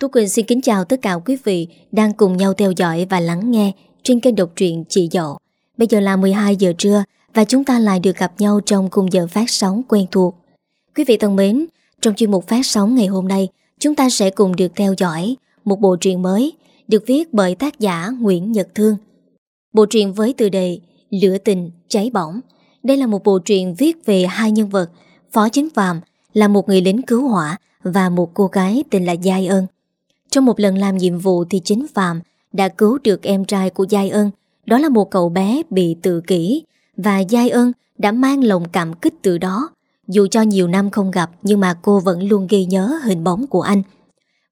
Tú Quỳnh xin kính chào tất cả quý vị đang cùng nhau theo dõi và lắng nghe trên kênh độc truyện Chị Dậu. Bây giờ là 12 giờ trưa và chúng ta lại được gặp nhau trong khung giờ phát sóng quen thuộc. Quý vị thân mến, trong chuyên mục phát sóng ngày hôm nay, chúng ta sẽ cùng được theo dõi một bộ truyện mới được viết bởi tác giả Nguyễn Nhật Thương. Bộ truyện với tựa đề Lửa tình, cháy bỏng. Đây là một bộ truyện viết về hai nhân vật, Phó Chính Phạm là một người lính cứu hỏa và một cô gái tên là Giai Ân. Trong một lần làm nhiệm vụ thì chính Phạm đã cứu được em trai của Giai Ân, đó là một cậu bé bị tự kỷ và Giai Ân đã mang lòng cảm kích từ đó. Dù cho nhiều năm không gặp nhưng mà cô vẫn luôn ghi nhớ hình bóng của anh.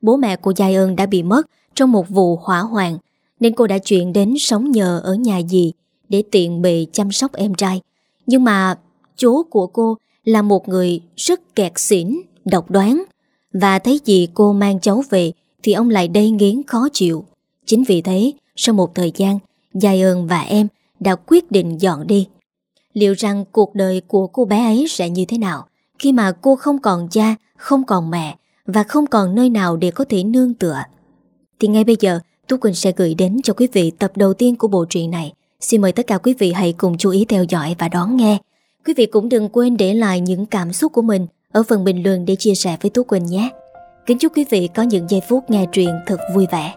Bố mẹ của Giai Ân đã bị mất trong một vụ hỏa hoạn nên cô đã chuyển đến sống nhờ ở nhà dì để tiện bề chăm sóc em trai. Nhưng mà chú của cô là một người rất kẹt xỉn, độc đoán và thấy dì cô mang cháu về thì ông lại đầy nghiến khó chịu. Chính vì thế, sau một thời gian, Giai ơn và em đã quyết định dọn đi. Liệu rằng cuộc đời của cô bé ấy sẽ như thế nào khi mà cô không còn cha, không còn mẹ và không còn nơi nào để có thể nương tựa? Thì ngay bây giờ, Tú Quỳnh sẽ gửi đến cho quý vị tập đầu tiên của bộ truyện này. Xin mời tất cả quý vị hãy cùng chú ý theo dõi và đón nghe. Quý vị cũng đừng quên để lại những cảm xúc của mình ở phần bình luận để chia sẻ với Tú Quỳnh nhé. Kính chúc quý vị có những giây phút nghe truyện thật vui vẻ.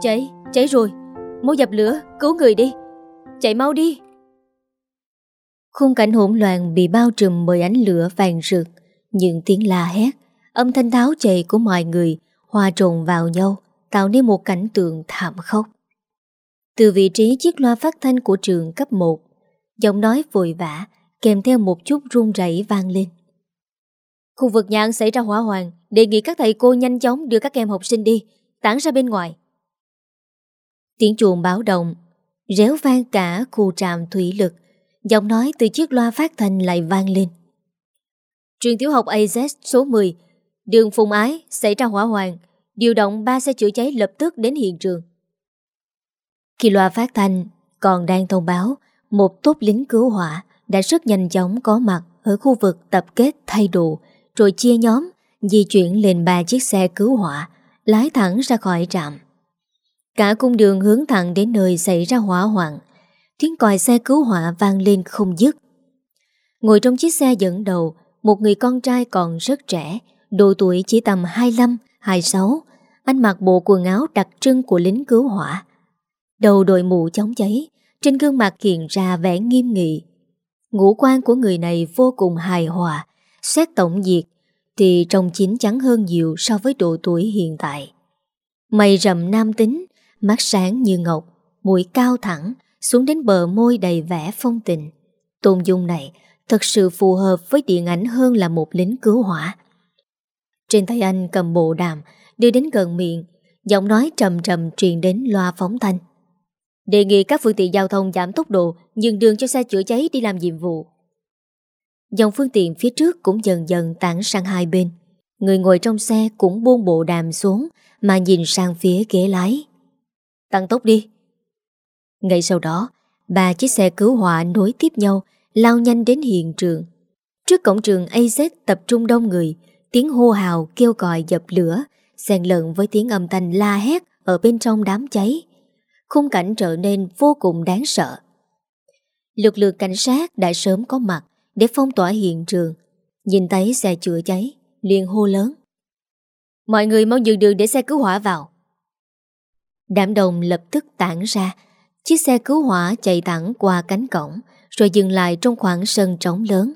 Cháy, cháy rồi. Mau dập lửa, cứu người đi. Chạy mau đi. Khung cảnh hỗn loạn bị bao trùm bởi ánh lửa vàng rực, những tiếng la hét, âm thanh tháo chạy của mọi người hòa trộn vào nhau, tạo nên một cảnh tượng thảm khốc. Từ vị trí chiếc loa phát thanh của trường cấp 1, giọng nói vội vã, kèm theo một chút run rẩy vang lên. Khu vực nhà ăn xảy ra hỏa hoạn, đề nghị các thầy cô nhanh chóng đưa các em học sinh đi, tản ra bên ngoài. Tiếng chuồng báo động, réo vang cả khu trạm thủy lực, giọng nói từ chiếc loa phát thanh lại vang lên. Trường tiểu học AZ số 10, đường Phùng Ái xảy ra hỏa hoạn, điều động 3 xe chữa cháy lập tức đến hiện trường. Khi loa phát thanh còn đang thông báo, một tốt lính cứu hỏa đã rất nhanh chóng có mặt ở khu vực tập kết thay đồ, rồi chia nhóm di chuyển lên ba chiếc xe cứu hỏa, lái thẳng ra khỏi trạm. Cả cung đường hướng thẳng đến nơi xảy ra hỏa hoạn, tiếng còi xe cứu hỏa vang lên không dứt. Ngồi trong chiếc xe dẫn đầu, một người con trai còn rất trẻ, độ tuổi chỉ tầm 25, 26, anh mặc bộ quần áo đặc trưng của lính cứu hỏa. Đầu đội mũ chống cháy, trên gương mặt hiện ra vẻ nghiêm nghị. Ngũ quan của người này vô cùng hài hòa, xét tổng diệt thì trông chín chắn hơn nhiều so với độ tuổi hiện tại. Mày rậm nam tính, mắt sáng như ngọc, mũi cao thẳng, xuống đến bờ môi đầy vẻ phong tình. Tôn dung này thật sự phù hợp với điện ảnh hơn là một lính cứu hỏa. Trên tay anh cầm bộ đàm, đưa đến gần miệng, giọng nói trầm trầm truyền đến loa phóng thanh. Đề nghị các phương tiện giao thông giảm tốc độ, nhường đường cho xe chữa cháy đi làm nhiệm vụ. Dòng phương tiện phía trước cũng dần dần tản sang hai bên. Người ngồi trong xe cũng buông bộ đàm xuống mà nhìn sang phía ghế lái. Tăng tốc đi. Ngay sau đó, ba chiếc xe cứu hỏa nối tiếp nhau lao nhanh đến hiện trường. Trước cổng trường AZ tập trung đông người, tiếng hô hào kêu gọi dập lửa, xen lẫn với tiếng âm thanh la hét ở bên trong đám cháy. Khung cảnh trở nên vô cùng đáng sợ. Lực lượng cảnh sát đã sớm có mặt để phong tỏa hiện trường. Nhìn thấy xe chữa cháy, liền hô lớn. Mọi người mau dừng đường để xe cứu hỏa vào. Đám đồng lập tức tản ra, chiếc xe cứu hỏa chạy thẳng qua cánh cổng, rồi dừng lại trong khoảng sân trống lớn.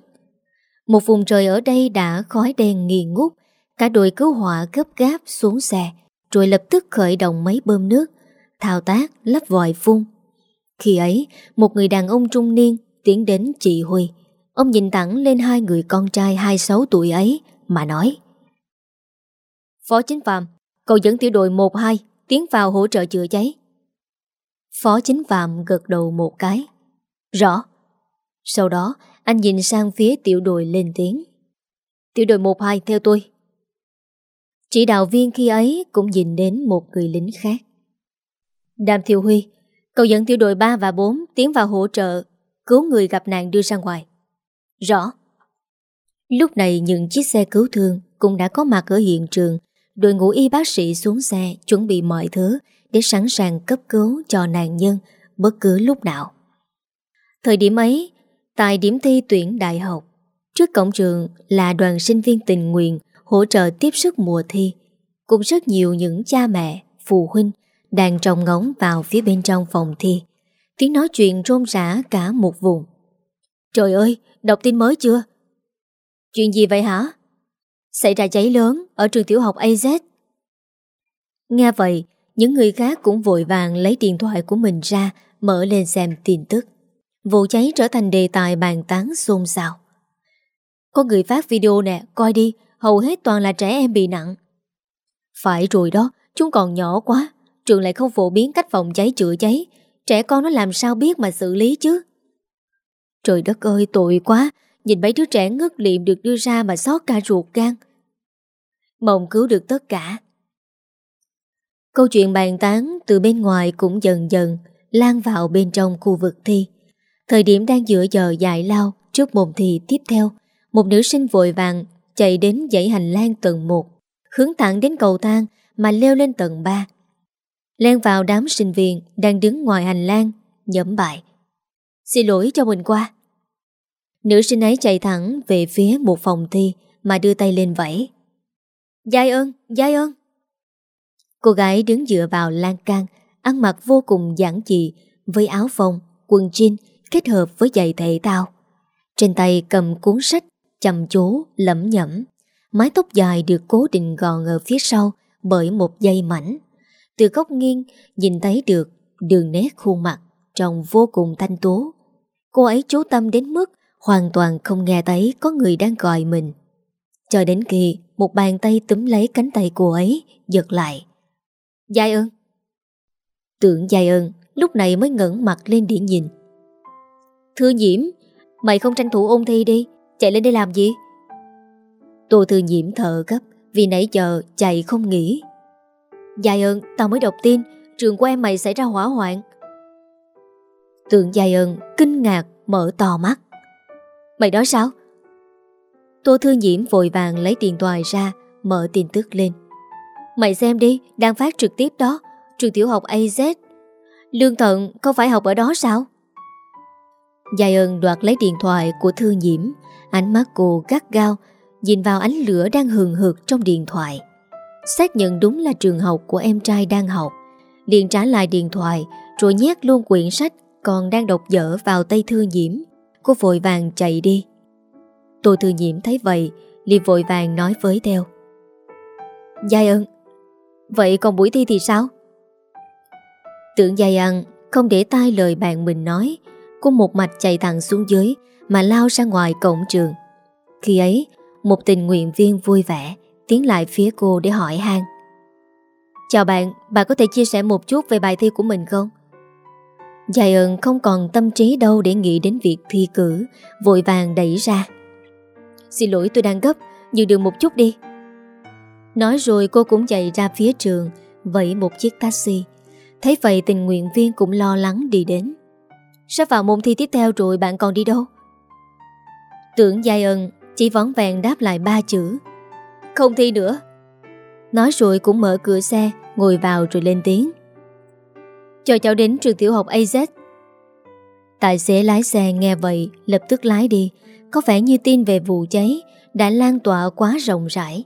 Một vùng trời ở đây đã khói đen nghi ngút, cả đội cứu hỏa gấp gáp xuống xe, rồi lập tức khởi động máy bơm nước, thao tác lắp vòi phun. Khi ấy, một người đàn ông trung niên tiến đến chị Huy. Ông nhìn thẳng lên hai người con trai 26 tuổi ấy mà nói. Phó Chính Phạm, cậu dẫn tiểu đội 1-2 tiến vào hỗ trợ chữa cháy. Phó Chính Phạm gật đầu một cái. Rõ. Sau đó, anh nhìn sang phía tiểu đội lên tiếng. Tiểu đội 1-2 theo tôi. Chỉ đạo viên khi ấy cũng nhìn đến một người lính khác. Đàm Thiều Huy, cậu dẫn tiểu đội 3 và 4 tiến vào hỗ trợ, cứu người gặp nạn đưa ra ngoài. Rõ. Lúc này những chiếc xe cứu thương cũng đã có mặt ở hiện trường. Đội ngũ y bác sĩ xuống xe chuẩn bị mọi thứ để sẵn sàng cấp cứu cho nạn nhân bất cứ lúc nào. Thời điểm ấy, tại điểm thi tuyển đại học, trước cổng trường là đoàn sinh viên tình nguyện hỗ trợ tiếp sức mùa thi. Cũng rất nhiều những cha mẹ, phụ huynh đang trông ngóng vào phía bên trong phòng thi. Tiếng nói chuyện rôm rã cả một vùng. Trời ơi, đọc tin mới chưa? Chuyện gì vậy hả? Xảy ra cháy lớn ở trường tiểu học AZ. Nghe vậy, những người khác cũng vội vàng lấy điện thoại của mình ra mở lên xem tin tức. Vụ cháy trở thành đề tài bàn tán xôn xao. Có người phát video nè, coi đi, hầu hết toàn là trẻ em bị nặng. Phải rồi đó, chúng còn nhỏ quá, trường lại không phổ biến cách phòng cháy chữa cháy, trẻ con nó làm sao biết mà xử lý chứ. Trời đất ơi, tội quá, nhìn mấy đứa trẻ ngất liệm được đưa ra mà xót cả ruột gan. Mong cứu được tất cả. Câu chuyện bàn tán từ bên ngoài cũng dần dần lan vào bên trong khu vực thi. Thời điểm đang giữa giờ dài lao trước môn thi tiếp theo, một nữ sinh vội vàng chạy đến dãy hành lang tầng 1, hướng thẳng đến cầu thang mà leo lên tầng 3. Len vào đám sinh viên đang đứng ngoài hành lang, nhẩm bại. Xin lỗi cho mình qua. Nữ sinh ấy chạy thẳng về phía một phòng thi mà đưa tay lên vẫy. Giai ơn, giai ơn. Cô gái đứng dựa vào lan can, ăn mặc vô cùng giản dị với áo phông, quần jean kết hợp với giày thể thao. Trên tay cầm cuốn sách, chầm chú, lẩm nhẩm. Mái tóc dài được cố định gọn ở phía sau bởi một dây mảnh. Từ góc nghiêng nhìn thấy được đường nét khuôn mặt trông vô cùng thanh tố. Cô ấy chú tâm đến mức hoàn toàn không nghe thấy có người đang gọi mình. Cho đến khi một bàn tay túm lấy cánh tay cô ấy, giật lại. Giai ơn! Tưởng Giai ơn lúc này mới ngẩn mặt lên để nhìn. Thư diễm mày không tranh thủ ôn thi đi, chạy lên đây làm gì? Tô thư diễm thở gấp vì nãy giờ chạy không nghỉ. Dài ơn, tao mới đọc tin, trường của em mày xảy ra hỏa hoạn. Tượng Dài ơn kinh ngạc mở to mắt. Mày đó sao? Tô Thư Nhiễm vội vàng lấy điện thoại ra Mở tin tức lên Mày xem đi, đang phát trực tiếp đó Trường tiểu học AZ Lương Thận không phải học ở đó sao? Dài ơn đoạt lấy điện thoại của Thư Nhiễm Ánh mắt cô gắt gao Nhìn vào ánh lửa đang hừng hực trong điện thoại Xác nhận đúng là trường học của em trai đang học. Liền trả lại điện thoại, Rồi nhét luôn quyển sách Còn đang đọc dở vào tay Thư Nhiễm. Cô vội vàng chạy đi. Tô Thư Nhiễm thấy vậy, liền vội vàng nói với theo. Giai ơn Vậy còn buổi thi thì sao? Tưởng Giai ân không để tai lời bạn mình nói, Cô một mạch chạy thẳng xuống dưới Mà lao ra ngoài cổng trường. Khi ấy, Một tình nguyện viên vui vẻ Tiến lại phía cô để hỏi han. Chào bạn, bạn có thể chia sẻ một chút về bài thi của mình không? Giai ơn không còn tâm trí đâu để nghĩ đến việc thi cử Vội vàng đẩy ra. Xin lỗi tôi đang gấp Nhường đường một chút đi. Nói rồi cô cũng chạy ra phía trường Vẫy một chiếc taxi. Thấy vậy tình nguyện viên cũng lo lắng đi đến. Sắp vào môn thi tiếp theo rồi bạn còn đi đâu? Tưởng Giai ân Chỉ vón vẹn đáp lại ba chữ. Không thi nữa Nói rồi cũng mở cửa xe Ngồi vào rồi lên tiếng Cho cháu đến trường tiểu học AZ Tài xế lái xe nghe vậy Lập tức lái đi có vẻ như tin về vụ cháy đã lan tỏa quá rộng rãi.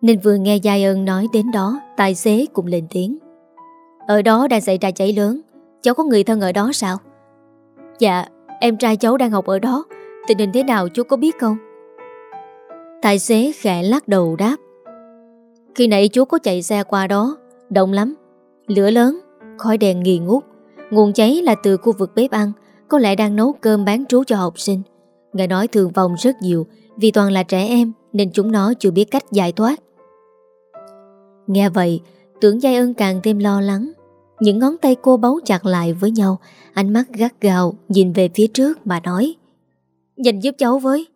Nên vừa nghe Giai ơn nói đến đó, tài xế cũng lên tiếng. Ở đó đang xảy ra cháy lớn, cháu có người thân ở đó sao? Dạ, em trai cháu đang học ở đó, tình hình thế nào chú có biết không? Tài xế khẽ lắc đầu đáp. Khi nãy chú có chạy xe qua đó, đông lắm, lửa lớn, khói đèn nghi ngút. Nguồn cháy là từ khu vực bếp ăn, có lẽ đang nấu cơm bán trú cho học sinh. Nghe nói thường vong rất nhiều Vì toàn là trẻ em Nên chúng nó chưa biết cách giải thoát Nghe vậy Tưởng Giai ân càng thêm lo lắng Những ngón tay cô bấu chặt lại với nhau Ánh mắt gắt gào Nhìn về phía trước mà nói Nhìn giúp cháu với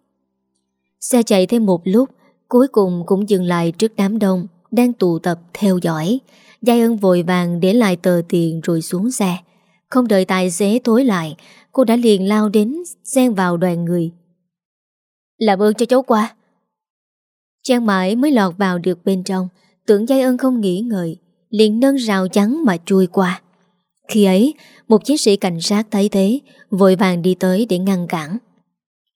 Xe chạy thêm một lúc, Cuối cùng cũng dừng lại trước đám đông Đang tụ tập theo dõi. Giai ân vội vàng để lại tờ tiền rồi xuống xe. Không đợi tài xế tối lại, Cô đã liền lao đến Xen vào đoàn người. Làm ơn cho cháu qua. Trang mãi mới lọt vào được bên trong, Tưởng Giai ân không nghĩ ngợi, liền nâng rào trắng mà chui qua. Khi ấy, Một chiến sĩ cảnh sát thấy thế, Vội vàng đi tới để ngăn cản.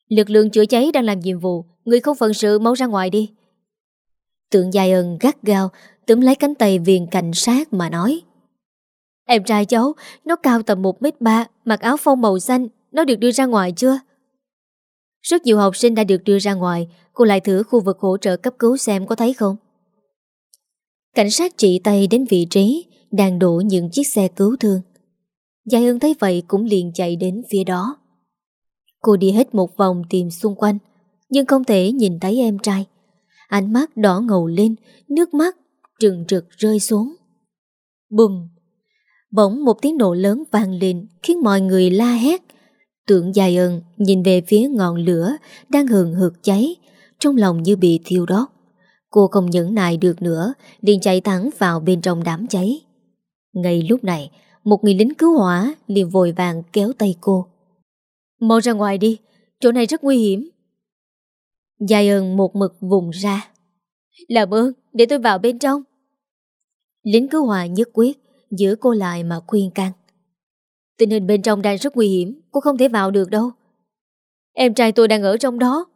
Lực lượng chữa cháy đang làm nhiệm vụ Người không phận sự mau ra ngoài đi. Tượng dài ân gắt gao, Túm lấy cánh tay viên cảnh sát mà nói. Em trai cháu, Nó cao tầm 1m3 Mặc áo phông màu xanh, Nó được đưa ra ngoài chưa? Rất nhiều học sinh đã được đưa ra ngoài, Cô lại thử khu vực hỗ trợ cấp cứu xem có thấy không? Cảnh sát chỉ tay đến vị trí, Đang đổ những chiếc xe cứu thương. Giai ơn thấy vậy cũng liền chạy đến phía đó. Cô đi hết một vòng tìm xung quanh nhưng không thể nhìn thấy em trai. Ánh mắt đỏ ngầu lên, Nước mắt trừng trực rơi xuống. Bùm! Bỗng một tiếng nổ lớn vang lên, Khiến mọi người la hét. Tượng dài ơn nhìn về phía ngọn lửa Đang hừng hực cháy, Trong lòng như bị thiêu đốt. Cô không nhẫn nại được nữa, liền chạy thẳng vào bên trong đám cháy. Ngay lúc này, Một người lính cứu hỏa liền vội vàng kéo tay cô. Mau ra ngoài đi, Chỗ này rất nguy hiểm. Dài ơn một mực vùng ra. Làm ơn, để tôi vào bên trong. Lính cứu hỏa nhất quyết, Giữ cô lại mà khuyên can. Tình hình bên trong đang rất nguy hiểm, Cô không thể vào được đâu. Em trai tôi đang ở trong đó.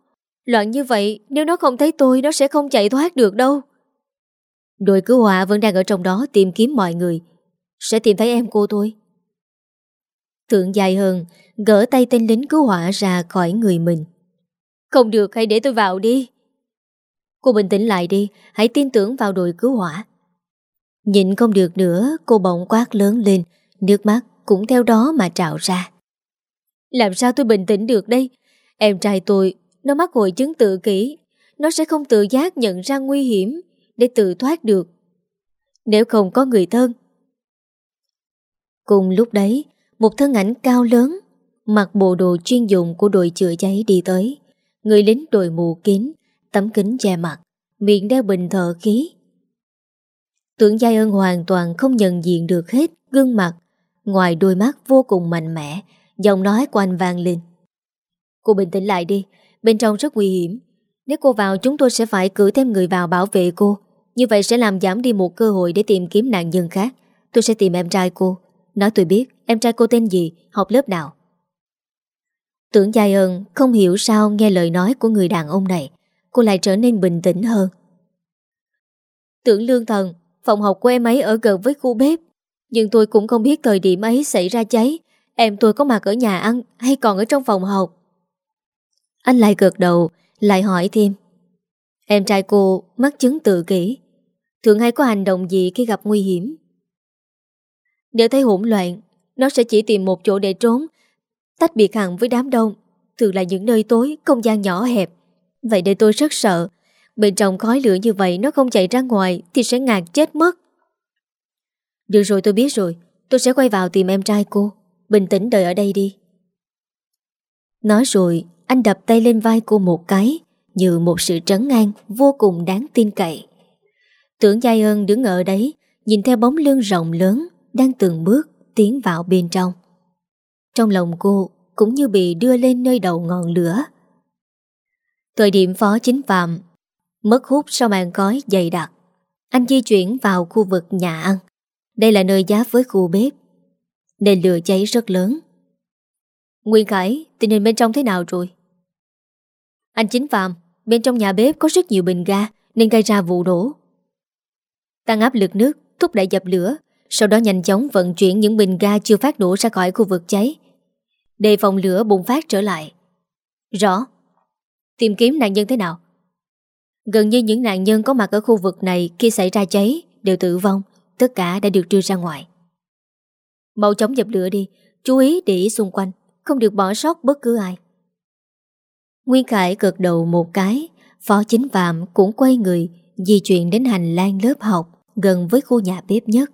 Loạn như vậy, nếu nó không thấy tôi, Nó sẽ không chạy thoát được đâu. Đội cứu hỏa vẫn đang ở trong đó Tìm kiếm mọi người. Sẽ tìm thấy em cô tôi Thượng dài hơn Gỡ tay tên lính cứu hỏa ra khỏi người mình. Không được, hãy để tôi vào đi. Cô bình tĩnh lại đi, Hãy tin tưởng vào đội cứu hỏa. Nhịn không được nữa, Cô bỗng quát lớn lên, Nước mắt cũng theo đó mà trào ra. Làm sao tôi bình tĩnh được đây? Em trai tôi, Nó mắc hội chứng tự kỷ. Nó sẽ không tự giác nhận ra nguy hiểm Để tự thoát được. Nếu không có người thân. Cùng lúc đấy, Một thân ảnh cao lớn, Mặc bộ đồ chuyên dụng của đội chữa cháy đi tới. Người lính đội mù kín, Tấm kính che mặt, Miệng đeo bình thở khí. Tưởng Giai ơn hoàn toàn không nhận diện được hết gương mặt, Ngoài đôi mắt vô cùng mạnh mẽ, Giọng nói của anh vang lên. Cô bình tĩnh lại đi, Bên trong rất nguy hiểm. Nếu cô vào, chúng tôi sẽ phải cử thêm người vào bảo vệ cô. Như vậy sẽ làm giảm đi một cơ hội Để tìm kiếm nạn nhân khác. Tôi sẽ tìm em trai cô. Nói tôi biết, em trai cô tên gì, Học lớp nào? Tưởng Giai ơn không hiểu sao nghe lời nói của người đàn ông này, Cô lại trở nên bình tĩnh hơn. Tưởng lương thần, Phòng học của em ấy ở gần với khu bếp, Nhưng tôi cũng không biết thời điểm ấy xảy ra cháy. Em tôi có mặt ở nhà ăn Hay còn ở trong phòng học? Anh lại gật đầu, Lại hỏi thêm. Em trai cô mắc chứng tự kỷ, Thường hay có hành động gì khi gặp nguy hiểm? Nếu thấy hỗn loạn, Nó sẽ chỉ tìm một chỗ để trốn Tách biệt hẳn với đám đông Thường là những nơi tối, không gian nhỏ hẹp. Vậy nên tôi rất sợ Bên trong khói lửa như vậy Nó không chạy ra ngoài Thì sẽ ngạt chết mất. Được rồi tôi biết rồi Tôi sẽ quay vào tìm em trai cô Bình tĩnh đợi ở đây đi. Nói rồi Anh đập tay lên vai cô một cái Như một sự trấn an Vô cùng đáng tin cậy. Tưởng Giai ơn đứng ở đấy Nhìn theo bóng lưng rộng lớn Đang từng bước tiến vào bên trong. Trong lòng cô Cũng như bị đưa lên nơi đầu ngọn lửa. Thời điểm phó chính phạm Mất hút sau màn khói dày đặc, Anh di chuyển vào khu vực nhà ăn. Đây là nơi giáp với khu bếp, Nên lửa cháy rất lớn. Nguyên Khải, Tình hình bên trong thế nào rồi? Anh chính phạm, Bên trong nhà bếp có rất nhiều bình ga Nên gây ra vụ nổ. Tăng áp lực nước Thúc đẩy dập lửa sau đó nhanh chóng vận chuyển những bình ga chưa phát nổ ra khỏi khu vực cháy Đề phòng lửa bùng phát trở lại Rõ Tìm kiếm nạn nhân thế nào Gần như những nạn nhân có mặt ở khu vực này khi xảy ra cháy đều tử vong, tất cả đã được đưa ra ngoài. Mau chóng dập lửa đi, chú ý để ý xung quanh, không được bỏ sót bất cứ ai. Nguyên Khải cực đầu một cái, Phó Chính Phạm cũng quay người di chuyển đến hành lang lớp học gần với khu nhà bếp nhất.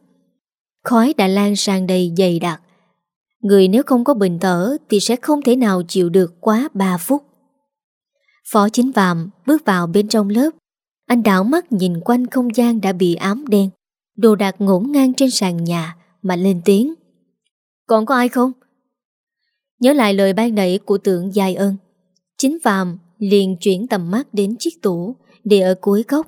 Khói đã lan sang đầy dày đặc. Người nếu không có bình thở thì sẽ không thể nào chịu được quá 3 phút. Phó chính vạm bước vào bên trong lớp Anh đảo mắt nhìn quanh không gian đã bị ám đen Đồ đạc ngổn ngang trên sàn nhà Mà lên tiếng Còn có ai không? Nhớ lại lời ban nãy của tượng dài ơn Chính Phạm liền chuyển tầm mắt đến chiếc tủ để ở cuối góc.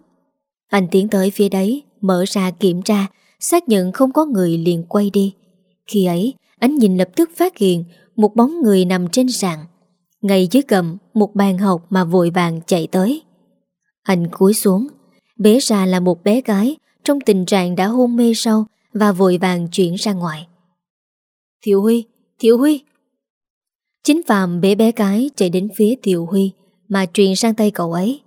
Anh tiến tới phía đấy, mở ra kiểm tra, xác nhận không có người liền quay đi. Khi ấy, ánh nhìn lập tức phát hiện một bóng người nằm trên sàn. Ngay dưới cầm một bàn học mà vội vàng chạy tới. Anh cúi xuống, bế ra là một bé gái trong tình trạng đã hôn mê sâu và vội vàng chuyển ra ngoài. Thiệu Huy, Thiệu Huy! Chính Phạm bế bé gái chạy đến phía Thiệu Huy mà truyền sang tay cậu ấy.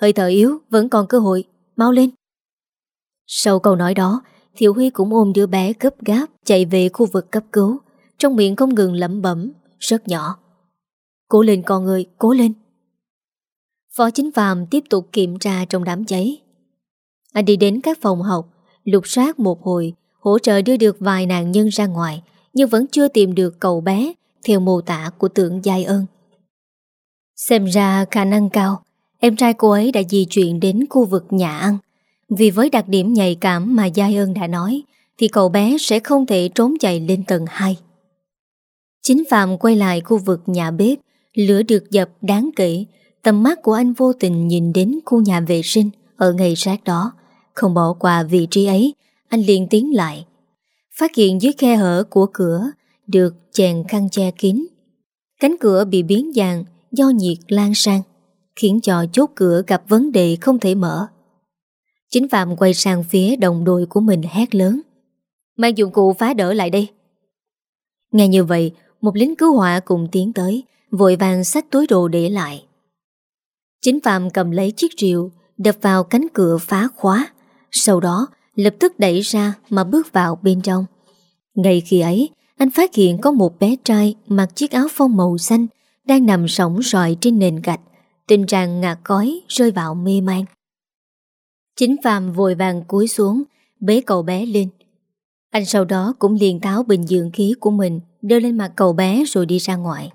Hơi thở yếu, vẫn còn cơ hội, mau lên. Sau câu nói đó, Thiệu Huy cũng ôm đứa bé gấp gáp chạy về khu vực cấp cứu, trong miệng không ngừng lẩm bẩm, rất nhỏ. Cố lên con người, cố lên. Phó Chính Phạm tiếp tục kiểm tra trong đám cháy. Anh đi đến các phòng học, lục soát một hồi, hỗ trợ đưa được vài nạn nhân ra ngoài, nhưng vẫn chưa tìm được cậu bé theo mô tả của tượng Giai ơn. Xem ra khả năng cao, em trai cô ấy đã di chuyển đến khu vực nhà ăn. Vì với đặc điểm nhạy cảm mà Giai ơn đã nói, thì cậu bé sẽ không thể trốn chạy lên tầng 2. Chính Phạm quay lại khu vực nhà bếp, lửa được dập đáng kể, tầm mắt của anh vô tình nhìn đến khu nhà vệ sinh ở ngày sát đó. Không bỏ qua vị trí ấy, anh liền tiến lại. Phát hiện dưới khe hở của cửa được chèn khăn che kín. Cánh cửa bị biến dạng do nhiệt lan sang, khiến cho chốt cửa gặp vấn đề không thể mở. Chính Phạm quay sang phía đồng đội của mình hét lớn. Mang dụng cụ phá đỡ lại đây. Nghe như vậy, một lính cứu hỏa cùng tiến tới, vội vàng xách túi đồ để lại. Chính Phạm cầm lấy chiếc rìu, đập vào cánh cửa phá khóa, sau đó lập tức đẩy ra mà bước vào bên trong. Ngay khi ấy, anh phát hiện có một bé trai mặc chiếc áo phông màu xanh đang nằm sóng sòi trên nền gạch, tình trạng ngạt cói rơi vào mê man. Chính Phạm vội vàng cúi xuống, bế cậu bé lên. Anh sau đó cũng liền tháo bình dưỡng khí của mình đưa lên mặt cậu bé rồi đi ra ngoài.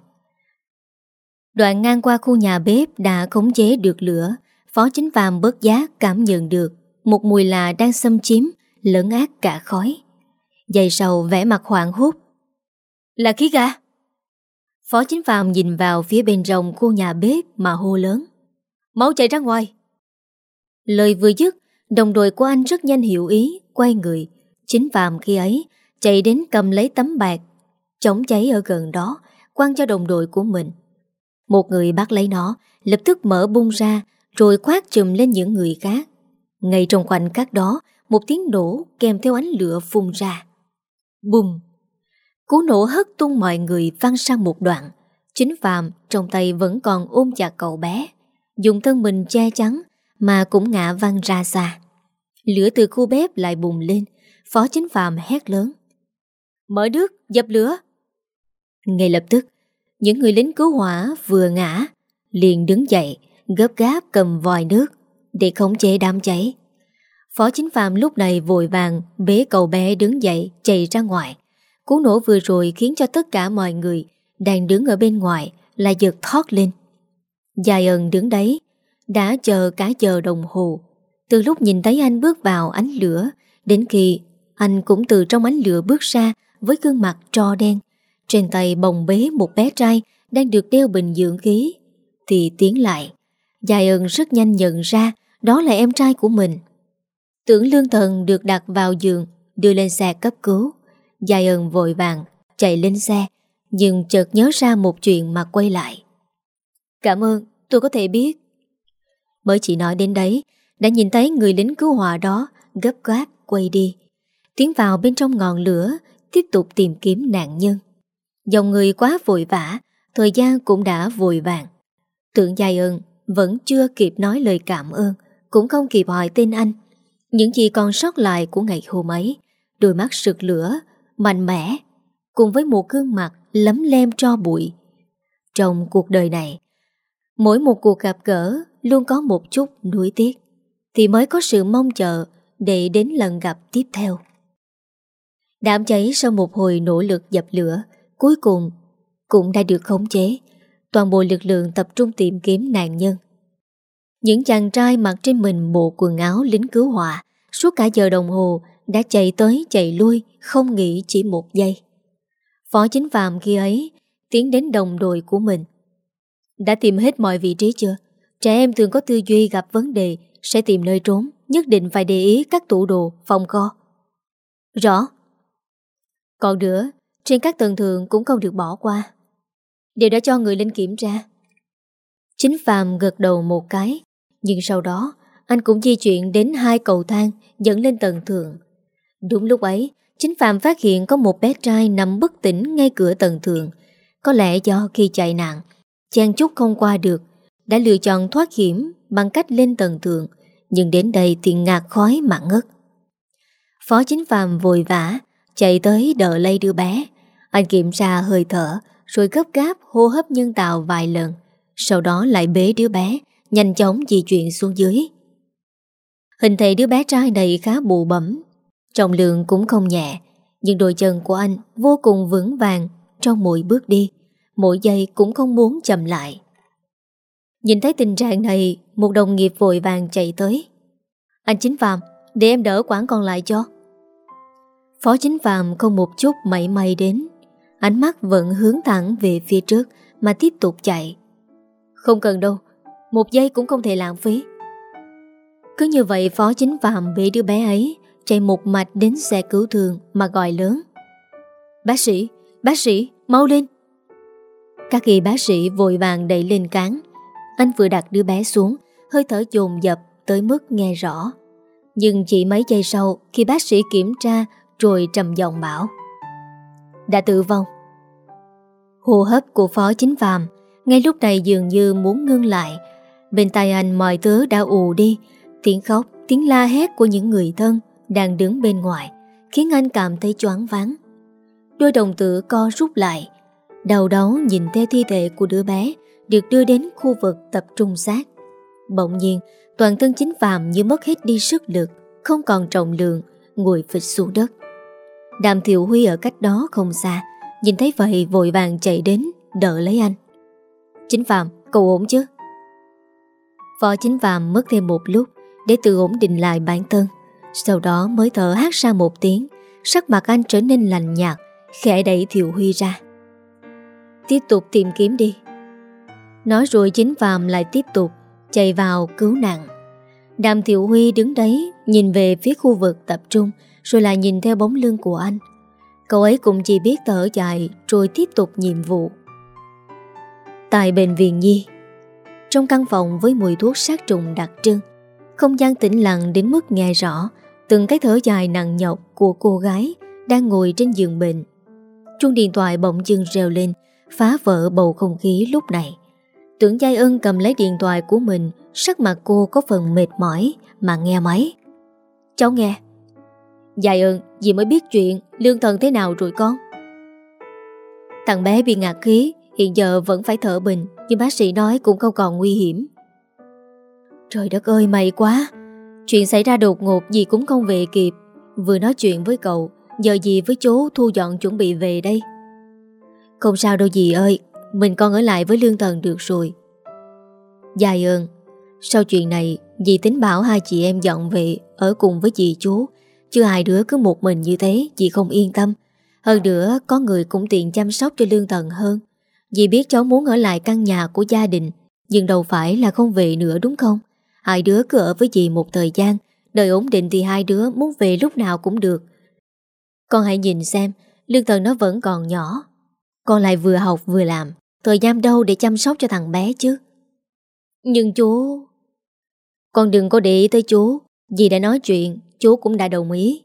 Đoạn ngang qua khu nhà bếp đã khống chế được lửa, Phó Chính Phạm bớt giác cảm nhận được một mùi lạ đang xâm chiếm, lẫn ác cả khói. Dày sầu vẽ mặt hoảng hốt. Là khí ga? Phó Chính Phạm nhìn vào phía bên rồng khu nhà bếp mà hô lớn. Máu chạy ra ngoài. Lời vừa dứt, đồng đội của anh rất nhanh hiểu ý, quay người. Chính Phạm khi ấy chạy đến cầm lấy tấm bạc, chống cháy ở gần đó, quăng cho đồng đội của mình. Một người bắt lấy nó, lập tức mở bung ra, rồi khoát chùm lên những người khác. Ngay trong khoảnh khắc đó, một tiếng nổ kèm theo ánh lửa phun ra. Bùm! Cú nổ hất tung mọi người văng sang một đoạn. Chính Phạm trong tay vẫn còn ôm chặt cậu bé. Dùng thân mình che chắn mà cũng ngã văng ra xa. Lửa từ khu bếp lại bùng lên. Phó chính Phạm hét lớn. Mở nước, dập lửa. Ngay lập tức, những người lính cứu hỏa vừa ngã, liền đứng dậy, gấp gáp cầm vòi nước để khống chế đám cháy. Phó chính phạm lúc này vội vàng bế cậu bé đứng dậy chạy ra ngoài. Cú nổ vừa rồi khiến cho tất cả mọi người đang đứng ở bên ngoài là giật thoát lên. Dài ẩn đứng đấy, đã chờ cả giờ đồng hồ. Từ lúc nhìn thấy anh bước vào ánh lửa, đến khi anh cũng từ trong ánh lửa bước ra với gương mặt tro đen. Trên tay bồng bế một bé trai đang được đeo bình dưỡng khí. Thì tiến lại. Dài ơn rất nhanh nhận ra đó là em trai của mình. Tưởng lương thần được đặt vào giường, đưa lên xe cấp cứu. Dài ơn vội vàng, chạy lên xe, nhưng chợt nhớ ra một chuyện mà quay lại. Cảm ơn, tôi có thể biết. Mới chỉ nói đến đấy, đã nhìn thấy người lính cứu hỏa đó gấp gáp quay đi. Tiến vào bên trong ngọn lửa, tiếp tục tìm kiếm nạn nhân. Dòng người quá vội vã, thời gian cũng đã vội vàng. Tưởng dài ơn vẫn chưa kịp nói lời cảm ơn, cũng không kịp hỏi tên anh. Những gì còn sót lại của ngày hôm ấy, đôi mắt sực lửa, mạnh mẽ, cùng với một gương mặt lấm lem cho bụi. Trong cuộc đời này, mỗi một cuộc gặp gỡ luôn có một chút nuối tiếc, thì mới có sự mong chờ để đến lần gặp tiếp theo. Đám cháy sau một hồi nỗ lực dập lửa, cuối cùng cũng đã được khống chế. Toàn bộ lực lượng tập trung tìm kiếm nạn nhân. Những chàng trai mặc trên mình bộ quần áo lính cứu hỏa suốt cả giờ đồng hồ đã chạy tới chạy lui không nghỉ chỉ một giây. Phó chính phạm khi ấy tiến đến đồng đội của mình. Đã tìm hết mọi vị trí chưa? Trẻ em thường có tư duy gặp vấn đề Sẽ tìm nơi trốn Nhất định phải để ý các tủ đồ, phòng kho. Rõ. Còn nữa Trên các tầng thường cũng không được bỏ qua. Đều đã cho người lên kiểm tra. Chính Phạm gật đầu một cái Nhưng sau đó Anh cũng di chuyển đến hai cầu thang Dẫn lên tầng thượng Đúng lúc ấy Chính Phạm phát hiện có một bé trai nằm bất tỉnh ngay cửa tầng thượng Có lẽ do khi chạy nạn Chàng chút không qua được đã lựa chọn thoát hiểm Bằng cách lên tầng thượng, Nhưng đến đây thì ngạt khói mà ngất. Phó chính phàm vội vã Chạy tới đỡ lấy đứa bé. Anh kiểm tra hơi thở, Rồi gấp gáp hô hấp nhân tạo vài lần, Sau đó lại bế đứa bé, Nhanh chóng di chuyển xuống dưới. Hình thể đứa bé trai này khá bụ bẩm, Trọng lượng cũng không nhẹ, Nhưng đôi chân của anh vô cùng vững vàng Trong mỗi bước đi, Mỗi giây cũng không muốn chậm lại. Nhìn thấy tình trạng này Một đồng nghiệp vội vàng chạy tới. Anh Chính Phạm Để em đỡ quán còn lại cho. Phó Chính Phạm không một chút mảy may đến. Ánh mắt vẫn hướng thẳng về phía trước Mà tiếp tục chạy. Không cần đâu Một giây cũng không thể lãng phí. Cứ như vậy Phó Chính Phạm bị đứa bé ấy Chạy một mạch đến xe cứu thương Mà gọi lớn. Bác sĩ, bác sĩ, mau lên. Các y bác sĩ vội vàng đẩy lên cán anh vừa đặt đứa bé xuống Hơi thở dồn dập tới mức nghe rõ. Nhưng chỉ mấy giây sau Khi bác sĩ kiểm tra Rồi trầm giọng bảo Đã tử vong. Hô hấp của phó chính phàm Ngay lúc này dường như muốn ngưng lại. Bên tai anh mọi thứ đã ù đi Tiếng khóc, tiếng la hét của những người thân Đang đứng bên ngoài Khiến anh cảm thấy choáng váng. Đôi đồng tử co rút lại Đầu đó nhìn theo thi thể của đứa bé được đưa đến khu vực tập trung xác. Bỗng nhiên Toàn thân chính phàm như mất hết đi sức lực Không còn trọng lượng Ngồi phịch xuống đất. Đàm Thiệu Huy ở cách đó không xa Nhìn thấy vậy vội vàng chạy đến Đỡ lấy anh. Chính Phạm, cậu ổn chứ? Phó chính Phạm mất thêm một lúc Để tự ổn định lại bản thân. Sau đó mới thở hát ra một tiếng Sắc mặt anh trở nên lành nhạt Khẽ đẩy Thiệu Huy ra. Tiếp tục tìm kiếm đi Nói rồi chính Phạm lại tiếp tục Chạy vào cứu nạn. Đàm Tiểu Huy đứng đấy, Nhìn về phía khu vực tập trung, Rồi lại nhìn theo bóng lưng của anh. Cậu ấy cũng chỉ biết thở dài, Rồi tiếp tục nhiệm vụ. Tại bệnh viện Nhi, Trong căn phòng với mùi thuốc sát trùng đặc trưng, Không gian tĩnh lặng đến mức nghe rõ Từng cái thở dài nặng nhọc Của cô gái Đang ngồi trên giường bệnh. Chuông điện thoại bỗng dưng reo lên, Phá vỡ bầu không khí lúc này. Tưởng Giai ân cầm lấy điện thoại của mình, Sắc mặt cô có phần mệt mỏi Mà nghe máy. Cháu nghe. Giai ân, Dì mới biết chuyện, Lương thần thế nào rồi con? Thằng bé bị ngạc khí, Hiện giờ vẫn phải thở bình, Nhưng bác sĩ nói cũng không còn nguy hiểm. Trời đất ơi, may quá! Chuyện xảy ra đột ngột gì cũng không về kịp. Vừa nói chuyện với cậu, Giờ dì với chú thu dọn chuẩn bị về đây. Không sao đâu dì ơi. Mình còn ở lại với lương thần được rồi. Dài ơn, Sau chuyện này, Dì tính bảo hai chị em dọn về Ở cùng với dì chú. Chứ hai đứa cứ một mình như thế, Dì không yên tâm. Hơn nữa, có người cũng tiện chăm sóc cho lương thần hơn. Dì biết cháu muốn ở lại căn nhà của gia đình, Nhưng đâu phải là không về nữa đúng không? Hai đứa cứ ở với dì một thời gian đời ổn định thì hai đứa muốn về lúc nào cũng được. Con hãy nhìn xem, Lương thần nó vẫn còn nhỏ. Con lại vừa học vừa làm. Thời gian đâu để chăm sóc cho thằng bé chứ? Nhưng chú, Con đừng có để ý tới chú. Dì đã nói chuyện, Chú cũng đã đồng ý.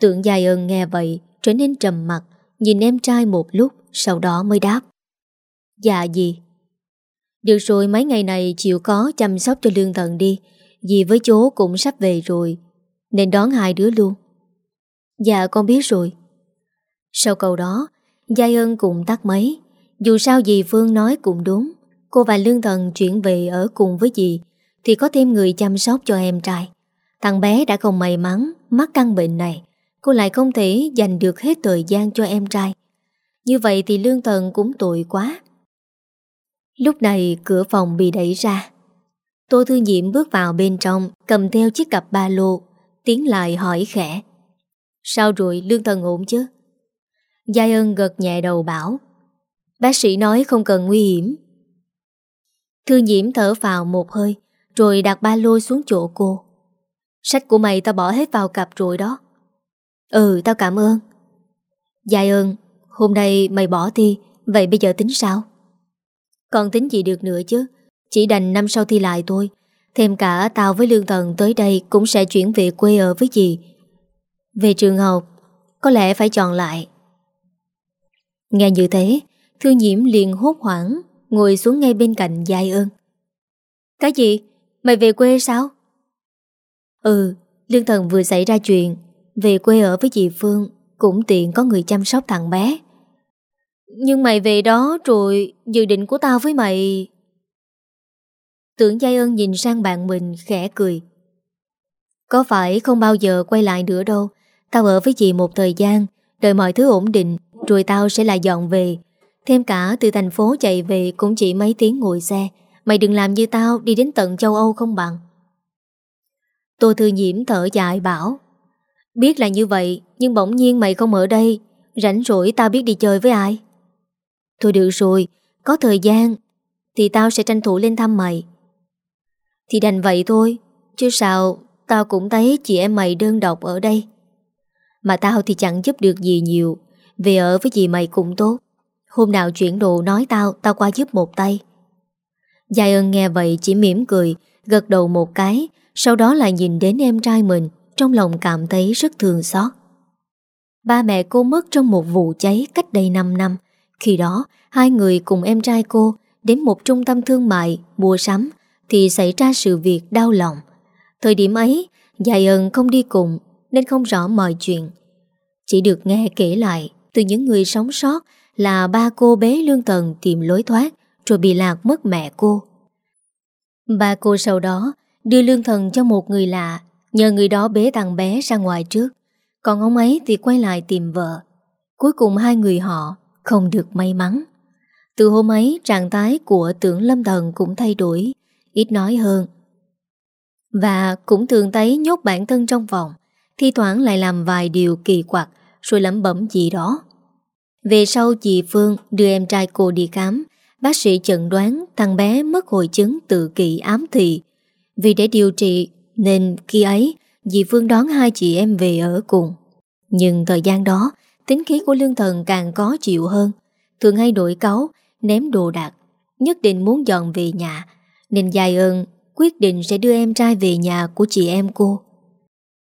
Tượng dài ơn nghe vậy, Trở nên trầm mặt Nhìn em trai một lúc, Sau đó mới đáp. Dạ gì Được rồi, mấy ngày này chịu có chăm sóc cho lương thần đi. Dì với chú cũng sắp về rồi, Nên đón hai đứa luôn. Dạ con biết rồi. Sau câu đó Giai ơn cũng tắt máy. Dù sao dì Phương nói cũng đúng, Cô và Lương Thần chuyển về ở cùng với dì, Thì có thêm người chăm sóc cho em trai. Thằng bé đã không may mắn, Mắc căn bệnh này, Cô lại không thể dành được hết thời gian cho em trai. Như vậy thì Lương Thần cũng tội quá. Lúc này cửa phòng bị đẩy ra. Tô Thư Nhiệm bước vào bên trong, Cầm theo chiếc cặp ba lô, Tiến lại hỏi khẽ. Sao rồi, Lương Thần ổn chứ? Giai ân gật nhẹ đầu bảo Bác sĩ nói không cần nguy hiểm. Thư nhiễm thở vào một hơi, Rồi đặt ba lô xuống chỗ cô. Sách của mày tao bỏ hết vào cặp rồi đó. Ừ tao cảm ơn. Dạ ơn, Hôm nay mày bỏ thi, Vậy bây giờ tính sao? Còn tính gì được nữa chứ? Chỉ đành năm sau thi lại thôi. Thêm cả tao với Lương Thần tới đây Cũng sẽ chuyển về quê ở với dì. Về trường học, Có lẽ phải chọn lại. Nghe như thế Thư nhiễm liền hốt hoảng, Ngồi xuống ngay bên cạnh dài ơn Cái gì? Mày về quê sao? Ừ Lương Thần vừa xảy ra chuyện, Về quê ở với chị Phương, Cũng tiện có người chăm sóc thằng bé Nhưng mày về đó rồi, Dự định của tao với mày Tưởng Giai ơn nhìn sang bạn mình khẽ cười Có phải không bao giờ quay lại nữa đâu, Tao ở với chị một thời gian, Đợi mọi thứ ổn định, Rồi tao sẽ lại dọn về Thêm cả từ thành phố chạy về Cũng chỉ mấy tiếng ngồi xe. Mày đừng làm như tao, đi đến tận châu Âu không bằng. Tô Thư Nhiễm thở dài bảo, Biết là như vậy, Nhưng bỗng nhiên mày không ở đây, Rảnh rỗi tao biết đi chơi với ai. Thôi được rồi, Có thời gian Thì tao sẽ tranh thủ lên thăm mày. Thì đành vậy thôi, Chứ sao Tao cũng thấy chị em mày đơn độc ở đây. Mà tao thì chẳng giúp được gì nhiều, Về ở với chị mày cũng tốt. Hôm nào chuyển đồ nói tao Tao qua giúp một tay. Giai ơn nghe vậy chỉ mỉm cười, Gật đầu một cái, Sau đó lại nhìn đến em trai mình, Trong lòng cảm thấy rất thương xót. Ba mẹ cô mất trong một vụ cháy cách đây 5 năm. Khi đó, Hai người cùng em trai cô Đến một trung tâm thương mại Mua sắm Thì xảy ra sự việc đau lòng. Thời điểm ấy, Giai ơn không đi cùng Nên không rõ mọi chuyện. Chỉ được nghe kể lại Từ những người sống sót là ba cô bé lương tần tìm lối thoát, Rồi bị lạc mất mẹ cô. Ba cô sau đó Đưa lương thần cho một người lạ, Nhờ người đó bế thằng bé ra ngoài trước. Còn ông ấy thì quay lại tìm vợ. Cuối cùng hai người họ Không được may mắn. Từ hôm ấy, trạng thái của tưởng lâm thần Cũng thay đổi, Ít nói hơn. Và cũng thường thấy nhốt bản thân trong vòng, Thi thoảng lại làm vài điều kỳ quặc, Rồi lẩm bẩm gì đó. Về sau chị Phương đưa em trai cô đi khám. Bác sĩ chẩn đoán thằng bé mất hội chứng tự kỷ ám thị. Vì để điều trị Nên khi ấy, Dì Phương đón hai chị em về ở cùng. Nhưng thời gian đó, Tính khí của lương thần càng có chịu hơn. Thường hay đổi cáu, Ném đồ đạc, Nhất định muốn dọn về nhà. Nên dài ơn, quyết định sẽ đưa em trai về nhà của chị em cô.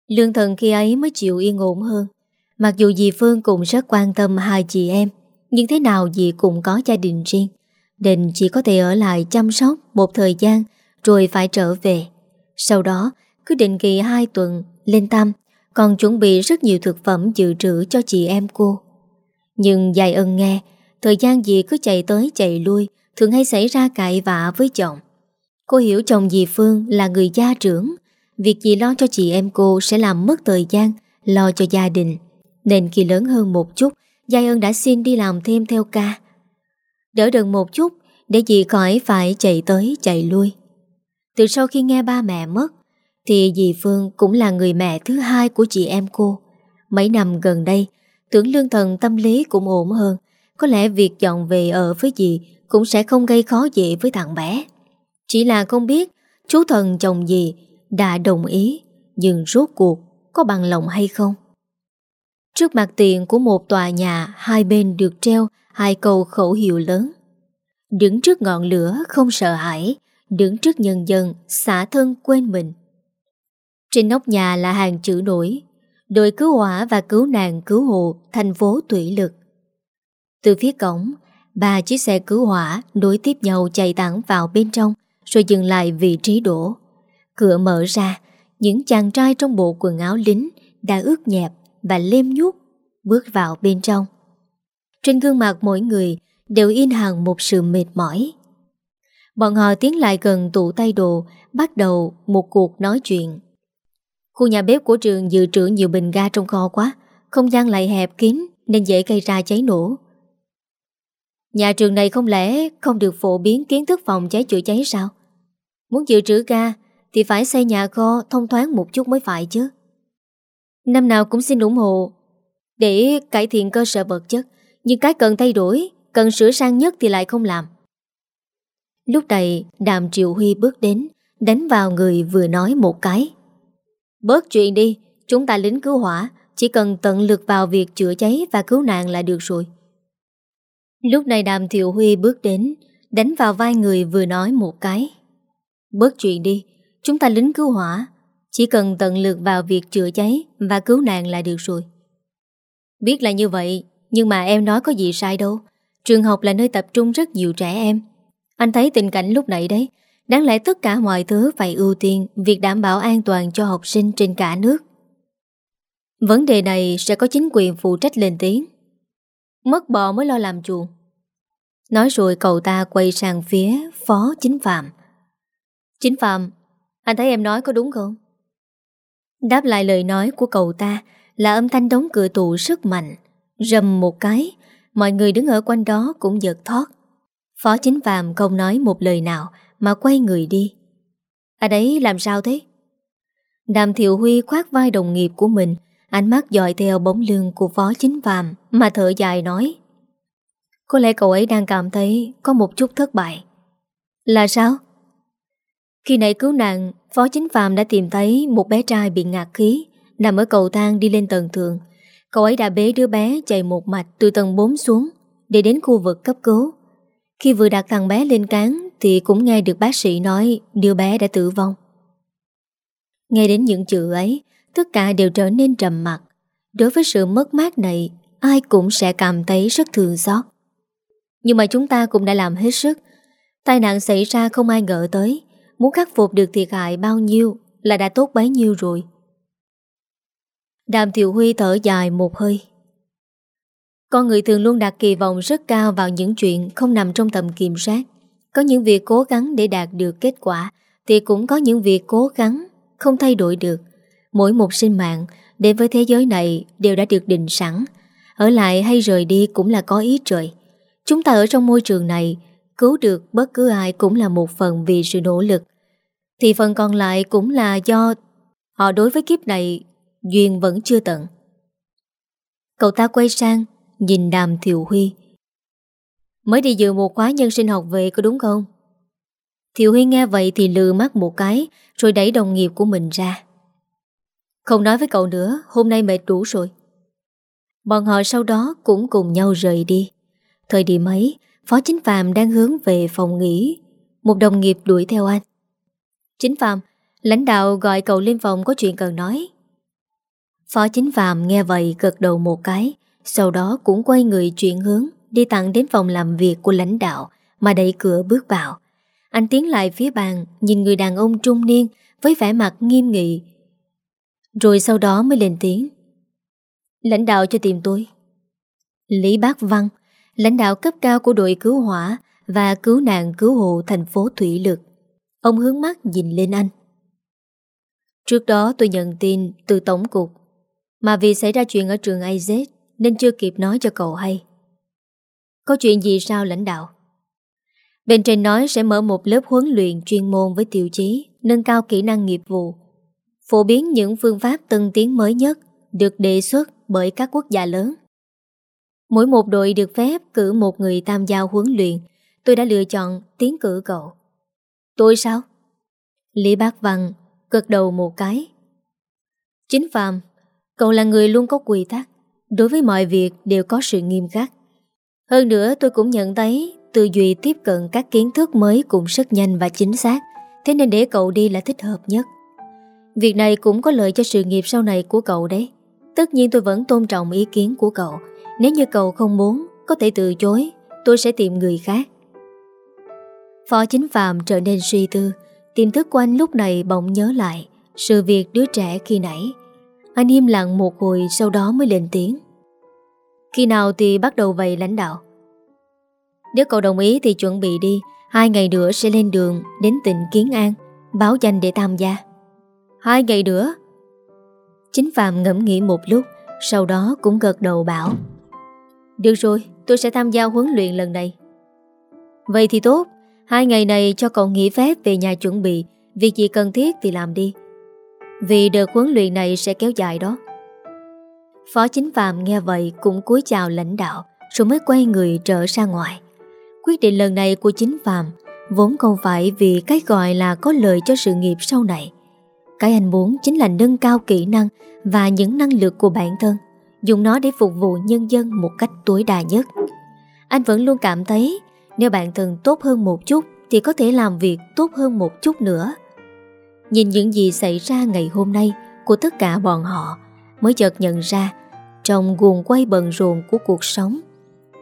Lương thần khi ấy mới chịu yên ổn hơn. Mặc dù dì Phương cũng rất quan tâm hai chị em, nhưng thế nào dì cũng có gia đình riêng, nên chỉ có thể ở lại chăm sóc một thời gian rồi phải trở về. Sau đó, cứ định kỳ hai tuần lên tâm, còn chuẩn bị rất nhiều thực phẩm dự trữ cho chị em cô. Nhưng dài ân nghe, thời gian dì cứ chạy tới chạy lui, thường hay xảy ra cãi vã với chồng. Cô hiểu chồng dì Phương là người gia trưởng Việc dì lo cho chị em cô sẽ làm mất thời gian Lo cho gia đình nên khi lớn hơn một chút, Giai ơn đã xin đi làm thêm theo ca. Đỡ đần một chút, Để dì khỏi phải chạy tới, chạy lui. Từ sau khi nghe ba mẹ mất, Thì dì Phương cũng là người mẹ thứ hai của chị em cô. Mấy năm gần đây, Tưởng lương thần tâm lý cũng ổn hơn. Có lẽ việc dọn về ở với dì Cũng sẽ không gây khó dễ với thằng bé. Chỉ là không biết chú thần chồng dì đã đồng ý, nhưng rốt cuộc có bằng lòng hay không. Trước mặt tiền của một tòa nhà hai bên được treo hai câu khẩu hiệu lớn. Đứng trước ngọn lửa không sợ hãi, đứng trước nhân dân xả thân quên mình. Trên nóc nhà là hàng chữ nổi, đội cứu hỏa và cứu nạn cứu hộ thành phố Thủy Lực. Từ phía cổng, ba chiếc xe cứu hỏa nối tiếp nhau chạy thẳng vào bên trong rồi dừng lại vị trí đổ. Cửa mở ra, những chàng trai trong bộ quần áo lính đã ướt nhẹp và lem nhuốc bước vào bên trong. Trên gương mặt mỗi người đều in hàng một sự mệt mỏi. Bọn họ tiến lại gần tủ tay đồ, bắt đầu một cuộc nói chuyện. Khu nhà bếp của trường dự trữ nhiều bình ga trong kho quá, không gian lại hẹp kín nên dễ gây ra cháy nổ. Nhà trường này không lẽ không được phổ biến kiến thức phòng cháy chữa cháy sao? Muốn dự trữ ga thì phải xây nhà kho thông thoáng một chút mới phải chứ. Năm nào cũng xin ủng hộ. Để cải thiện cơ sở vật chất, nhưng cái cần thay đổi, cần sửa sang nhất thì lại không làm. Lúc này Đàm Triệu Huy bước đến Đánh vào người vừa nói một cái. Bớt chuyện đi Chúng ta lính cứu hỏa Chỉ cần tận lực vào việc chữa cháy và cứu nạn là được rồi. Lúc này Đàm Thiệu Huy bước đến Đánh vào vai người vừa nói một cái. Bớt chuyện đi Chúng ta lính cứu hỏa chỉ cần tận lực vào việc chữa cháy Và cứu nạn là được rồi. Biết là như vậy, Nhưng mà em nói có gì sai đâu. Trường học là nơi tập trung rất nhiều trẻ em. Anh thấy tình cảnh lúc nãy đấy, Đáng lẽ tất cả mọi thứ phải ưu tiên Việc đảm bảo an toàn cho học sinh trên cả nước. Vấn đề này sẽ có chính quyền phụ trách lên tiếng. Mất bò mới lo làm chuồng. Nói rồi cậu ta quay sang phía phó chính phạm. Chính phạm, Anh thấy em nói có đúng không? Đáp lại lời nói của cậu ta Là âm thanh đóng cửa tủ rất mạnh, Rầm một cái, Mọi người đứng ở quanh đó cũng giật thoát Phó chính phàm không nói một lời nào Mà quay người đi À đấy làm sao thế? Đàm Thiệu Huy khoát vai đồng nghiệp của mình, Ánh mắt dòi theo bóng lưng của phó chính phàm Mà thở dài nói, Có lẽ cậu ấy đang cảm thấy Có một chút thất bại Là sao? Khi nãy cứu nạn, Phó chính phạm đã tìm thấy Một bé trai bị ngạt khí, Nằm ở cầu thang đi lên tầng thượng. Cậu ấy đã bế đứa bé chạy một mạch Từ tầng 4 xuống Để đến khu vực cấp cứu. Khi vừa đặt thằng bé lên cán Thì cũng nghe được bác sĩ nói Đứa bé đã tử vong. Nghe đến những chữ ấy, Tất cả đều trở nên trầm mặc. Đối với sự mất mát này, Ai cũng sẽ cảm thấy rất thương xót. Nhưng mà chúng ta cũng đã làm hết sức. Tai nạn xảy ra không ai ngờ tới. Muốn khắc phục được thiệt hại bao nhiêu Là đã tốt bấy nhiêu rồi. Đàm Thiệu Huy thở dài một hơi. Con người thường luôn đặt kỳ vọng rất cao Vào những chuyện không nằm trong tầm kiểm soát. Có những việc cố gắng để đạt được kết quả Thì cũng có những việc cố gắng Không thay đổi được. Mỗi một sinh mạng, Đến với thế giới này đều đã được định sẵn. Ở lại hay rời đi cũng là có ý trời. Chúng ta ở trong môi trường này Cứu được bất cứ ai cũng là một phần vì sự nỗ lực. Thì phần còn lại cũng là do Họ đối với kiếp này, Duyên vẫn chưa tận. Cậu ta quay sang, Nhìn đàm Thiệu Huy. Mới đi dự một khóa nhân sinh học về có đúng không? Thiệu Huy nghe vậy thì lừa mắt một cái, Rồi đẩy đồng nghiệp của mình ra. Không nói với cậu nữa, Hôm nay mệt đủ rồi. Bọn họ sau đó cũng cùng nhau rời đi. Thời điểm ấy Phó Chính Phạm đang hướng về phòng nghỉ. Một đồng nghiệp đuổi theo anh. Chính Phạm, Lãnh đạo gọi cậu lên phòng có chuyện cần nói. Phó Chính Phạm nghe vậy gật đầu một cái, Sau đó cũng quay người chuyển hướng, Đi tặng đến phòng làm việc của lãnh đạo Mà đẩy cửa bước vào. Anh tiến lại phía bàn, Nhìn người đàn ông trung niên Với vẻ mặt nghiêm nghị. Rồi sau đó mới lên tiếng. Lãnh đạo cho tìm tôi. Lý Bác Văn lãnh đạo cấp cao của đội cứu hỏa và cứu nạn cứu hộ thành phố Thủy Lực. Ông hướng mắt nhìn lên anh. Trước đó tôi nhận tin từ Tổng cục, mà vì xảy ra chuyện ở trường AZ nên chưa kịp nói cho cậu hay. Có chuyện gì sao lãnh đạo? Bên trên nói sẽ mở một lớp huấn luyện chuyên môn với tiêu chí nâng cao kỹ năng nghiệp vụ, phổ biến những phương pháp tân tiến mới nhất được đề xuất bởi các quốc gia lớn. Mỗi một đội được phép cử một người tham gia huấn luyện. Tôi đã lựa chọn tiến cử cậu. Tôi sao? Lý Bác Văn gật đầu một cái. Chính Phạm, Cậu là người luôn có quy tắc. Đối với mọi việc đều có sự nghiêm khắc. Hơn nữa, tôi cũng nhận thấy Tư duy tiếp cận các kiến thức mới Cũng rất nhanh và chính xác. Thế nên để cậu đi là thích hợp nhất. Việc này cũng có lợi cho sự nghiệp sau này của cậu đấy. Tất nhiên tôi vẫn tôn trọng ý kiến của cậu nếu như cậu không muốn, Có thể từ chối, Tôi sẽ tìm người khác. Phó chính phạm trở nên suy tư, Tiềm thức của anh lúc này bỗng nhớ lại Sự việc đứa trẻ khi nãy. Anh im lặng một hồi Sau đó mới lên tiếng. Khi nào thì bắt đầu vậy lãnh đạo? Nếu cậu đồng ý thì chuẩn bị đi, Hai ngày nữa sẽ lên đường Đến tỉnh Kiến An, Báo danh để tham gia. Hai ngày nữa? Chính Phạm ngẫm nghĩ một lúc, Sau đó cũng gật đầu bảo được rồi, tôi sẽ tham gia huấn luyện lần này. Vậy thì tốt, hai ngày này cho cậu nghỉ phép về nhà chuẩn bị, việc gì cần thiết thì làm đi. Vì đợt huấn luyện này sẽ kéo dài đó. Phó chính phạm nghe vậy cũng cúi chào lãnh đạo, rồi mới quay người trở ra ngoài. Quyết định lần này của chính phạm Vốn không phải vì cái gọi là có lợi cho sự nghiệp sau này Cái anh muốn chính là nâng cao kỹ năng Và những năng lực của bản thân Dùng nó để phục vụ nhân dân một cách tối đa nhất Anh vẫn luôn cảm thấy Nếu bạn thân tốt hơn một chút Thì có thể làm việc tốt hơn một chút nữa Nhìn những gì xảy ra ngày hôm nay Của tất cả bọn họ Mới chợt nhận ra Trong guồng quay bận rộn của cuộc sống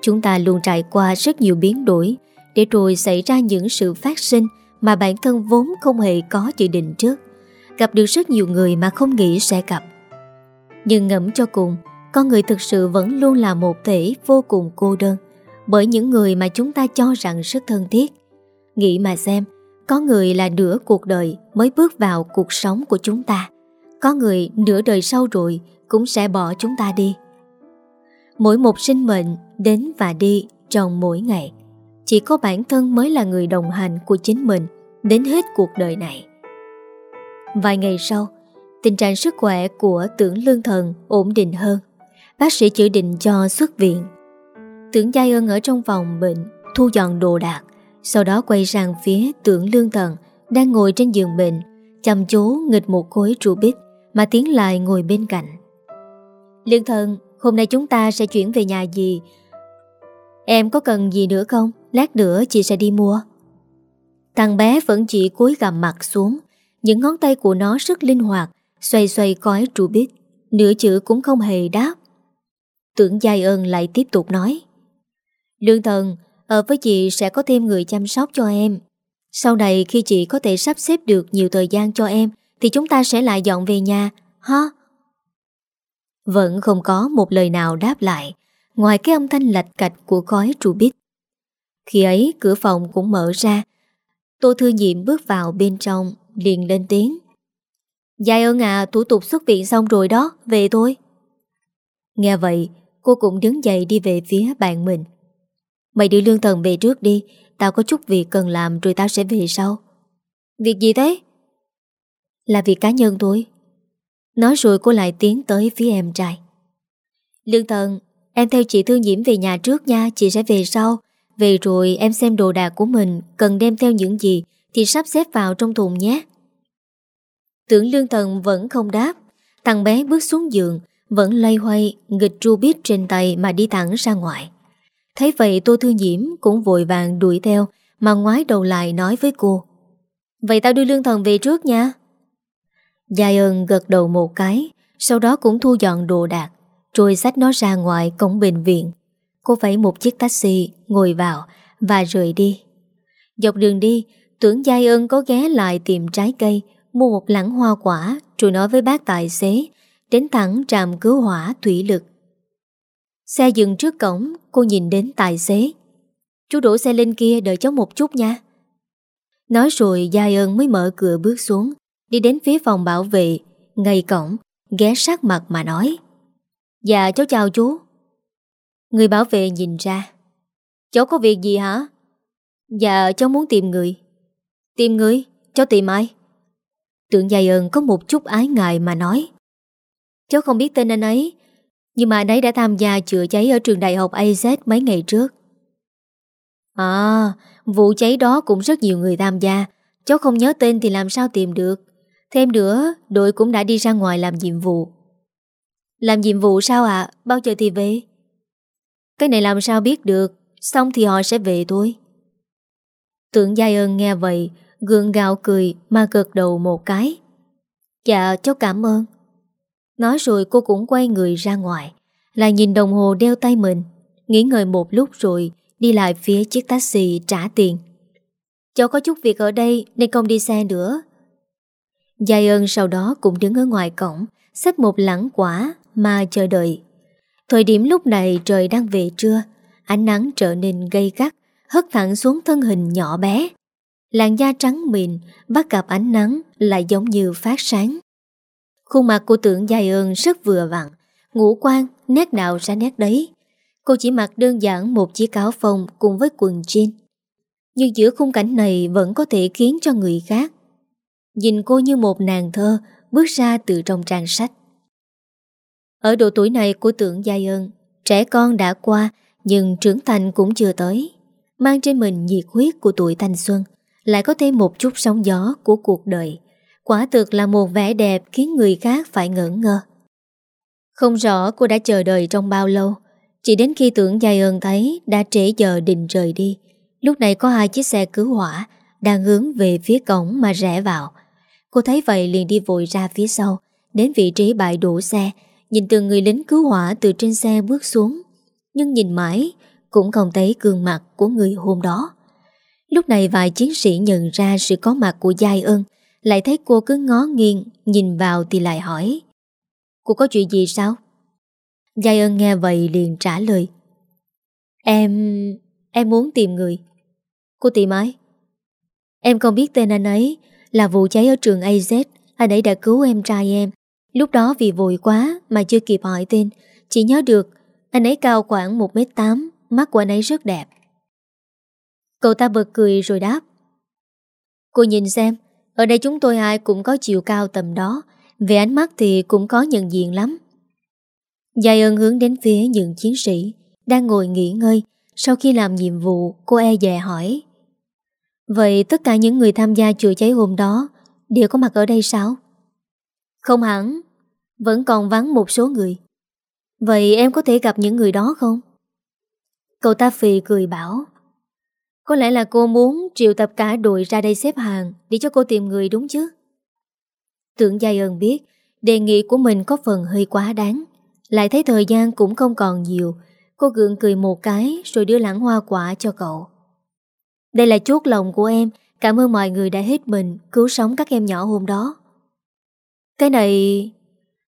Chúng ta luôn trải qua rất nhiều biến đổi để rồi xảy ra những sự phát sinh mà bản thân vốn không hề có dự định trước. Gặp được rất nhiều người mà không nghĩ sẽ gặp. Nhưng ngẫm cho cùng, con người thực sự vẫn luôn là một thể vô cùng cô đơn bởi những người mà chúng ta cho rằng rất thân thiết. Nghĩ mà xem, có người là nửa cuộc đời mới bước vào cuộc sống của chúng ta. Có người nửa đời sau rồi cũng sẽ bỏ chúng ta đi. Mỗi một sinh mệnh đến và đi trong mỗi ngày chỉ có bản thân mới là người đồng hành của chính mình đến hết cuộc đời này. Vài ngày sau, tình trạng sức khỏe của tưởng lương thần ổn định hơn. Bác sĩ chỉ định cho xuất viện. Tưởng Giai ơn ở trong phòng bệnh, thu dọn đồ đạc, sau đó quay sang phía tưởng lương thần đang ngồi trên giường bệnh, chăm chú nghịch một khối trụ bít mà tiến lại ngồi bên cạnh. Lương thần, hôm nay chúng ta sẽ chuyển về nhà gì? Em có cần gì nữa không? Lát nữa chị sẽ đi mua Thằng bé vẫn chỉ cúi gằm mặt xuống Những ngón tay của nó rất linh hoạt Xoay xoay cói trụ bít Nửa chữ cũng không hề đáp Tưởng Giai ơn lại tiếp tục nói. Lương thần Ở với chị sẽ có thêm người chăm sóc cho em. Sau này khi chị có thể sắp xếp được nhiều thời gian cho em, Thì chúng ta sẽ lại dọn về nhà, Ha? Vẫn không có một lời nào đáp lại, Ngoài cái âm thanh lạch cạch của khói trụ bít khi ấy, cửa phòng cũng mở ra. Tô Thư Nhiệm bước vào bên trong, liền lên tiếng. Giai ơn à thủ tục xuất viện xong rồi đó, Về thôi. Nghe vậy cô cũng đứng dậy đi về phía bạn mình Mày đưa lương thần về trước đi Tao có chút việc cần làm rồi tao sẽ về sau Việc gì thế? Là việc cá nhân thôi Nói rồi cô lại tiến tới phía em trai Lương thần Em theo chị Thư Nhiễm về nhà trước nha Chị sẽ về sau về rồi em xem đồ đạc của mình cần đem theo những gì thì sắp xếp vào trong thùng nhé. Tưởng lương thần vẫn không đáp. Thằng bé bước xuống giường, vẫn lay hoay, nghịch ru bít trên tay mà đi thẳng ra ngoài. Thấy vậy Tô Thư Nhiễm cũng vội vàng đuổi theo mà ngoái đầu lại nói với cô. Vậy tao đưa lương thần về trước nha. Giai ơn gật đầu một cái, sau đó cũng thu dọn đồ đạc, rồi xách nó ra ngoài cổng bệnh viện. Cô phải một chiếc taxi ngồi vào và rời đi. Dọc đường đi, tưởng Giai ơn có ghé lại tìm trái cây, mua một lẵng hoa quả rồi nói với bác tài xế, đến thẳng trạm cứu hỏa thủy lực. Xe dừng trước cổng, cô nhìn đến tài xế. Chú đổ xe lên kia đợi cháu một chút nha. Nói rồi Giai ơn mới mở cửa bước xuống, đi đến phía phòng bảo vệ, ngay cổng, ghé sát mặt mà nói. Dạ cháu chào chú. Người bảo vệ nhìn ra Cháu có việc gì hả? Dạ cháu muốn tìm người Tìm người? Cháu tìm ai? Tượng giai ơn có một chút ái ngại mà nói Cháu không biết tên anh ấy, Nhưng mà anh ấy đã tham gia chữa cháy Ở trường đại học AZ mấy ngày trước. À Vụ cháy đó cũng rất nhiều người tham gia. Cháu không nhớ tên thì làm sao tìm được? Thêm nữa, Đội cũng đã đi ra ngoài làm nhiệm vụ. Làm nhiệm vụ sao ạ? Bao giờ thì về? Cái này làm sao biết được? Xong thì họ sẽ về thôi. Tưởng Giai ơn nghe vậy, Gượng gạo cười mà gật đầu một cái. Dạ cháu cảm ơn. Nói rồi cô cũng quay người ra ngoài, Lại nhìn đồng hồ đeo tay mình. Nghĩ ngơi một lúc rồi Đi lại phía chiếc taxi trả tiền. Cháu có chút việc ở đây Nên không đi xe nữa. Giai ơn sau đó cũng đứng ở ngoài cổng, Xách một lẵng quả Mà chờ đợi. Thời điểm lúc này trời đang về trưa, Ánh nắng trở nên gây gắt, Hất thẳng xuống thân hình nhỏ bé. Làn da trắng mịn, Bắt gặp ánh nắng lại giống như phát sáng. Khuôn mặt của tưởng dài ơn rất vừa vặn Ngũ quan nét nào ra nét đấy Cô chỉ mặc đơn giản một chiếc áo phông cùng với quần jean Nhưng giữa khung cảnh này vẫn có thể khiến cho người khác Nhìn cô như một nàng thơ bước ra từ trong trang sách ở độ tuổi này của tưởng Giai ơn, trẻ con đã qua nhưng trưởng thành cũng chưa tới. Mang trên mình nhiệt huyết của tuổi thanh xuân, lại có thêm một chút sóng gió của cuộc đời. Quả thực là một vẻ đẹp khiến người khác phải ngỡ ngơ. Không rõ cô đã chờ đợi trong bao lâu, chỉ đến khi tưởng dài ơn thấy đã trễ giờ định rời đi. Lúc này có hai chiếc xe cứu hỏa đang hướng về phía cổng mà rẽ vào. Cô thấy vậy liền đi vội ra phía sau, đến vị trí bãi đổ xe, nhìn từng người lính cứu hỏa từ trên xe bước xuống. Nhưng nhìn mãi, cũng không thấy gương mặt của người hôm đó. Lúc này vài chiến sĩ nhận ra sự có mặt của Giai ân, lại thấy cô cứ ngó nghiêng, nhìn vào thì lại hỏi. Cô có chuyện gì sao? Giai ơn nghe vậy liền trả lời. Em... em muốn tìm người. Cô tìm ai? Em không biết tên anh ấy Là vụ cháy ở trường AZ Anh ấy đã cứu em trai em Lúc đó vì vội quá mà chưa kịp hỏi tên Chỉ nhớ được Anh ấy cao khoảng 1m8 Mắt của anh ấy rất đẹp Cậu ta bật cười rồi đáp Cô nhìn xem ở đây chúng tôi ai cũng có chiều cao tầm đó, Về ánh mắt thì cũng có nhận diện lắm Dài ơn hướng đến phía những chiến sĩ Đang ngồi nghỉ ngơi Sau khi làm nhiệm vụ, Cô e dè hỏi Vậy tất cả những người tham gia chữa cháy hôm đó Đều có mặt ở đây sao? Không hẳn, Vẫn còn vắng một số người Vậy em có thể gặp những người đó không? Cậu ta phì cười bảo có lẽ là cô muốn triệu tập cả đội ra đây xếp hàng Để cho cô tìm người đúng chứ? Tưởng Giai ơn biết Đề nghị của mình có phần hơi quá đáng, Lại thấy thời gian cũng không còn nhiều, Cô gượng cười một cái Rồi đưa lãng hoa quả cho cậu. Đây là chốt lòng của em, Cảm ơn mọi người đã hết mình, Cứu sống các em nhỏ hôm đó. Cái này,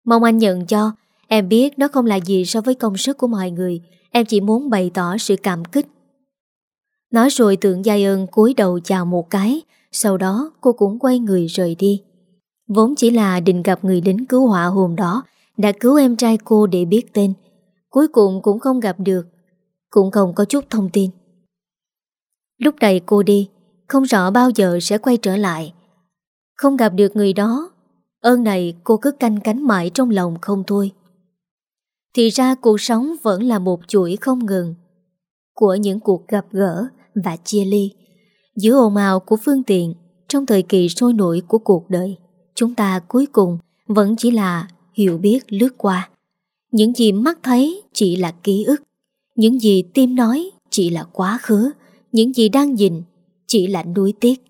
Mong anh nhận cho, Em biết nó không là gì so với công sức của mọi người, Em chỉ muốn bày tỏ sự cảm kích. Nói rồi tượng giai ơn cúi đầu chào một cái, Sau đó cô cũng quay người rời đi. Vốn chỉ là định gặp người lính cứu hỏa hôm đó, Đã cứu em trai cô để biết tên. Cuối cùng cũng không gặp được, Cũng không có chút thông tin. Lúc này cô đi, Không rõ bao giờ sẽ quay trở lại. Không gặp được người đó, Ơn này cô cứ canh cánh mãi trong lòng không thôi. Thì ra cuộc sống vẫn là một chuỗi không ngừng Của những cuộc gặp gỡ và chia ly. Giữa ồn ào của phương tiện, Trong thời kỳ sôi nổi của cuộc đời, Chúng ta cuối cùng vẫn chỉ là hiểu biết lướt qua. Những gì mắt thấy chỉ là ký ức, Những gì tim nói chỉ là quá khứ, những gì đang nhìn Chỉ là nuối tiếc.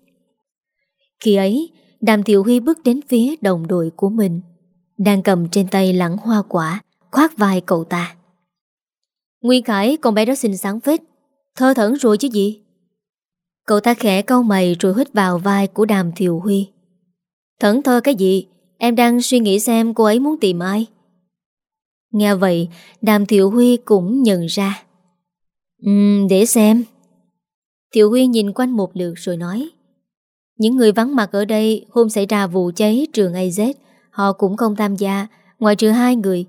Khi ấy, Đàm Thiệu Huy bước đến phía đồng đội của mình, Đang cầm trên tay lẵng hoa quả Khoát vai cậu ta. Nguyên Khải, con bé đó xinh sáng phết. Thơ thẩn rồi chứ gì? Cậu ta khẽ câu mày rồi hít vào vai của Đàm thiều Huy. Thẩn thơ cái gì? Em đang suy nghĩ xem cô ấy muốn tìm ai. Nghe vậy, Đàm Thiệu Huy cũng nhận ra. Ừm, để xem. Thiệu Huy nhìn quanh một lượt rồi nói, Những người vắng mặt ở đây hôm xảy ra vụ cháy trường AZ Họ cũng không tham gia Ngoại trừ hai người.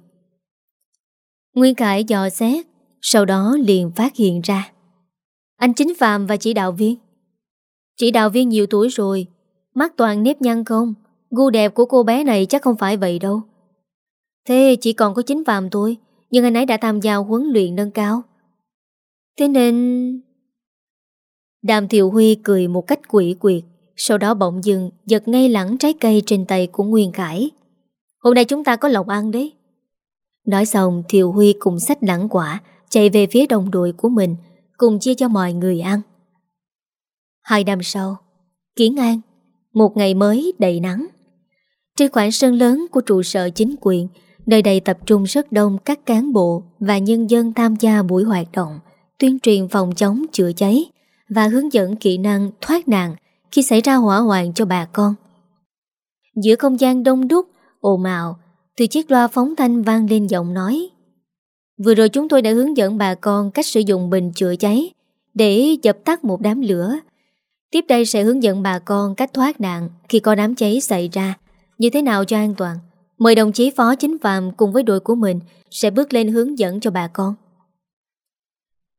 Nguyên Cải dò xét, Sau đó liền phát hiện ra. Anh chính phạm và chỉ đạo viên. Chỉ đạo viên nhiều tuổi rồi, Mắt toàn nếp nhăn không? Gu đẹp của cô bé này chắc không phải vậy đâu. Thế chỉ còn có chính phạm thôi, Nhưng anh ấy đã tham gia huấn luyện nâng cao. Thế nên Đàm Thiệu Huy cười một cách quỷ quyệt, Sau đó bỗng dừng, Giật ngay lẳng trái cây trên tay của Nguyên Khải. Hôm nay chúng ta có lộc ăn đấy. Nói xong, Thiệu Huy cùng sách lẳng quả Chạy về phía đồng đội của mình Cùng chia cho mọi người ăn Hai năm sau Kiến An Một ngày mới đầy nắng Trên khoảng sân lớn của trụ sở chính quyền Nơi đây tập trung rất đông các cán bộ Và nhân dân tham gia buổi hoạt động Tuyên truyền phòng chống chữa cháy và hướng dẫn kỹ năng thoát nạn khi xảy ra hỏa hoạn cho bà con. Giữa không gian đông đúc, ồn ào, từ chiếc loa phóng thanh vang lên giọng nói. Vừa rồi chúng tôi đã hướng dẫn bà con cách sử dụng bình chữa cháy để dập tắt một đám lửa. Tiếp đây sẽ hướng dẫn bà con cách thoát nạn khi có đám cháy xảy ra, như thế nào cho an toàn. Mời đồng chí Phó Chính Phạm cùng với đội của mình sẽ bước lên hướng dẫn cho bà con.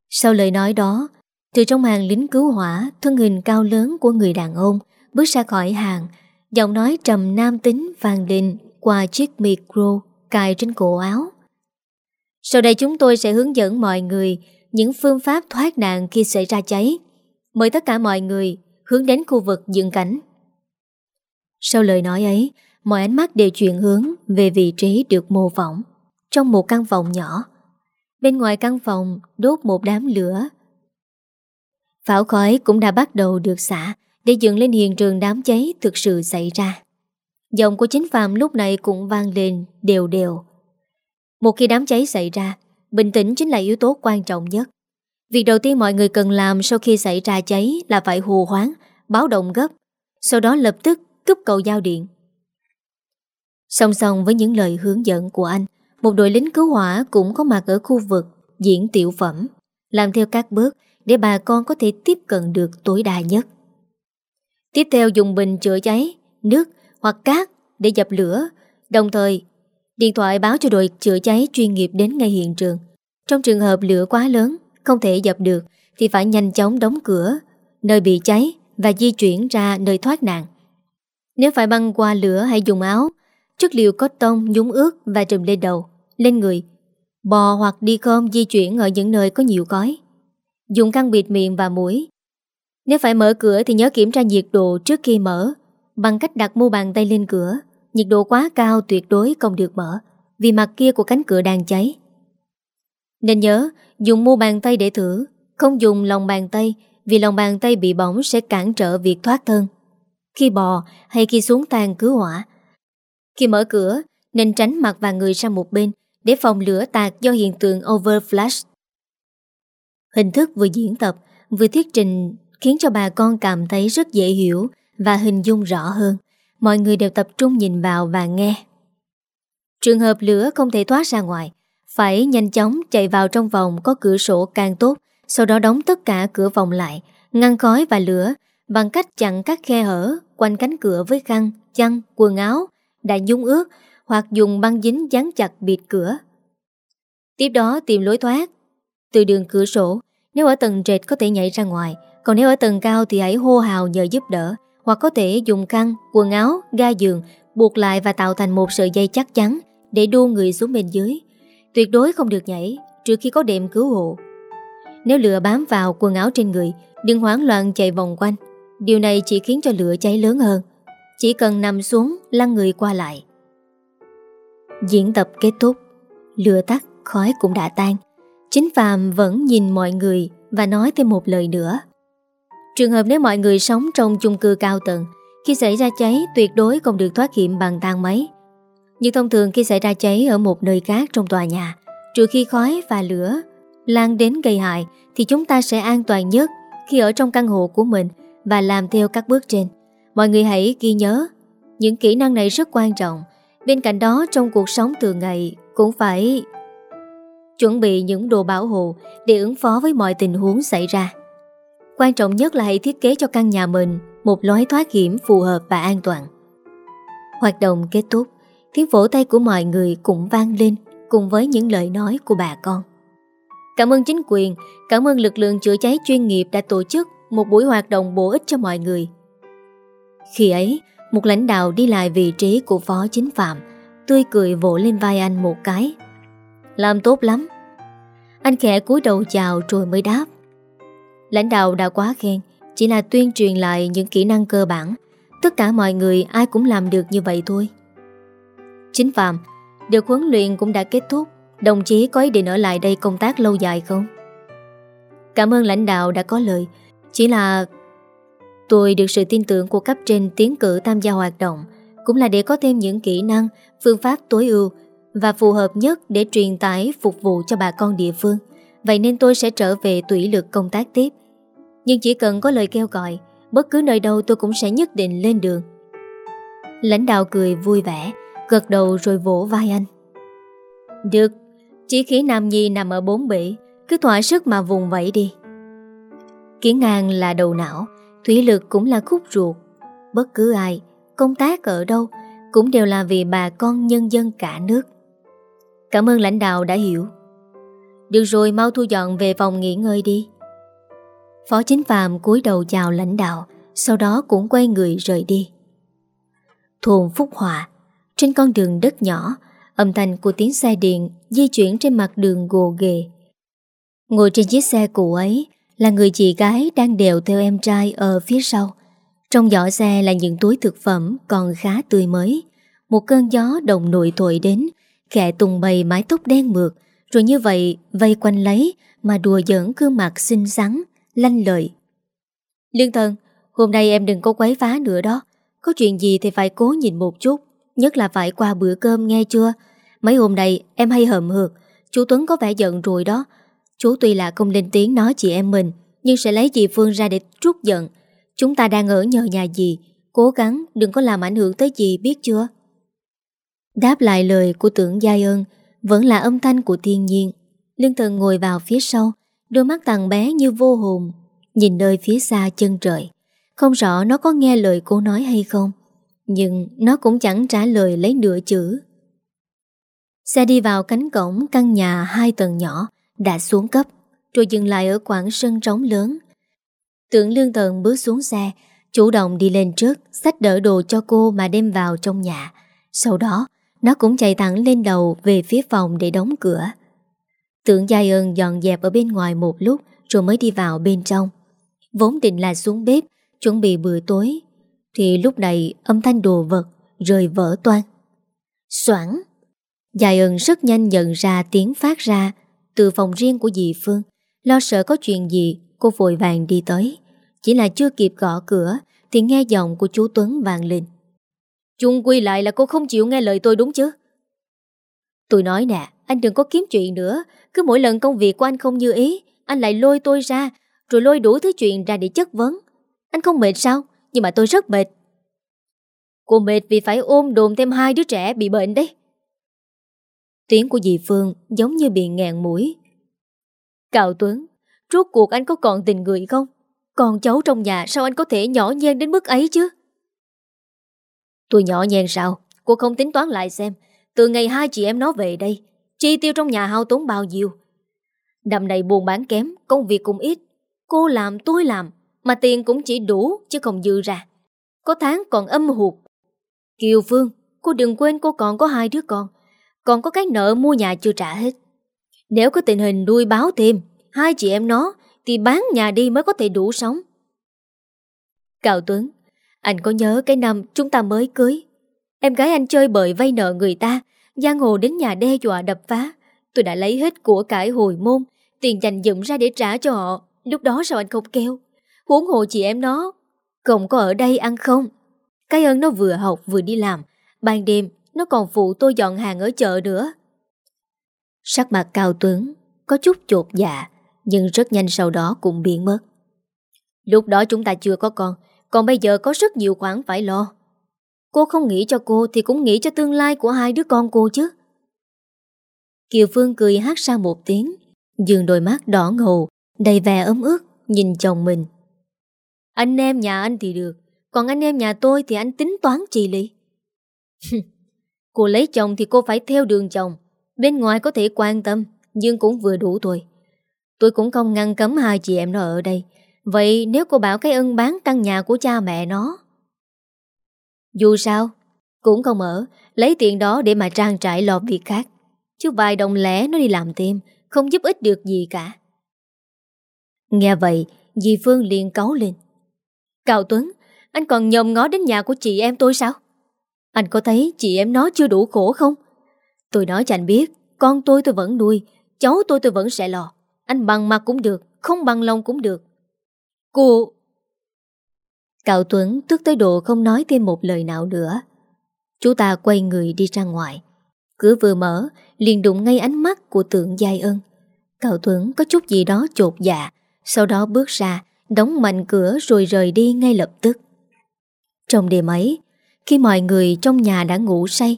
Sau lời nói đó, từ trong hàng lính cứu hỏa Thân hình cao lớn của người đàn ông Bước ra khỏi hàng Giọng nói trầm nam tính vàng lên Qua chiếc micro cài trên cổ áo sau đây chúng tôi sẽ hướng dẫn mọi người Những phương pháp thoát nạn khi xảy ra cháy Mời tất cả mọi người hướng đến khu vực dựng cảnh. Sau lời nói ấy, mọi ánh mắt đều chuyển hướng về vị trí được mô phỏng, trong một căn phòng nhỏ. Bên ngoài căn phòng đốt một đám lửa. Pháo khói cũng đã bắt đầu được xả để dựng lên hiện trường đám cháy thực sự xảy ra. Giọng của chính phạm lúc này cũng vang lên đều đều. Một khi đám cháy xảy ra, bình tĩnh chính là yếu tố quan trọng nhất. Việc đầu tiên mọi người cần làm sau khi xảy ra cháy là phải hù hoáng, báo động gấp, sau đó lập tức cúp cầu giao điện. Song song với những lời hướng dẫn của anh, một đội lính cứu hỏa cũng có mặt ở khu vực diễn tiểu phẩm, làm theo các bước để bà con có thể tiếp cận được tối đa nhất. Tiếp theo dùng bình chữa cháy, nước hoặc cát để dập lửa, đồng thời điện thoại báo cho đội chữa cháy chuyên nghiệp đến ngay hiện trường. Trong trường hợp lửa quá lớn, không thể dập được thì phải nhanh chóng đóng cửa, nơi bị cháy và di chuyển ra nơi thoát nạn. Nếu phải băng qua lửa hãy dùng áo, chất liệu có tông nhúng ướt và trùm lên đầu, lên người. Bò hoặc đi khom di chuyển ở những nơi có nhiều khói. Dùng khăn bịt miệng và mũi. Nếu phải mở cửa thì nhớ kiểm tra nhiệt độ trước khi mở, bằng cách đặt mu bàn tay lên cửa. Nhiệt độ quá cao tuyệt đối không được mở, vì mặt kia của cánh cửa đang cháy. Nên nhớ, dùng mu bàn tay để thử, không dùng lòng bàn tay vì lòng bàn tay bị bỏng sẽ cản trở việc thoát thân. Khi bò hay khi xuống tàn cứu hỏa. Khi mở cửa, nên tránh mặt và người sang một bên để phòng lửa tạc do hiện tượng overflash. Hình thức vừa diễn tập, vừa thuyết trình khiến cho bà con cảm thấy rất dễ hiểu và hình dung rõ hơn. Mọi người đều tập trung nhìn vào và nghe. Trường hợp lửa không thể thoát ra ngoài, phải nhanh chóng chạy vào trong vòng có cửa sổ càng tốt, sau đó đóng tất cả cửa vòng lại, ngăn khói và lửa bằng cách chặn các khe hở quanh cánh cửa với khăn, chăn, quần áo đã nhung ướt hoặc dùng băng dính dán chặt bịt cửa. Tiếp đó tìm lối thoát từ đường cửa sổ, nếu ở tầng trệt có thể nhảy ra ngoài, còn nếu ở tầng cao thì hãy hô hào nhờ giúp đỡ, hoặc có thể dùng khăn, quần áo, ga giường buộc lại và tạo thành một sợi dây chắc chắn để đu người xuống bên dưới. Tuyệt đối không được nhảy Trước khi có đệm cứu hộ. Nếu lửa bám vào quần áo trên người Đừng hoảng loạn chạy vòng quanh. Điều này chỉ khiến cho lửa cháy lớn hơn. Chỉ cần nằm xuống lăn người qua lại. Diễn tập kết thúc. Lửa tắt khói cũng đã tan. Chính Phạm vẫn nhìn mọi người Và nói thêm một lời nữa. Trường hợp nếu mọi người sống trong chung cư cao tầng Khi xảy ra cháy tuyệt đối không được thoát hiểm bằng thang máy nhưng thông thường khi xảy ra cháy ở một nơi khác trong tòa nhà, trừ khi khói và lửa lan đến gây hại thì chúng ta sẽ an toàn nhất khi ở trong căn hộ của mình và làm theo các bước trên. Mọi người hãy ghi nhớ, những kỹ năng này rất quan trọng. Bên cạnh đó trong cuộc sống thường ngày cũng phải chuẩn bị những đồ bảo hộ để ứng phó với mọi tình huống xảy ra. Quan trọng nhất là hãy thiết kế cho căn nhà mình một lối thoát hiểm phù hợp và an toàn. Hoạt động kết thúc Tiếng vỗ tay của mọi người cũng vang lên cùng với những lời nói của bà con. Cảm ơn chính quyền, cảm ơn lực lượng chữa cháy chuyên nghiệp đã tổ chức một buổi hoạt động bổ ích cho mọi người. Khi ấy, một lãnh đạo đi lại vị trí của phó chính phạm, tươi cười vỗ lên vai anh một cái. Làm tốt lắm. Anh khẽ cúi đầu chào rồi mới đáp. Lãnh đạo đã quá khen, chỉ là tuyên truyền lại những kỹ năng cơ bản. Tất cả mọi người ai cũng làm được như vậy thôi. Chính Phạm, được huấn luyện cũng đã kết thúc, đồng chí có ý định ở lại đây công tác lâu dài không? Cảm ơn lãnh đạo đã có lời, chỉ là tôi được sự tin tưởng của cấp trên tiến cử tham gia hoạt động, cũng là để có thêm những kỹ năng, phương pháp tối ưu và phù hợp nhất để truyền tải phục vụ cho bà con địa phương. Vậy nên tôi sẽ trở về tủy lực công tác tiếp. Nhưng chỉ cần có lời kêu gọi, bất cứ nơi đâu tôi cũng sẽ nhất định lên đường. Lãnh đạo cười vui vẻ, Gật đầu rồi vỗ vai anh. Được Chỉ khí Nam Nhi nằm ở bốn bể Cứ thỏa sức mà vùng vẫy đi. Kiến ngang là đầu não Thủy lực cũng là khúc ruột. Bất cứ ai Công tác ở đâu Cũng đều là vì bà con nhân dân cả nước. Cảm ơn lãnh đạo đã hiểu. Được rồi mau thu dọn về phòng nghỉ ngơi đi. Phó chính phạm cúi đầu chào lãnh đạo Sau đó cũng quay người rời đi Thôn Phúc Hòa trên con đường đất nhỏ, âm thanh của tiếng xe điện di chuyển trên mặt đường gồ ghề. Ngồi trên chiếc xe cũ ấy là người chị gái đang đèo theo em trai ở phía sau. Trong giỏ xe là những túi thực phẩm còn khá tươi mới. Một cơn gió đồng nội thổi đến, khẽ tung bầy mái tóc đen mượt, rồi như vậy vây quanh lấy mà đùa giỡn gương mặt xinh xắn, lanh lợi. Lương thần, hôm nay em đừng có quấy phá nữa đó. Có chuyện gì thì phải cố nhìn một chút, nhất là phải qua bữa cơm nghe chưa? Mấy hôm nay em hay hậm hực, chú Tuấn có vẻ giận rồi đó. Chú tuy là không lên tiếng nói chị em mình, nhưng sẽ lấy chị Phương ra để trút giận. Chúng ta đang ở nhờ nhà gì, cố gắng đừng có làm ảnh hưởng tới gì biết chưa? Đáp lại lời của tưởng Giai ơn, vẫn là âm thanh của thiên nhiên. Lương thần ngồi vào phía sau, đôi mắt thằng bé như vô hồn, nhìn nơi phía xa chân trời. Không rõ nó có nghe lời cô nói hay không, nhưng nó cũng chẳng trả lời lấy nửa chữ. Xe đi vào cánh cổng căn nhà hai tầng nhỏ, đã xuống cấp, rồi dừng lại ở quảng sân trống lớn. Tưởng lương thần bước xuống xe, chủ động đi lên trước, xách đỡ đồ cho cô mà đem vào trong nhà. Sau đó, nó cũng chạy thẳng lên đầu về phía phòng để đóng cửa. Tưởng Giai ơn dọn dẹp ở bên ngoài một lúc rồi mới đi vào bên trong. Vốn định là xuống bếp, chuẩn bị bữa tối. Thì lúc này âm thanh đồ vật rời vỡ toan. Soảng! Giai ơn rất nhanh nhận ra tiếng phát ra từ phòng riêng của dì Phương. Lo sợ có chuyện gì, cô vội vàng đi tới. Chỉ là chưa kịp gõ cửa thì nghe giọng của chú Tuấn vàng lên. Chung quy lại là cô không chịu nghe lời tôi đúng chứ Tôi nói nè Anh đừng có kiếm chuyện nữa cứ mỗi lần công việc của anh không như ý, Anh lại lôi tôi ra, Rồi lôi đủ thứ chuyện ra để chất vấn. Anh không mệt sao? Nhưng mà tôi rất mệt. Cô mệt vì phải ôm đồn thêm hai đứa trẻ bị bệnh đấy. Tiếng của dì Phương giống như bị ngẹn mũi. Cào Tuấn, Rốt cuộc anh có còn tình người không? Còn cháu trong nhà sao anh có thể nhỏ nhen đến mức ấy chứ? Tôi nhỏ nhen sao? Cô không tính toán lại xem. Từ ngày hai chị em nó về đây Chi tiêu trong nhà hao tốn bao nhiêu? Đầm này buồn bán kém, Công việc cũng ít. Cô làm, tôi làm, Mà tiền cũng chỉ đủ, chứ không dư ra. Có tháng còn âm hụt. Kiều Phương, Cô đừng quên cô còn có hai đứa con. Còn có cái nợ mua nhà chưa trả hết. Nếu có tình hình nuôi báo thêm, Hai chị em nó, Thì bán nhà đi mới có thể đủ sống. Cào Tuấn, anh có nhớ cái năm chúng ta mới cưới? Em gái anh chơi bời vay nợ người ta Giang hồ đến nhà đe dọa đập phá. Tôi đã lấy hết của cải hồi môn, Tiền dành dụm ra để trả cho họ. Lúc đó sao anh không kêu? Huống hồ chị em nó Không có ở đây ăn không? Cái ơn nó vừa học vừa đi làm, Ban đêm nó còn phụ tôi dọn hàng ở chợ nữa. Sắc mặt cao tuấn Có chút chột dạ Nhưng rất nhanh sau đó cũng biến mất. Lúc đó chúng ta chưa có con, còn bây giờ có rất nhiều khoản phải lo. Cô không nghĩ cho cô Thì cũng nghĩ cho tương lai của hai đứa con cô chứ. Kiều Phương cười hát sang một tiếng Dường đôi mắt đỏ ngầu, Đầy vẻ ấm ức, Nhìn chồng mình. Anh em nhà anh thì được, Còn anh em nhà tôi thì anh tính toán chi lý? Cô lấy chồng thì cô phải theo đường chồng, Bên ngoài có thể quan tâm, Nhưng cũng vừa đủ thôi. Tôi cũng không ngăn cấm hai chị em nó ở đây, Vậy nếu cô bảo cái ân bán căn nhà của cha mẹ nó dù sao, Cũng không ở, Lấy tiền đó để mà trang trải lo việc khác. Chứ vài đồng lẻ nó đi làm thêm, Không giúp ích được gì cả. Nghe vậy, Dì Phương liền cáu lên. Cao Tuấn, Anh còn nhòm ngó đến nhà của chị em tôi sao? Anh có thấy chị em nó chưa đủ khổ không? Tôi nói cho anh biết, Con tôi tôi vẫn nuôi, Cháu tôi tôi vẫn sẽ lo. Anh bằng mặt cũng được, Không bằng lòng cũng được. Cô... Cạo Tuấn tức tới độ không nói thêm một lời nào nữa. Chú ta quay người đi ra ngoài. Cửa vừa mở, liền đụng ngay ánh mắt của tượng Giai ân. Cạo Tuấn có chút gì đó chột dạ, sau đó bước ra, đóng mạnh cửa rồi rời đi ngay lập tức. Trong đêm ấy, khi mọi người trong nhà đã ngủ say,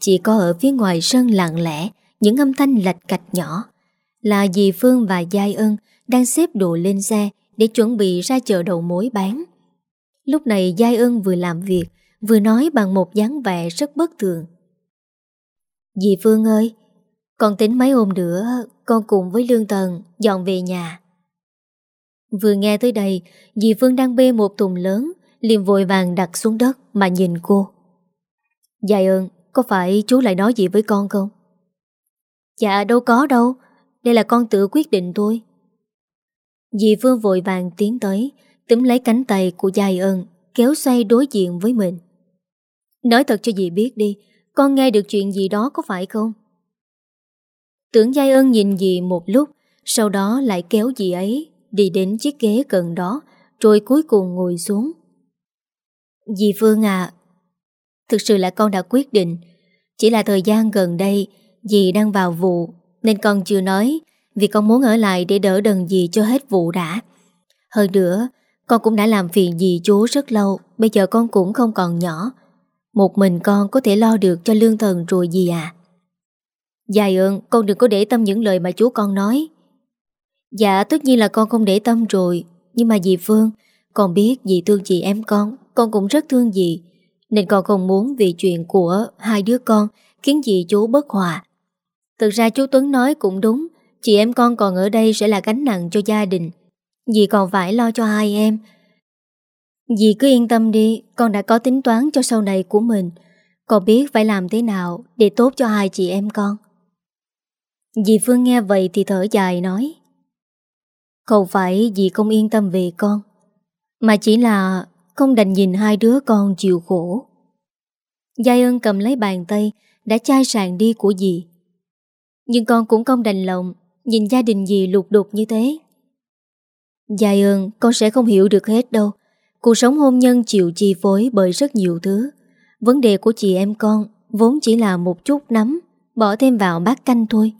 chỉ có ở phía ngoài sân lặng lẽ những âm thanh lạch cạch nhỏ. Là dì Phương và Giai ân đang xếp đồ lên xe để chuẩn bị ra chợ đầu mối bán. Lúc này Giai ơn vừa làm việc, vừa nói bằng một dáng vẻ rất bất thường. Dì Phương ơi, con tính mấy hôm nữa con cùng với Lương Tần dọn về nhà. Vừa nghe tới đây, dì Phương đang bê một thùng lớn, liền vội vàng đặt xuống đất mà nhìn cô. Giai ơn, có phải chú lại nói gì với con không? Dạ đâu có đâu, đây là con tự quyết định thôi. Dì Phương vội vàng tiến tới Túm lấy cánh tay của Giai ơn kéo xoay đối diện với mình. Nói thật cho dì biết đi, con nghe được chuyện gì đó có phải không? Tưởng Giai ơn nhìn dì một lúc, sau đó lại kéo dì ấy đi đến chiếc ghế gần đó, rồi cuối cùng ngồi xuống. Dì Phương à, thực sự là con đã quyết định, chỉ là thời gian gần đây dì đang vào vụ nên con chưa nói vì con muốn ở lại để đỡ đần dì cho hết vụ đã. Hơn nữa, con cũng đã làm phiền dì chú rất lâu, bây giờ con cũng không còn nhỏ. Một mình con có thể lo được cho lương thần rồi gì à? Dài ơn, con đừng có để tâm những lời mà chú con nói. Dạ, tất nhiên là con không để tâm rồi. Nhưng mà dì Phương, con biết dì thương chị em con, con cũng rất thương dì. Nên con không muốn vì chuyện của hai đứa con khiến dì chú bất hòa. Thực ra chú Tuấn nói cũng đúng, chị em con còn ở đây sẽ là gánh nặng cho gia đình. Dì còn phải lo cho hai em. Dì cứ yên tâm đi, con đã có tính toán cho sau này của mình. Con biết phải làm thế nào để tốt cho hai chị em con. Dì Phương nghe vậy thì thở dài nói Không phải dì không yên tâm về con Mà chỉ là không đành nhìn hai đứa con chịu khổ Giai ơn cầm lấy bàn tay Đã chai sàn đi của dì Nhưng con cũng không đành lòng Nhìn gia đình dì lục đục như thế Giai ơn, con sẽ không hiểu được hết đâu. Cuộc sống hôn nhân chịu chi phối bởi rất nhiều thứ. Vấn đề của chị em con Vốn chỉ là một chút nắm Bỏ thêm vào bát canh thôi.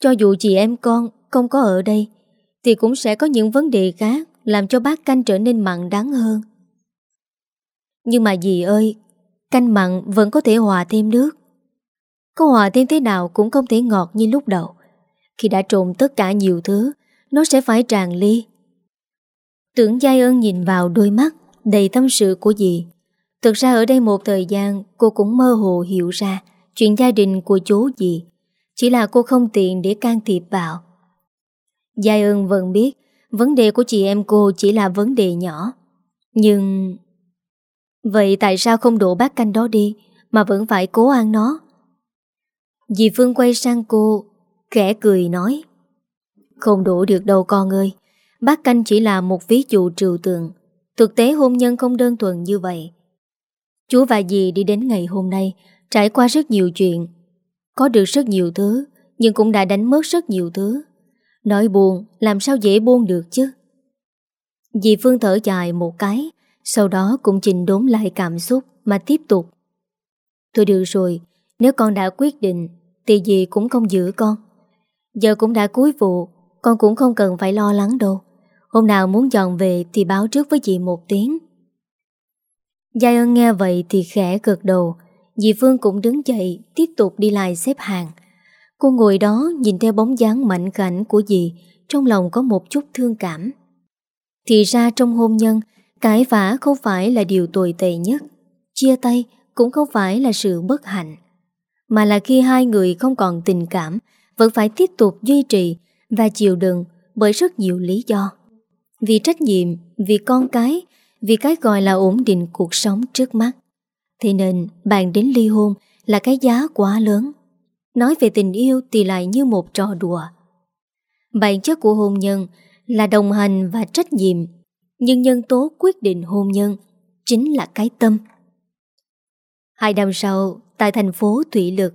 Cho dù chị em con không có ở đây, Thì cũng sẽ có những vấn đề khác Làm cho bát canh trở nên mặn đáng hơn. Nhưng mà dì ơi, Canh mặn vẫn có thể hòa thêm nước. Có hòa thêm thế nào cũng không thể ngọt như lúc đầu. Khi đã trộn tất cả nhiều thứ nó sẽ phải tràn ly. Tưởng Giai ơn nhìn vào đôi mắt Đầy tâm sự của dì. Thực ra ở đây một thời gian, Cô cũng mơ hồ hiểu ra Chuyện gia đình của chú dì. Chỉ là cô không tiện để can thiệp vào. Giai ơn vẫn biết Vấn đề của chị em cô chỉ là vấn đề nhỏ. Nhưng Vậy tại sao không đổ bát canh đó đi Mà vẫn phải cố ăn nó? Dì Phương quay sang cô, Khẽ cười nói không đủ được đâu con ơi. Bác canh chỉ là một ví dụ trừu tượng. Thực tế hôn nhân không đơn thuần như vậy. Chú và dì đi đến ngày hôm nay, Trải qua rất nhiều chuyện. Có được rất nhiều thứ, Nhưng cũng đã đánh mất rất nhiều thứ. Nói buồn, làm sao dễ buông được chứ? Dì Phương thở dài một cái, Sau đó cũng trình đốn lại cảm xúc Mà tiếp tục. Thôi được rồi, Nếu con đã quyết định, Thì dì cũng không giữ con. Giờ cũng đã cuối vụ con cũng không cần phải lo lắng đâu. Hôm nào muốn dọn về thì báo trước với dì một tiếng. Giai ơn nghe vậy thì khẽ cực đầu. Dì Phương cũng đứng dậy, Tiếp tục đi lại xếp hàng. Cô ngồi đó nhìn theo bóng dáng mạnh khảnh của dì, Trong lòng có một chút thương cảm. Thì ra trong hôn nhân, Cãi vã không phải là điều tồi tệ nhất, Chia tay cũng không phải là sự bất hạnh. Mà là khi hai người không còn tình cảm, Vẫn phải tiếp tục duy trì và chịu đựng bởi rất nhiều lý do Vì trách nhiệm, vì con cái Vì cái gọi là ổn định cuộc sống trước mắt Thế nên bàn đến ly hôn là cái giá quá lớn. Nói về tình yêu thì lại như một trò đùa. Bản chất của hôn nhân là đồng hành và trách nhiệm, nhưng nhân tố quyết định hôn nhân chính là cái tâm. Hai năm sau, tại thành phố Thủy Lực,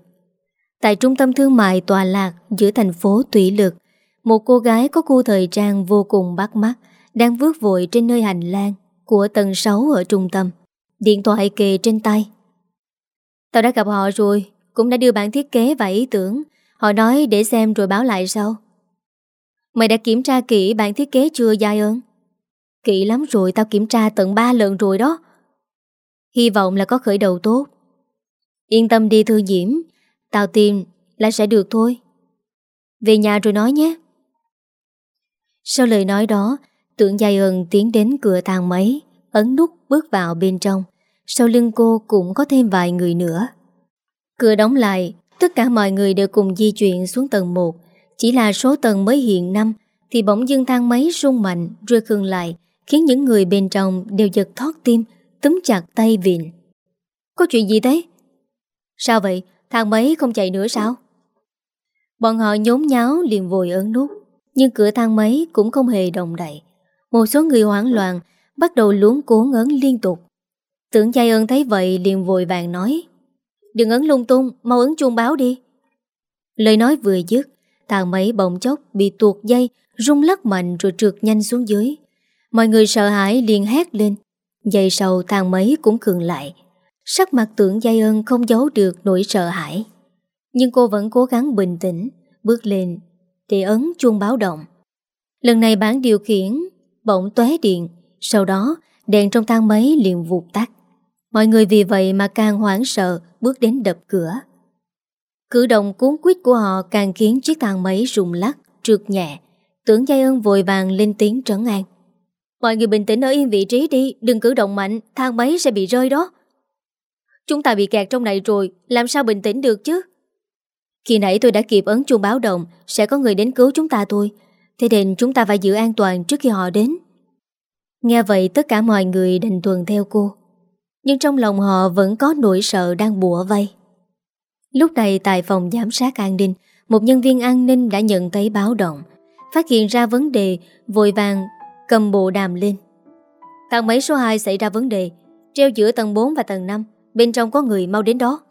tại trung tâm thương mại tòa lạc giữa thành phố Thủy Lực, một cô gái có khu thời trang vô cùng bắt mắt, đang vước vội trên nơi hành lang của tầng 6 ở trung tâm. Điện thoại kề trên tay. Tao đã gặp họ rồi, Cũng đã đưa bản thiết kế và ý tưởng. Họ nói để xem rồi báo lại sau. Mày đã kiểm tra kỹ bản thiết kế chưa, Giai ơn Kỹ lắm rồi, Tao kiểm tra tận 3 lần rồi đó. Hy vọng là có khởi đầu tốt. Yên tâm đi, thư diễm. Tao tìm là sẽ được thôi. Về nhà rồi nói nhé. Sau lời nói đó, Tưởng Giai ơn tiến đến cửa thang máy, Ấn nút bước vào bên trong sau lưng cô cũng có thêm vài người nữa Cửa đóng lại, Tất cả mọi người đều cùng di chuyển xuống tầng 1 Chỉ là số tầng mới hiện năm, Thì bỗng dưng thang máy rung mạnh Rồi khương lại, Khiến những người bên trong đều giật thoát tim, Túm chặt tay vịn Có chuyện gì thế? Sao vậy? Thang máy không chạy nữa sao? Bọn họ nhốn nháo liền vội ấn nút nhưng cửa thang máy cũng không hề động đậy. Một số người hoảng loạn Bắt đầu luống cố ấn liên tục. Tưởng giai ơn thấy vậy liền vội vàng nói, Đừng ấn lung tung, Mau ấn chuông báo đi. Lời nói vừa dứt, Thang máy bỗng chốc bị tuột dây, Rung lắc mạnh rồi trượt nhanh xuống dưới. Mọi người sợ hãi liền hét lên. Dây sau thang máy cũng cường lại. Sắc mặt tưởng giai ơn không giấu được nỗi sợ hãi. Nhưng cô vẫn cố gắng bình tĩnh, Bước lên. Để ấn chuông báo động Lần này bản điều khiển Bỗng tóe điện Sau đó đèn trong thang máy liền vụt tắt Mọi người vì vậy mà càng hoảng sợ Bước đến đập cửa Cử động cuốn quýt của họ càng khiến chiếc thang máy rung lắc, trượt nhẹ. Tưởng Giai Ân vội vàng lên tiếng trấn an. Mọi người bình tĩnh ở yên vị trí đi, đừng cử động mạnh, thang máy sẽ bị rơi đó. Chúng ta bị kẹt trong này rồi, làm sao bình tĩnh được chứ? Khi nãy tôi đã kịp ấn chuông báo động, sẽ có người đến cứu chúng ta thôi. Thế nên chúng ta phải giữ an toàn trước khi họ đến. Nghe vậy tất cả mọi người đành tuần theo cô. Nhưng trong lòng họ vẫn có nỗi sợ đang bùa vây. Lúc này tại phòng giám sát an ninh, một nhân viên an ninh đã nhận thấy báo động. Phát hiện ra vấn đề, vội vàng cầm bộ đàm lên. Tầng máy số 2 xảy ra vấn đề, treo giữa tầng 4 và tầng 5, bên trong có người mau đến đó.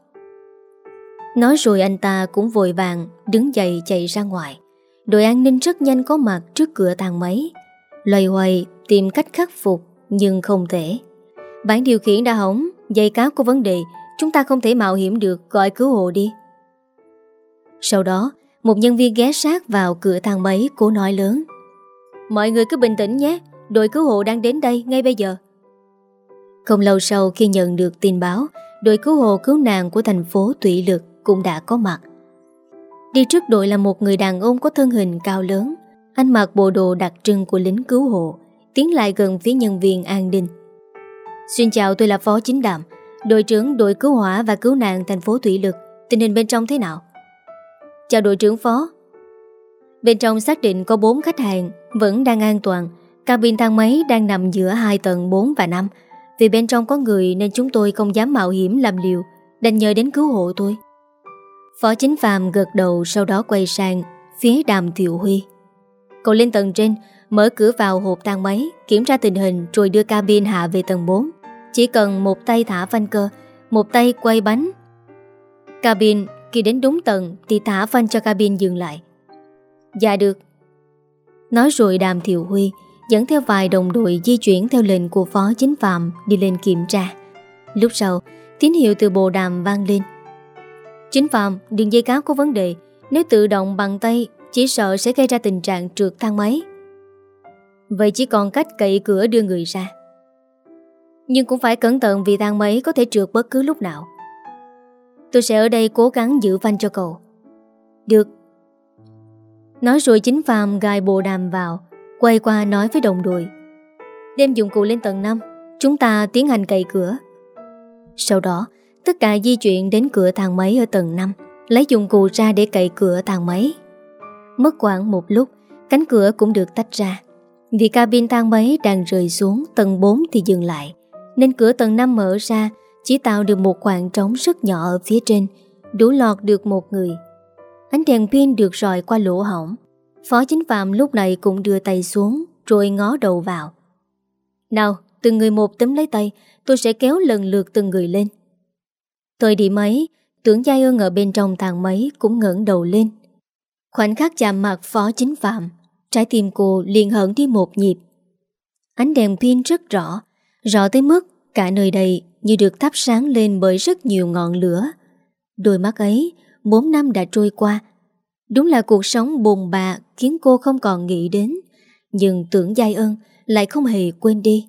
Nói rồi anh ta cũng vội vàng đứng dậy chạy ra ngoài. Đội an ninh rất nhanh có mặt trước cửa thang máy. Loay hoay tìm cách khắc phục nhưng không thể. Bản điều khiển đã hỏng, dây cáo có vấn đề, Chúng ta không thể mạo hiểm được Gọi cứu hộ đi Sau đó Một nhân viên ghé sát vào cửa thang máy Cố nói lớn Mọi người cứ bình tĩnh nhé Đội cứu hộ đang đến đây ngay bây giờ Không lâu sau khi nhận được tin báo Đội cứu hộ cứu nạn của thành phố Tụy Lực cũng đã có mặt. Đi trước đội là một người đàn ông có thân hình cao lớn. Anh mặc bộ đồ đặc trưng của lính cứu hộ, Tiến lại gần phía nhân viên an ninh. Xin chào, tôi là Phó Chính Đạm Đội trưởng đội cứu hỏa và cứu nạn thành phố Thủy Lực. Tình hình bên trong thế nào? Chào đội trưởng phó. Bên trong xác định có 4 khách hàng, Vẫn đang an toàn. Cabin thang máy đang nằm giữa hai tầng 4 và 5 Vì bên trong có người Nên chúng tôi không dám mạo hiểm làm liều, Đành nhờ đến cứu hộ tôi Phó chính phàm gật đầu Sau đó quay sang phía đàm Thiệu Huy. Cậu lên tầng trên, Mở cửa vào hộp thang máy, Kiểm tra tình hình rồi đưa cabin hạ về tầng 4 chỉ cần một tay thả phanh cơ, Một tay quay bánh. Cabin, khi đến đúng tầng Thì thả phanh cho cabin dừng lại. Dạ được. Nói rồi đàm thiệu huy Dẫn theo vài đồng đội di chuyển theo lệnh của phó chính phạm Đi lên kiểm tra. Lúc sau, tín hiệu từ bộ đàm vang lên. Chính phạm đường dây cáo có vấn đề, Nếu tự động bằng tay, Chỉ sợ sẽ gây ra tình trạng trượt thang máy. Vậy chỉ còn cách cậy cửa đưa người ra. Nhưng cũng phải cẩn thận vì thang máy có thể trượt bất cứ lúc nào. Tôi sẽ ở đây cố gắng giữ phanh cho cậu. Được. Nói rồi chính Phạm gài bộ đàm vào, Quay qua nói với đồng đội. Đem dụng cụ lên tầng 5 Chúng ta tiến hành cậy cửa. Sau đó Tất cả di chuyển đến cửa thang máy ở tầng 5 Lấy dụng cụ ra để cậy cửa thang máy. Mất khoảng một lúc, Cánh cửa cũng được tách ra. Vì cabin thang máy đang rời xuống, Tầng 4 thì dừng lại, nên cửa tầng 5 mở ra, Chỉ tạo được một khoảng trống rất nhỏ ở phía trên, Đủ lọt được một người. Ánh đèn pin được rọi qua lỗ hỏng Phó chính phạm lúc này cũng đưa tay xuống, Rồi ngó đầu vào. Nào, từng người một tấm lấy tay, Tôi sẽ kéo lần lượt từng người lên. Thời điểm ấy Tưởng Giai ơn ở bên trong tàng mấy Cũng ngẩng đầu lên Khoảnh khắc chạm mặt phó chính phạm Trái tim cô liền hận đi một nhịp Ánh đèn pin rất rõ Rõ tới mức cả nơi đây như được thắp sáng lên bởi rất nhiều ngọn lửa. Đôi mắt ấy, 4 năm đã trôi qua. Đúng là cuộc sống bồn bạ khiến cô không còn nghĩ đến. Nhưng tưởng giai ơn lại không hề quên đi.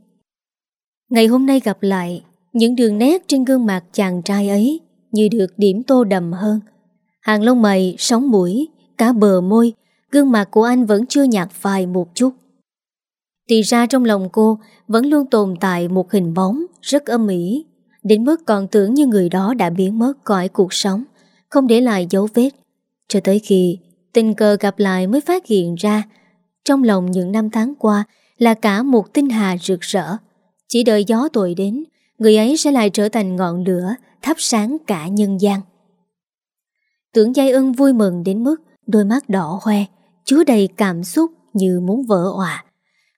Ngày hôm nay gặp lại, những đường nét trên gương mặt chàng trai ấy như được điểm tô đậm hơn. Hàng lông mày, sóng mũi, cả bờ môi, gương mặt của anh vẫn chưa nhạt phai một chút. Thì ra trong lòng cô vẫn luôn tồn tại một hình bóng rất âm ỉ đến mức còn tưởng như người đó đã biến mất khỏi cuộc sống, không để lại dấu vết. Cho tới khi tình cờ gặp lại mới phát hiện ra, trong lòng những năm tháng qua là cả một tinh hà rực rỡ. Chỉ đợi gió tội đến, người ấy sẽ lại trở thành ngọn lửa thắp sáng cả nhân gian. Tưởng Giai ân vui mừng đến mức đôi mắt đỏ hoe, chứa đầy cảm xúc như muốn vỡ òa.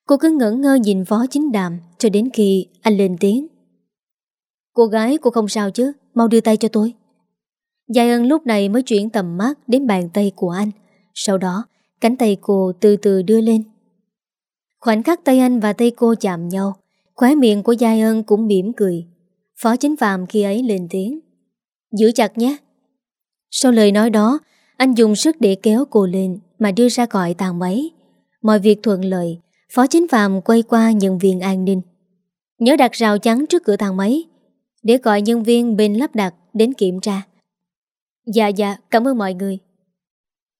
Cô cứ ngỡ ngơ nhìn phó chính đàm Cho đến khi anh lên tiếng. Cô gái cô không sao chứ? Mau đưa tay cho tôi. Giai ân lúc này mới chuyển tầm mắt Đến bàn tay của anh. Sau đó cánh tay cô từ từ đưa lên. Khoảnh khắc tay anh và tay cô chạm nhau Khóe miệng của Giai ân cũng mỉm cười. Phó chính phạm khi ấy lên tiếng. Giữ chặt nhé. Sau lời nói đó, Anh dùng sức để kéo cô lên Mà đưa ra gọi tàn máy. Mọi việc thuận lợi, Phó chính phạm quay qua nhân viên an ninh. Nhớ đặt rào chắn trước cửa thang máy, Để gọi nhân viên bên lắp đặt Đến kiểm tra. Dạ dạ cảm ơn mọi người.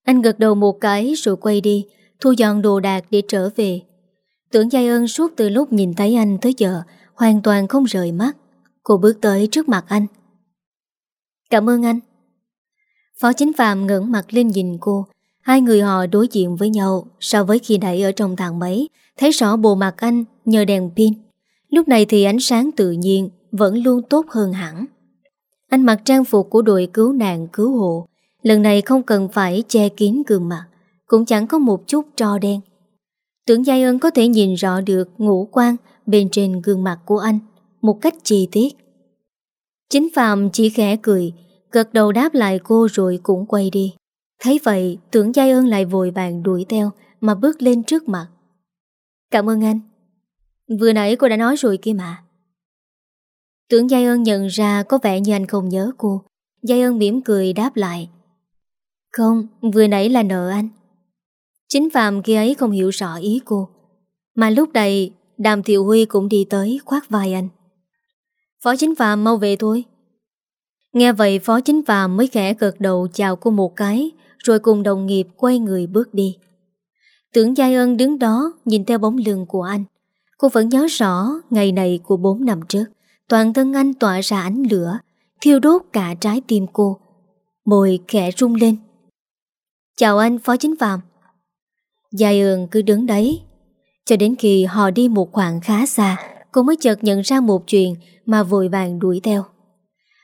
Anh gật đầu một cái rồi quay đi, Thu dọn đồ đạc để trở về. Tưởng Giai ơn suốt từ lúc nhìn thấy anh tới giờ, Hoàn toàn không rời mắt. Cô bước tới trước mặt anh. Cảm ơn anh. Phó chính phạm ngẩng mặt lên nhìn cô. Hai người họ đối diện với nhau, So với khi nãy ở trong thang máy, Thấy rõ bộ mặt anh nhờ đèn pin. Lúc này thì ánh sáng tự nhiên Vẫn luôn tốt hơn hẳn. Anh mặc trang phục của đội cứu nạn cứu hộ, Lần này không cần phải che kín gương mặt, Cũng chẳng có một chút tro đen. Tưởng Giai Ân có thể nhìn rõ được ngũ quan bên trên gương mặt của anh một cách chi tiết. Chính Phạm chỉ khẽ cười, gật đầu đáp lại cô rồi cũng quay đi. Thấy vậy, tưởng Giai Ân lại vội vàng đuổi theo mà bước lên trước mặt. Cảm ơn anh. Vừa nãy cô đã nói rồi kia mà. Tưởng Giai Ân nhận ra có vẻ như anh không nhớ cô. Giai Ân mỉm cười đáp lại. Không, vừa nãy là nợ anh. Chính Phạm kia ấy không hiểu rõ ý cô. Mà lúc này, Đàm Thiệu Huy cũng đi tới khoác vai anh. Phó Chính Phạm mau về thôi. Nghe vậy Phó Chính Phạm mới khẽ gật đầu chào cô một cái, rồi cùng đồng nghiệp quay người bước đi. Tưởng Giai Ân đứng đó nhìn theo bóng lưng của anh. Cô vẫn nhớ rõ ngày này của 4 năm trước. Toàn thân anh tỏa ra ánh lửa, thiêu đốt cả trái tim cô. Môi khẽ rung lên. Chào anh Phó Chính Phạm. Giai Ân cứ đứng đấy. Cho đến khi họ đi một khoảng khá xa, cô mới chợt nhận ra một chuyện mà vội vàng đuổi theo.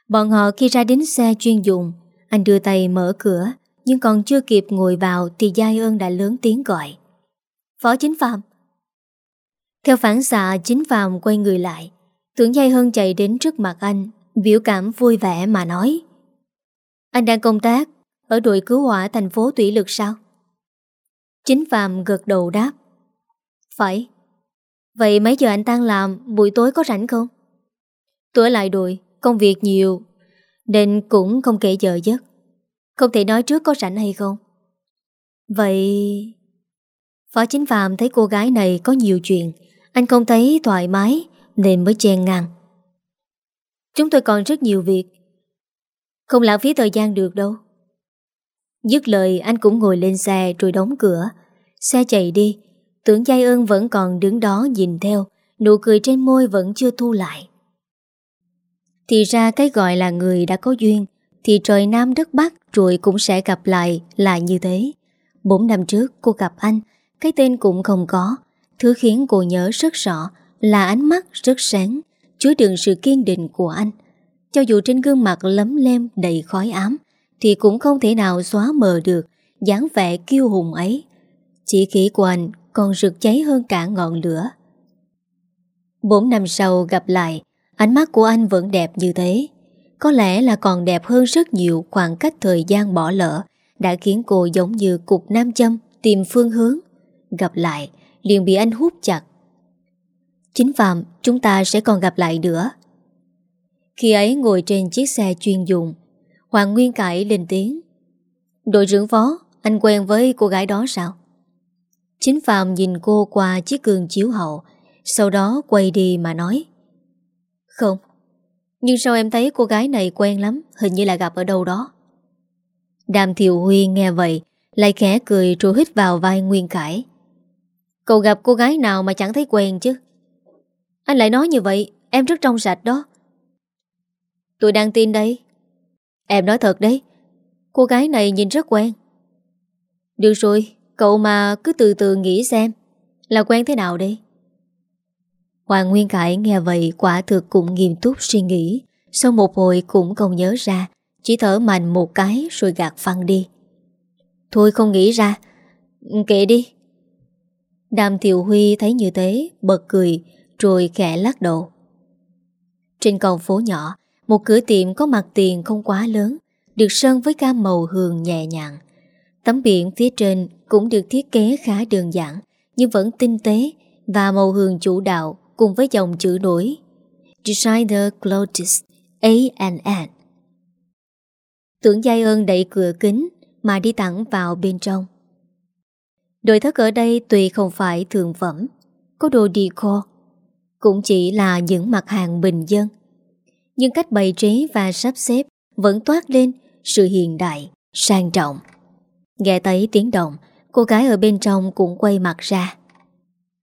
Bọn họ khi ra đến xe chuyên dụng, anh đưa tay mở cửa, nhưng còn chưa kịp ngồi vào thì Giai ơn đã lớn tiếng gọi. Phó Chính Phạm. Theo phản xạ Chính Phạm quay người lại, tưởng Giai Hân chạy đến trước mặt anh, biểu cảm vui vẻ mà nói. Anh đang công tác ở đội cứu hỏa thành phố Thủy Lực sao? Chính Phạm gật đầu đáp. Phải. Vậy mấy giờ anh tan làm, buổi tối có rảnh không? Tôi lại đội, công việc nhiều, nên cũng không kể giờ giấc. Không thể nói trước có rảnh hay không. Vậy... Phó Chính Phạm thấy cô gái này có nhiều chuyện, anh không thấy thoải mái nên mới chen ngang. Chúng tôi còn rất nhiều việc. Không lãng phí thời gian được đâu. Dứt lời anh cũng ngồi lên xe rồi đóng cửa. Xe chạy đi, tưởng Giai ơn vẫn còn đứng đó nhìn theo, nụ cười trên môi vẫn chưa thu lại. Thì ra cái gọi là người đã có duyên, thì trời Nam đất Bắc rồi cũng sẽ gặp lại là như thế. Bốn năm trước cô gặp anh, cái tên cũng không có. Thứ khiến cô nhớ rất rõ là ánh mắt rất sáng, chứa đựng sự kiên định của anh. Cho dù trên gương mặt lấm lem đầy khói ám, thì cũng không thể nào xóa mờ được dáng vẻ kiêu hùng ấy. Chỉ khí của anh còn rực cháy hơn cả ngọn lửa. Bốn năm sau gặp lại, ánh mắt của anh vẫn đẹp như thế. Có lẽ là còn đẹp hơn rất nhiều khoảng cách thời gian bỏ lỡ đã khiến cô giống như cục nam châm tìm phương hướng. Gặp lại, liền bị anh hút chặt. Chính Phạm, chúng ta sẽ còn gặp lại nữa. Khi ấy ngồi trên chiếc xe chuyên dụng, Hoàng Nguyên Cải lên tiếng. Đội trưởng phó, anh quen với cô gái đó sao? Chính Phạm nhìn cô qua chiếc cường chiếu hậu, sau đó quay đi mà nói. Không, nhưng sao em thấy cô gái này quen lắm Hình như là gặp ở đâu đó Đàm Thiệu Huy nghe vậy Lại khẽ cười rồi hít vào vai Nguyên Cải Cậu gặp cô gái nào mà chẳng thấy quen chứ Anh lại nói như vậy Em rất trong sạch đó Tôi đang tin đây Em nói thật đấy Cô gái này nhìn rất quen. Được rồi Cậu mà cứ từ từ nghĩ xem Là quen thế nào đây. Hoàng Nguyên Cải nghe vậy quả thực cũng nghiêm túc suy nghĩ Sau một hồi cũng không nhớ ra Chỉ thở mạnh một cái rồi gạt phăng đi. Thôi không nghĩ ra Kệ đi. Đàm Thiệu Huy thấy như thế, bật cười, rồi khẽ lắc đầu. Trên con phố nhỏ, một cửa tiệm có mặt tiền không quá lớn, được sơn với cam màu hường nhẹ nhàng. Tấm biển phía trên cũng được thiết kế khá đơn giản, nhưng vẫn tinh tế và màu hường chủ đạo cùng với dòng chữ nổi Designer Clothes A&N. Tưởng Giai ơn đẩy cửa kính mà đi thẳng vào bên trong. Đội thất ở đây tuy không phải thường phẩm, có đồ decor, cũng chỉ là những mặt hàng bình dân. Nhưng cách bày trí và sắp xếp vẫn toát lên sự hiện đại, sang trọng. Nghe thấy tiếng động, cô gái ở bên trong cũng quay mặt ra.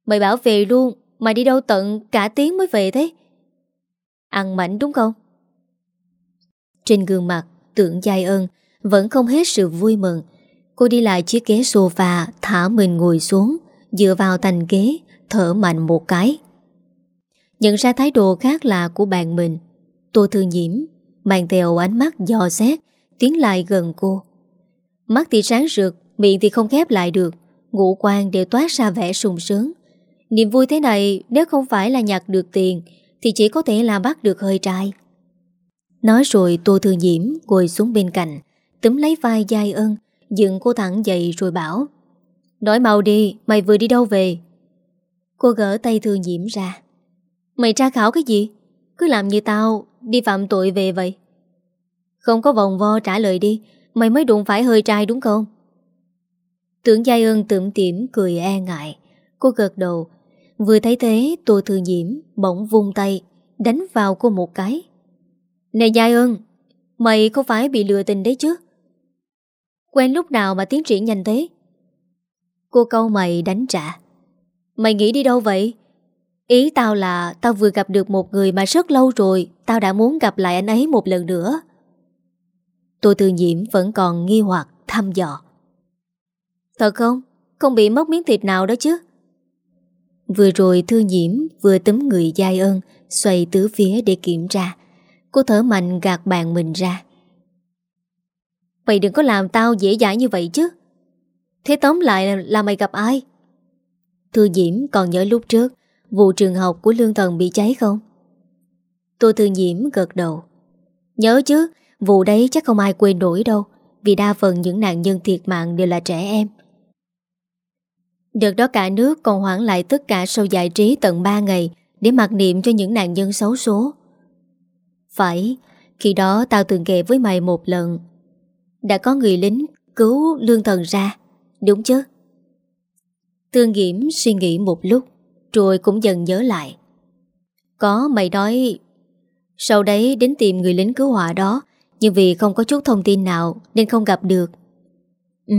Mày bảo về luôn, mà đi đâu tận cả tiếng mới về thế? Ăn mảnh đúng không? Trên gương mặt, tưởng dài ơn, vẫn không hết sự vui mừng. Cô đi lại chiếc ghế sofa, thả mình ngồi xuống, dựa vào thành ghế, thở mạnh một cái. Nhận ra thái độ khác lạ của bạn mình, Tô Thư Nhiễm mang theo ánh mắt dò xét, tiến lại gần cô. Mắt thì sáng rực, miệng thì không khép lại được, ngũ quan đều toát ra vẻ sùng sướng. Niềm vui thế này nếu không phải là nhặt được tiền thì chỉ có thể là bắt được hơi trai. Nói rồi Tô Thư Nhiễm ngồi xuống bên cạnh, túm lấy vai dai ân, dựng cô thẳng dậy rồi bảo Nói mau đi, mày vừa đi đâu về? Cô gỡ tay Thư Nhiễm ra. Mày tra khảo cái gì? Cứ làm như tao đi phạm tội về vậy. Không có vòng vo trả lời đi, mày mới đụng phải hơi trai đúng không? Tưởng Giai ơn tụm tiểm cười e ngại. Cô gật đầu. Vừa thấy thế Tô Thư Nhiễm bỗng vung tay đánh vào cô một cái. Này Giai ơn, mày không phải bị lừa tình đấy chứ? Quen lúc nào mà tiến triển nhanh thế? Cô câu mày đánh trả. Mày nghĩ đi đâu vậy? Ý tao là tao vừa gặp được một người mà rất lâu rồi Tao đã muốn gặp lại anh ấy một lần nữa. Tôi Tư nhiễm vẫn còn nghi hoặc thăm dò. Thật không? Không bị mất miếng thịt nào đó chứ? Vừa rồi thư nhiễm vừa tấm người dai ơn Xoay tứ phía để kiểm tra. Cô thở mạnh gạt bàn mình ra. Mày đừng có làm tao dễ dãi như vậy chứ. Thế tóm lại là, là mày gặp ai? Thư Diễm còn nhớ lúc trước Vụ trường học của Lương Thần bị cháy không? Tô Thư Nhiễm gật đầu. Nhớ chứ, Vụ đấy chắc không ai quên nổi đâu, Vì đa phần những nạn nhân thiệt mạng đều là trẻ em. Đợt đó cả nước còn hoãn lại tất cả show giải trí tận 3 ngày Để mặc niệm cho những nạn nhân xấu số. Phải, Khi đó tao từng kể với mày một lần. Đã có người lính cứu lương thần ra, Đúng chứ? Tương Nghiễm suy nghĩ một lúc rồi cũng dần nhớ lại. Có mày nói, Sau đấy đến tìm người lính cứu hỏa đó, Nhưng vì không có chút thông tin nào Nên không gặp được. Ừ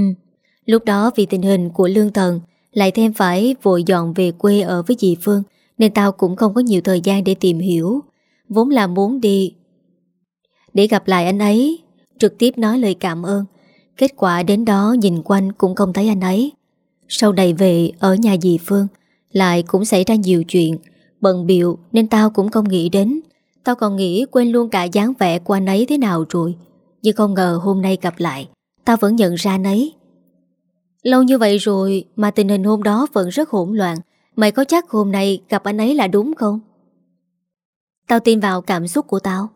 Lúc đó vì tình hình của lương thần, Lại thêm phải vội dọn về quê ở với dì Phương, Nên tao cũng không có nhiều thời gian để tìm hiểu. Vốn là muốn đi. Để gặp lại anh ấy, Trực tiếp nói lời cảm ơn. Kết quả đến đó nhìn quanh cũng không thấy anh ấy. Sau này về ở nhà dì Phương lại cũng xảy ra nhiều chuyện. Bận biệu nên tao cũng không nghĩ đến. Tao còn nghĩ quên luôn cả dáng vẻ của anh ấy thế nào rồi. Nhưng không ngờ hôm nay gặp lại, Tao vẫn nhận ra anh ấy. Lâu như vậy rồi Mà tình hình hôm đó vẫn rất hỗn loạn. Mày có chắc hôm nay gặp anh ấy là đúng không? Tao tin vào cảm xúc của tao.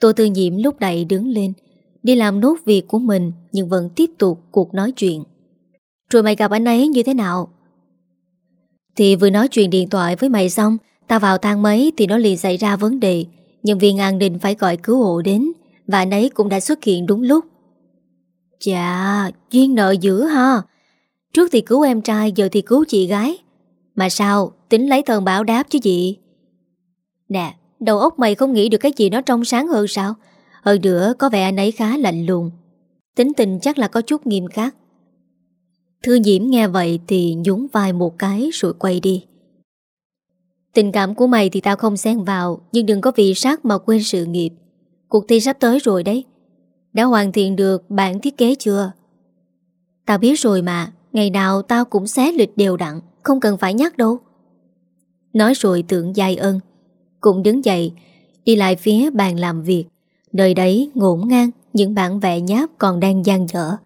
Tô Tư Nhiễm lúc này đứng lên, Đi làm nốt việc của mình Nhưng vẫn tiếp tục cuộc nói chuyện. Rồi mày gặp anh ấy như thế nào? Thì vừa nói chuyện điện thoại với mày xong, Ta vào thang mấy thì nó liền xảy ra vấn đề. Nhân viên an ninh phải gọi cứu hộ đến, Và anh ấy cũng đã xuất hiện đúng lúc. Chà, Duyên nợ dữ ha. Trước thì cứu em trai, Giờ thì cứu chị gái. Mà sao, tính lấy thần bảo đáp chứ gì? Nè, Đầu óc mày không nghĩ được cái gì nó trong sáng hơn sao? Hơn nữa, có vẻ anh ấy khá lạnh lùng. Tính tình chắc là có chút nghiêm khắc. Thư Diễm nghe vậy thì nhún vai một cái rồi quay đi. Tình cảm của mày thì tao không xen vào, Nhưng đừng có vì sát mà quên sự nghiệp. Cuộc thi sắp tới rồi đấy. Đã hoàn thiện được bản thiết kế chưa? Tao biết rồi mà, Ngày nào tao cũng xé lịch đều đặn, Không cần phải nhắc đâu. Nói rồi tưởng dài ân Cũng đứng dậy, Đi lại phía bàn làm việc. Nơi đấy ngổn ngang, Những bản vẽ nháp còn đang gian dở.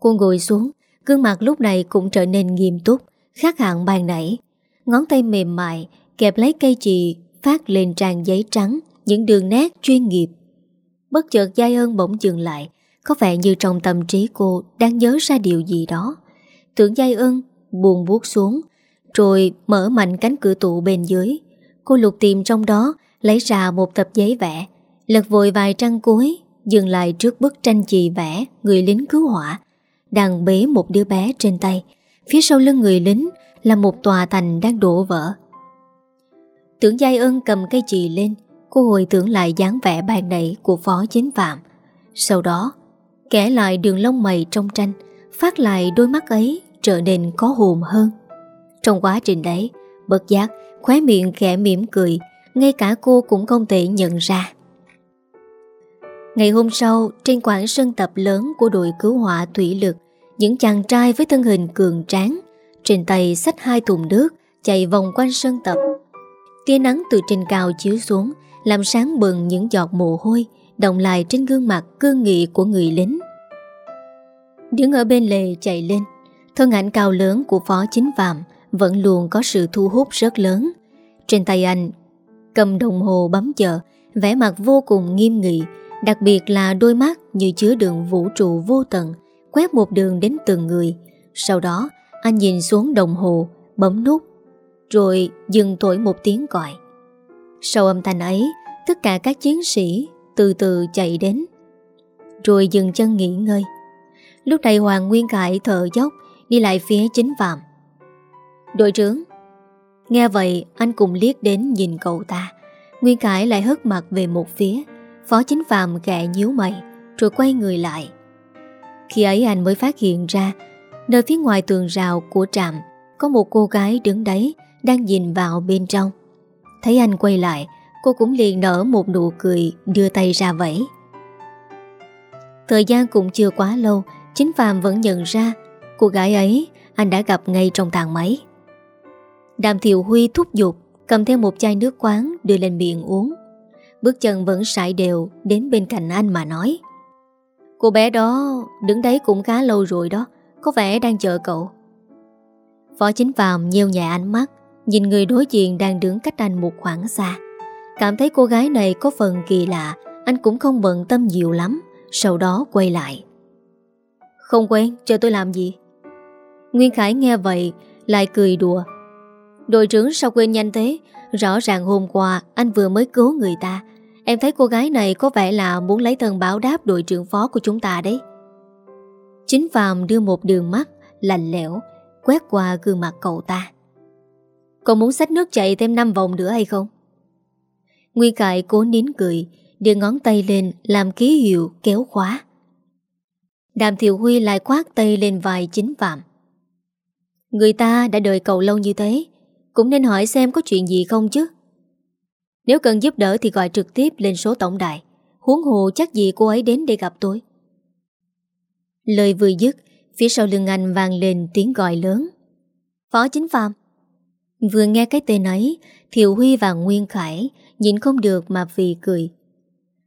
Cô ngồi xuống Gương mặt lúc này cũng trở nên nghiêm túc khác hạn bàn nãy. Ngón tay mềm mại, kẹp lấy cây chì, phát lên trang giấy trắng, những đường nét chuyên nghiệp. Bất chợt Giai ơn bỗng dừng lại, có vẻ như trong tâm trí cô đang nhớ ra điều gì đó. Tưởng Giai ơn buồn buốt xuống, rồi mở mạnh cánh cửa tủ bên dưới. Cô lục tìm trong đó, lấy ra một tập giấy vẽ, lật vội vài trang cuối, dừng lại trước bức tranh chì vẽ người lính cứu hỏa, đang bế một đứa bé trên tay. Phía sau lưng người lính là một tòa thành đang đổ vỡ. Tưởng Giai Ân cầm cây chì lên, cô hồi tưởng lại dáng vẻ bàn nảy của phó chính phạm. Sau đó, kẻ lại đường lông mày trong tranh, phát lại đôi mắt ấy trở nên có hồn hơn. Trong quá trình đấy, bất giác, khóe miệng khẽ mỉm cười, ngay cả cô cũng không thể nhận ra. Ngày hôm sau, trên quảng sân tập lớn của đội cứu hỏa thủy lực, những chàng trai với thân hình cường tráng, trên tay xách hai thùng nước, chạy vòng quanh sân tập. Tia nắng từ trên cao chiếu xuống, làm sáng bừng những giọt mồ hôi, đồng lại trên gương mặt cương nghị của người lính. Đứng ở bên lề chạy lên, thân ảnh cao lớn của phó chính phạm vẫn luôn có sự thu hút rất lớn. Trên tay anh, cầm đồng hồ bấm giờ, vẻ mặt vô cùng nghiêm nghị, Đặc biệt là đôi mắt như chứa đường vũ trụ vô tận, Quét một đường đến từng người. Sau đó, anh nhìn xuống đồng hồ, Bấm nút, Rồi dừng thổi một tiếng gọi. Sau âm thanh ấy, Tất cả các chiến sĩ từ từ chạy đến, Rồi dừng chân nghỉ ngơi. Lúc này Hoàng Nguyên Khải thở dốc, Đi lại phía chính phạm. Đội trưởng, Nghe vậy anh cùng liếc đến nhìn cậu ta. Nguyên Khải lại hất mặt về một phía. Phó chính phàm gẹ nhíu mày, Rồi quay người lại. Khi ấy anh mới phát hiện ra, Nơi phía ngoài tường rào của trạm Có một cô gái đứng đấy, Đang nhìn vào bên trong. Thấy anh quay lại, Cô cũng liền nở một nụ cười, Đưa tay ra vẫy. Thời gian cũng chưa quá lâu, Chính Phạm vẫn nhận ra, Cô gái ấy, anh đã gặp ngay trong thang máy. Đàm Thiệu Huy thúc giục, Cầm theo một chai nước quán, đưa lên miệng uống. Bước chân vẫn sải đều Đến bên cạnh anh mà nói. Cô bé đó đứng đấy cũng khá lâu rồi đó Có vẻ đang chờ cậu. Phó chính phàm nheo nhẹ ánh mắt Nhìn người đối diện đang đứng cách anh một khoảng xa. Cảm thấy cô gái này có phần kỳ lạ Anh cũng không bận tâm nhiều lắm Sau đó quay lại. Không quen, chờ tôi làm gì? Nguyên Khải nghe vậy Lại cười đùa. Đội trưởng sao quên nhanh thế? Rõ ràng hôm qua anh vừa mới cứu người ta Em thấy cô gái này có vẻ là muốn lấy thân báo đáp đội trưởng phó của chúng ta đấy. Chính Phạm đưa một đường mắt lạnh lẽo quét qua gương mặt cậu ta. Cậu muốn xách nước chạy thêm 5 vòng nữa hay không? Nguyên Cải cố nín cười, đưa ngón tay lên làm ký hiệu kéo khóa. Đàm Thiệu Huy lại khoát tay lên vài chính Phạm. Người ta đã đợi cậu lâu như thế, cũng nên hỏi xem có chuyện gì không chứ. Nếu cần giúp đỡ thì gọi trực tiếp lên số tổng đài. Huống hồ chắc gì cô ấy đến để gặp tôi. Lời vừa dứt, Phía sau lưng anh vang lên tiếng gọi lớn. Phó chính phạm. Vừa nghe cái tên ấy Thiệu Huy và Nguyên Khải Nhìn không được mà vì cười.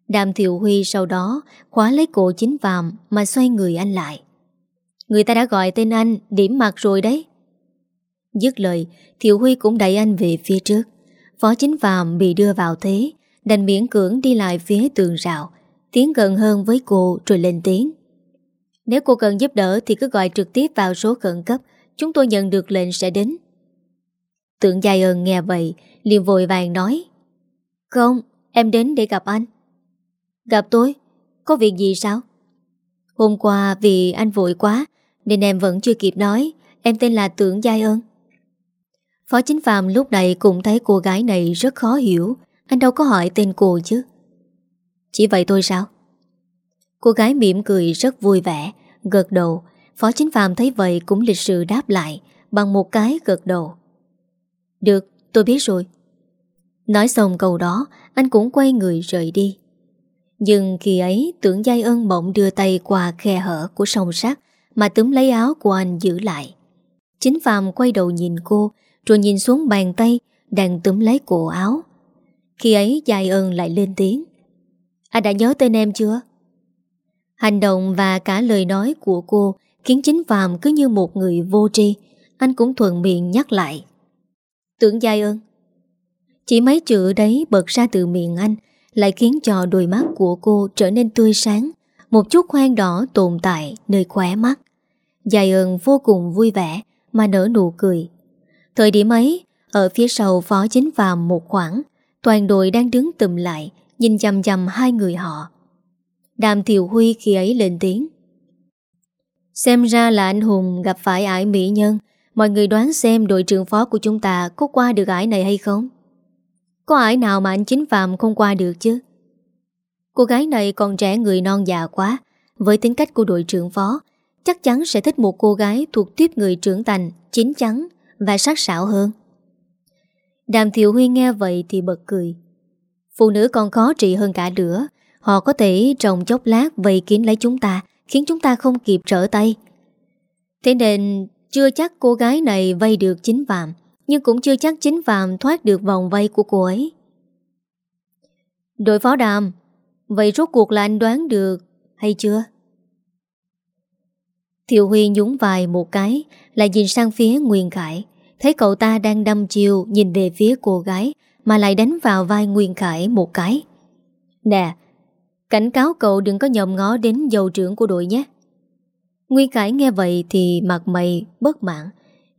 Đàm Thiệu Huy sau đó Khóa lấy cổ chính phạm Mà xoay người anh lại. Người ta đã gọi tên anh Điểm mặt rồi đấy. Dứt lời Thiệu Huy cũng đẩy anh về phía trước. Phó chính phạm bị đưa vào thế Đành miễn cưỡng đi lại phía tường rào Tiến gần hơn với cô rồi lên tiếng Nếu cô cần giúp đỡ Thì cứ gọi trực tiếp vào số khẩn cấp Chúng tôi nhận được lệnh sẽ đến Tượng dài ơn nghe vậy liền vội vàng nói Không, em đến để gặp anh Gặp tôi? Có việc gì sao? Hôm qua vì anh vội quá Nên em vẫn chưa kịp nói Em tên là Tưởng Giai ơn Phó Chính Phạm lúc này cũng thấy cô gái này rất khó hiểu. Anh đâu có hỏi tên cô chứ? Chỉ vậy thôi sao? Cô gái mỉm cười rất vui vẻ, Gật đầu. Phó Chính Phạm thấy vậy cũng lịch sự đáp lại, Bằng một cái gật đầu. Được, tôi biết rồi. Nói xong câu đó, Anh cũng quay người rời đi. Nhưng khi ấy, tưởng giai ân bỗng đưa tay qua khe hở của sông sắt Mà túm lấy áo của anh giữ lại. Chính Phạm quay đầu nhìn cô rồi nhìn xuống bàn tay, Đang túm lấy cổ áo. Khi ấy dài ơn lại lên tiếng. Anh đã nhớ tên em chưa? Hành động và cả lời nói của cô Khiến chính Phạm cứ như một người vô tri. Anh cũng thuận miệng nhắc lại. Tưởng giai ơn Chỉ mấy chữ đấy bật ra từ miệng anh, Lại khiến cho đôi mắt của cô trở nên tươi sáng, Một chút khoan đỏ tồn tại nơi khóe mắt. Giai ơn vô cùng vui vẻ Mà nở nụ cười. Thời điểm ấy Ở phía sau phó chính phàm một khoảng Toàn đội đang đứng tùm lại Nhìn chầm chầm hai người họ Đàm Thiều Huy khi ấy lên tiếng Xem ra là anh Hùng gặp phải ải mỹ nhân Mọi người đoán xem đội trưởng phó của chúng ta có qua được ải này hay không? Có ải nào mà anh chính phàm không qua được chứ? Cô gái này còn trẻ người non già quá Với tính cách của đội trưởng phó Chắc chắn sẽ thích một cô gái thuộc tiếp người trưởng thành, chín chắn và sắc sảo hơn. Đàm Thiệu Huy nghe vậy thì bật cười. Phụ nữ còn khó trị hơn cả nữa. Họ có thể trồng chốc lát vây kín lấy chúng ta, khiến chúng ta không kịp trở tay. Thế nên chưa chắc cô gái này vây được chính Phạm, nhưng cũng chưa chắc chính Phạm thoát được vòng vây của cô ấy. Đội phó đàm, vậy rốt cuộc là anh đoán được hay chưa? Thiệu Huy nhúng vai một cái, lại nhìn sang phía Nguyên Khải. Thấy cậu ta đang đâm chiều nhìn về phía cô gái, mà lại đánh vào vai Nguyên Khải một cái. Nè, cảnh cáo cậu đừng có nhòm ngó đến dầu trưởng của đội nhé. Nguyên Khải nghe vậy thì mặt mày bất mãn,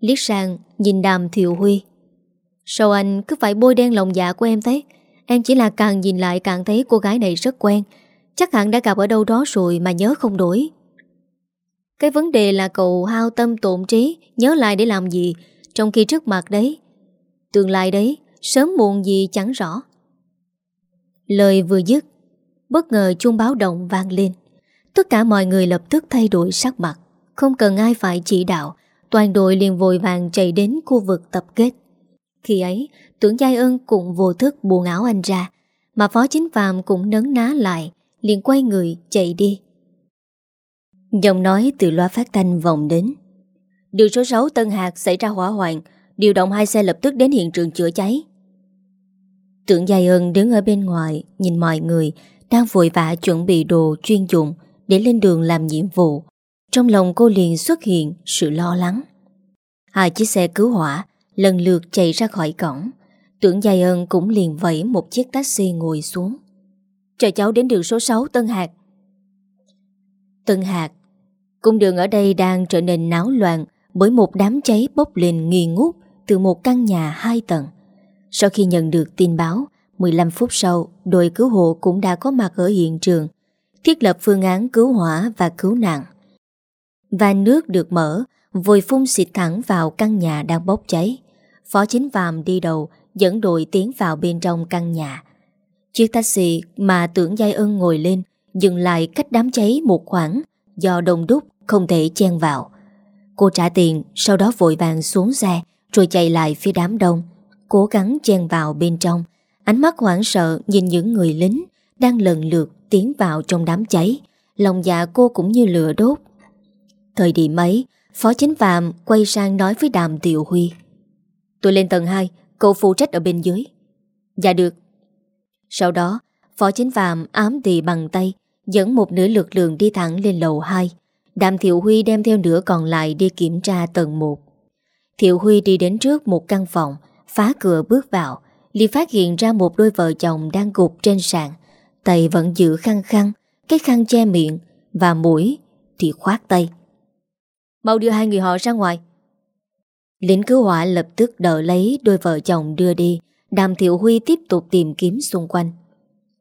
liếc sang nhìn đàm Thiệu Huy. Sao anh cứ phải bôi đen lòng dạ của em thế? Em chỉ là càng nhìn lại càng thấy cô gái này rất quen. Chắc hẳn đã gặp ở đâu đó rồi mà nhớ không đổi. Cái vấn đề là cậu hao tâm tổn trí, Nhớ lại để làm gì. Trong khi trước mặt đấy, Tương lai đấy, Sớm muộn gì chẳng rõ. Lời vừa dứt, Bất ngờ chuông báo động vang lên. Tất cả mọi người lập tức thay đổi sắc mặt. Không cần ai phải chỉ đạo, Toàn đội liền vội vàng chạy đến khu vực tập kết. Khi ấy, Tưởng Giai ân cũng vô thức buồn áo anh ra, Mà Phó Chính Phạm cũng nấn ná lại, liền quay người chạy đi. Giọng nói từ loa phát thanh vòng đến. Đường số 6 Tân Hạc xảy ra hỏa hoạn, Điều động hai xe lập tức đến hiện trường chữa cháy. Tưởng Giai Ân đứng ở bên ngoài, Nhìn mọi người, Đang vội vã chuẩn bị đồ chuyên dụng Để lên đường làm nhiệm vụ. Trong lòng cô liền xuất hiện sự lo lắng. Hai chiếc xe cứu hỏa Lần lượt chạy ra khỏi cổng. Tưởng Giai Ân cũng liền vẫy một chiếc taxi ngồi xuống. Chờ cháu đến đường số 6 Tân Hạc Tân Hạc Cung đường ở đây đang trở nên náo loạn bởi một đám cháy bốc lên nghi ngút từ một căn nhà hai tầng. Sau khi nhận được tin báo, 15 phút sau, đội cứu hộ cũng đã có mặt ở hiện trường, thiết lập phương án cứu hỏa và cứu nạn. Và nước được mở, vội phun xịt thẳng vào căn nhà đang bốc cháy. Phó chính vàm đi đầu, dẫn đội tiến vào bên trong căn nhà. Chiếc taxi mà tưởng Giai ân ngồi lên, dừng lại cách đám cháy một khoảng, do đông đúc không thể chen vào. Cô trả tiền, sau đó vội vàng xuống xe, rồi chạy lại phía đám đông, cố gắng chen vào bên trong. Ánh mắt hoảng sợ nhìn những người lính đang lần lượt tiến vào trong đám cháy. Lòng dạ cô cũng như lửa đốt. Thời điểm ấy, Phó Chính Phạm quay sang nói với Đàm Tiệu Huy. Tôi lên tầng 2, cậu phụ trách ở bên dưới. Dạ được. Sau đó, Phó Chính Phạm ám tì bằng tay, dẫn một nửa lực lượng đi thẳng lên lầu 2. Đàm Thiệu Huy đem theo nửa còn lại đi kiểm tra tầng 1. Thiệu Huy đi đến trước một căn phòng, phá cửa bước vào, liền phát hiện ra một đôi vợ chồng đang gục trên sàn. Tay vẫn giữ khăn khăn, cái khăn che miệng và mũi thì khoát tay. Mau đưa hai người họ ra ngoài. Lính cứu hỏa lập tức đỡ lấy đôi vợ chồng đưa đi, Đàm Thiệu Huy tiếp tục tìm kiếm xung quanh.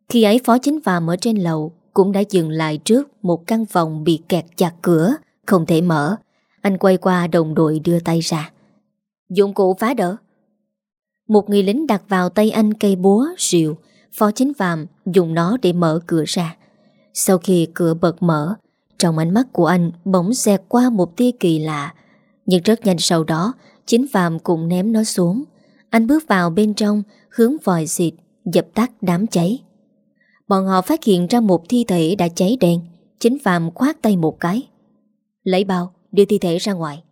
Khi ấy Phó Chính Phạm ở trên lầu cũng đã dừng lại trước một căn phòng bị kẹt chặt cửa, không thể mở. Anh quay qua đồng đội đưa tay ra. Dụng cụ phá đỡ. Một người lính đặt vào tay anh cây búa, rượu, phó chính phàm dùng nó để mở cửa ra. Sau khi cửa bật mở, trong ánh mắt của anh bỗng xẹt qua một tia kỳ lạ. Nhưng rất nhanh sau đó, chính phàm cũng ném nó xuống. Anh bước vào bên trong, hướng vòi xịt, dập tắt đám cháy. Bọn họ phát hiện ra một thi thể đã cháy đen, Chính Phạm khoát tay một cái. Lấy bao, đưa thi thể ra ngoài.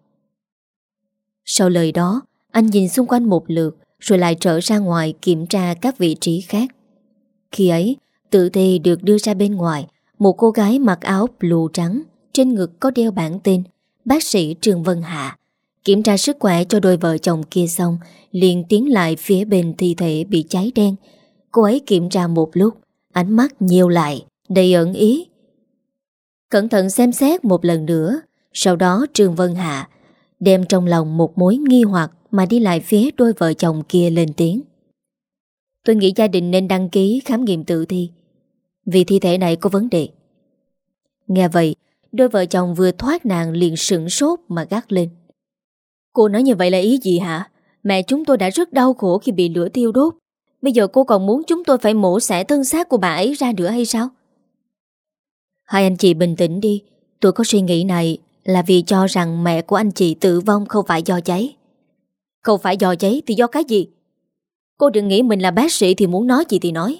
Sau lời đó, Anh nhìn xung quanh một lượt, Rồi lại trở ra ngoài kiểm tra các vị trí khác. Khi ấy Tự thi được đưa ra bên ngoài, Một cô gái mặc áo blue trắng, Trên ngực có đeo bản tên, Bác sĩ Trương Vân Hạ. Kiểm tra sức khỏe cho đôi vợ chồng kia xong, liền tiến lại phía bên thi thể bị cháy đen. Cô ấy kiểm tra một lúc Ánh mắt nhiều lại, Đầy ẩn ý. Cẩn thận xem xét một lần nữa, Sau đó Trương Vân Hạ Đem trong lòng một mối nghi hoặc Mà đi lại phía đôi vợ chồng kia lên tiếng. Tôi nghĩ gia đình nên đăng ký khám nghiệm tự thi, Vì thi thể này có vấn đề. Nghe vậy, Đôi vợ chồng vừa thoát nạn liền sửng sốt mà gắt lên. Cô nói như vậy là ý gì hả? Mẹ chúng tôi đã rất đau khổ khi bị lửa thiêu đốt. Bây giờ cô còn muốn chúng tôi phải mổ xẻ thân xác của bà ấy ra nữa hay sao? Hai anh chị bình tĩnh đi. Tôi có suy nghĩ này là vì cho rằng mẹ của anh chị tử vong không phải do cháy. Không phải do cháy thì do cái gì? Cô đừng nghĩ mình là bác sĩ thì muốn nói gì thì nói.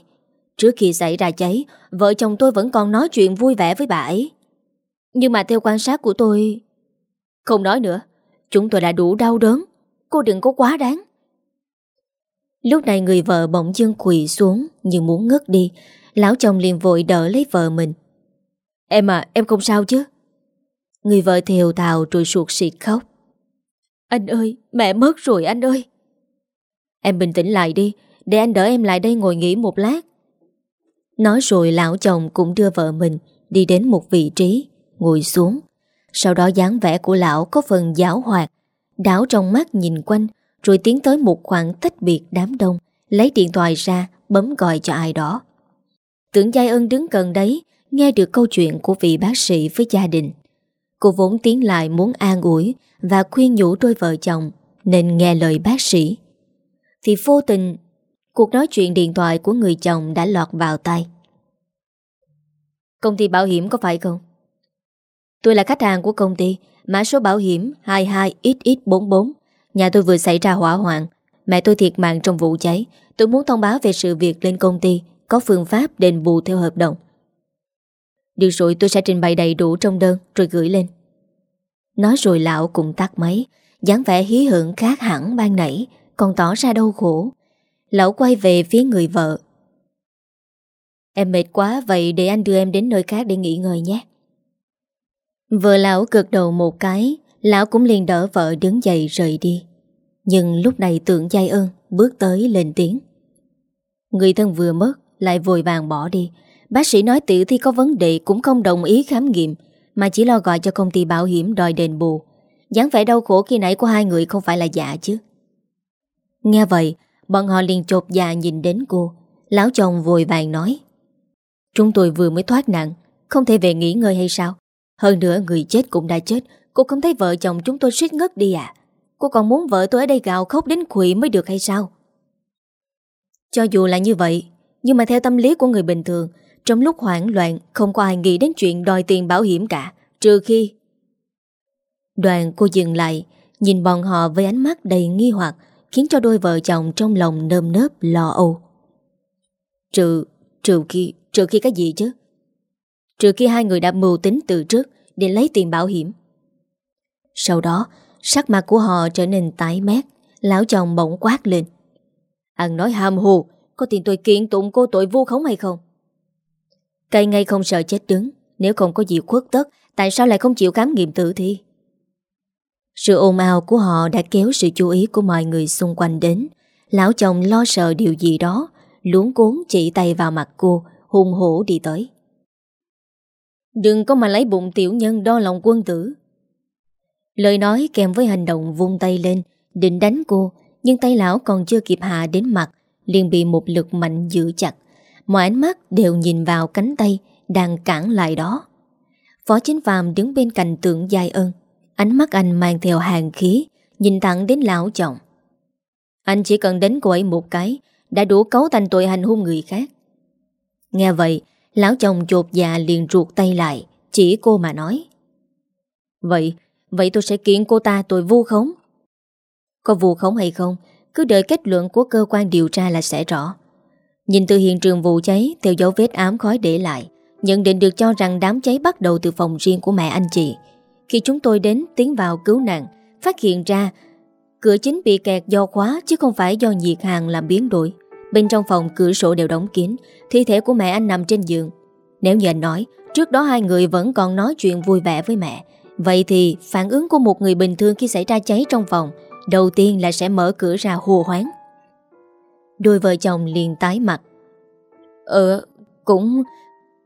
Trước khi xảy ra cháy, Vợ chồng tôi vẫn còn nói chuyện vui vẻ với bà ấy. Nhưng mà theo quan sát của tôi, Không nói nữa. Chúng tôi đã đủ đau đớn. Cô đừng có quá đáng. Lúc này người vợ bỗng dưng quỳ xuống Như muốn ngất đi. Lão chồng liền vội đỡ lấy vợ mình. Em à em không sao chứ? Người vợ thều thào rồi suột xịt khóc. Anh ơi, mẹ mất rồi anh ơi. Em bình tĩnh lại đi, Để anh đỡ em lại đây ngồi nghỉ một lát. Nói rồi lão chồng cũng đưa vợ mình Đi đến một vị trí, Ngồi xuống. Sau đó dáng vẻ của lão có phần giáo hoạt, Đảo trong mắt nhìn quanh rồi tiến tới một khoảng tách biệt đám đông, Lấy điện thoại ra, Bấm gọi cho ai đó. Tưởng Giai ân đứng gần đấy, Nghe được câu chuyện của vị bác sĩ với gia đình. Cô vốn tiến lại muốn an ủi Và khuyên nhủ đôi vợ chồng Nên nghe lời bác sĩ. Thì vô tình, Cuộc nói chuyện điện thoại của người chồng đã lọt vào tay Công ty bảo hiểm có phải không? Tôi là khách hàng của công ty, Mã số bảo hiểm 22XX44 Nhà tôi vừa xảy ra hỏa hoạn. Mẹ tôi thiệt mạng trong vụ cháy. Tôi muốn thông báo về sự việc lên công ty, Có phương pháp đền bù theo hợp đồng. Được rồi tôi sẽ trình bày đầy đủ trong đơn, Rồi gửi lên. Nói rồi lão cũng tắt máy. dáng vẻ hí hưởng khác hẳn ban nãy, Còn tỏ ra đau khổ. Lão quay về phía người vợ. Em mệt quá, Vậy để anh đưa em đến nơi khác để nghỉ ngơi nhé. Vợ lão cực đầu một cái. Lão cũng liền đỡ vợ đứng dậy rời đi. Nhưng lúc này tượng giai ơn Bước tới lên tiếng. Người thân vừa mất, Lại vội vàng bỏ đi. Bác sĩ nói tiểu thi có vấn đề Cũng không đồng ý khám nghiệm, Mà chỉ lo gọi cho công ty bảo hiểm đòi đền bù. Dáng vẻ đau khổ khi nãy của hai người Không phải là dạ chứ. Nghe vậy, Bọn họ liền chột dạ nhìn đến cô. Lão chồng vội vàng nói, Chúng tôi vừa mới thoát nạn, Không thể về nghỉ ngơi hay sao? Hơn nữa người chết cũng đã chết Cô không thấy vợ chồng chúng tôi suýt ngất đi à? Cô còn muốn vợ tôi ở đây gào khóc đến quỵ mới được hay sao? Cho dù là như vậy, Nhưng mà theo tâm lý của người bình thường, Trong lúc hoảng loạn, Không có ai nghĩ đến chuyện đòi tiền bảo hiểm cả, Trừ khi Đoàn cô dừng lại, Nhìn bọn họ với ánh mắt đầy nghi hoặc, Khiến cho đôi vợ chồng trong lòng nơm nớp, lo âu. Trừ Trừ khi Trừ khi cái gì chứ? Trừ khi hai người đã mưu tính từ trước Để lấy tiền bảo hiểm. Sau đó, Sắc mặt của họ trở nên tái mét, Lão chồng bỗng quát lên. Ăn nói ham hồ Có tiền tôi kiện tụng cô tội vu khống hay không? Cây ngay không sợ chết đứng, Nếu không có gì khuất tất, Tại sao lại không chịu khám nghiệm tử thi? Sự ồn ào của họ đã kéo sự chú ý của mọi người xung quanh đến. Lão chồng lo sợ điều gì đó, Luống cuốn chỉ tay vào mặt cô hung hổ đi tới. Đừng có mà lấy bụng tiểu nhân đo lòng quân tử. Lời nói kèm với hành động vung tay lên Định đánh cô Nhưng tay lão còn chưa kịp hạ đến mặt liền bị một lực mạnh giữ chặt. Mọi ánh mắt đều nhìn vào cánh tay Đang cản lại đó. Phó chính phàm đứng bên cạnh tượng dài ơn Ánh mắt anh mang theo hàng khí Nhìn thẳng đến lão chồng. Anh chỉ cần đánh cô ấy một cái Đã đủ cấu thành tội hành hung người khác. Nghe vậy Lão chồng chột dạ liền ruột tay lại Chỉ cô mà nói. Vậy, vậy tôi sẽ kiện cô ta tội vu khống. Có vu khống hay không, Cứ đợi kết luận của cơ quan điều tra là sẽ rõ. Nhìn từ hiện trường vụ cháy, Theo dấu vết ám khói để lại, Nhận định được cho rằng đám cháy bắt đầu từ phòng riêng của mẹ anh chị. Khi chúng tôi đến, tiến vào cứu nạn, Phát hiện ra Cửa chính bị kẹt do khóa Chứ không phải do nhiệt hàng làm biến đổi. Bên trong phòng, cửa sổ đều đóng kín, Thi thể của mẹ anh nằm trên giường. Nếu như anh nói, Trước đó hai người vẫn còn nói chuyện vui vẻ với mẹ Vậy thì phản ứng của một người bình thường khi xảy ra cháy trong phòng, Đầu tiên là sẽ mở cửa ra hồ hoáng. Đôi vợ chồng liền tái mặt. Ờ Cũng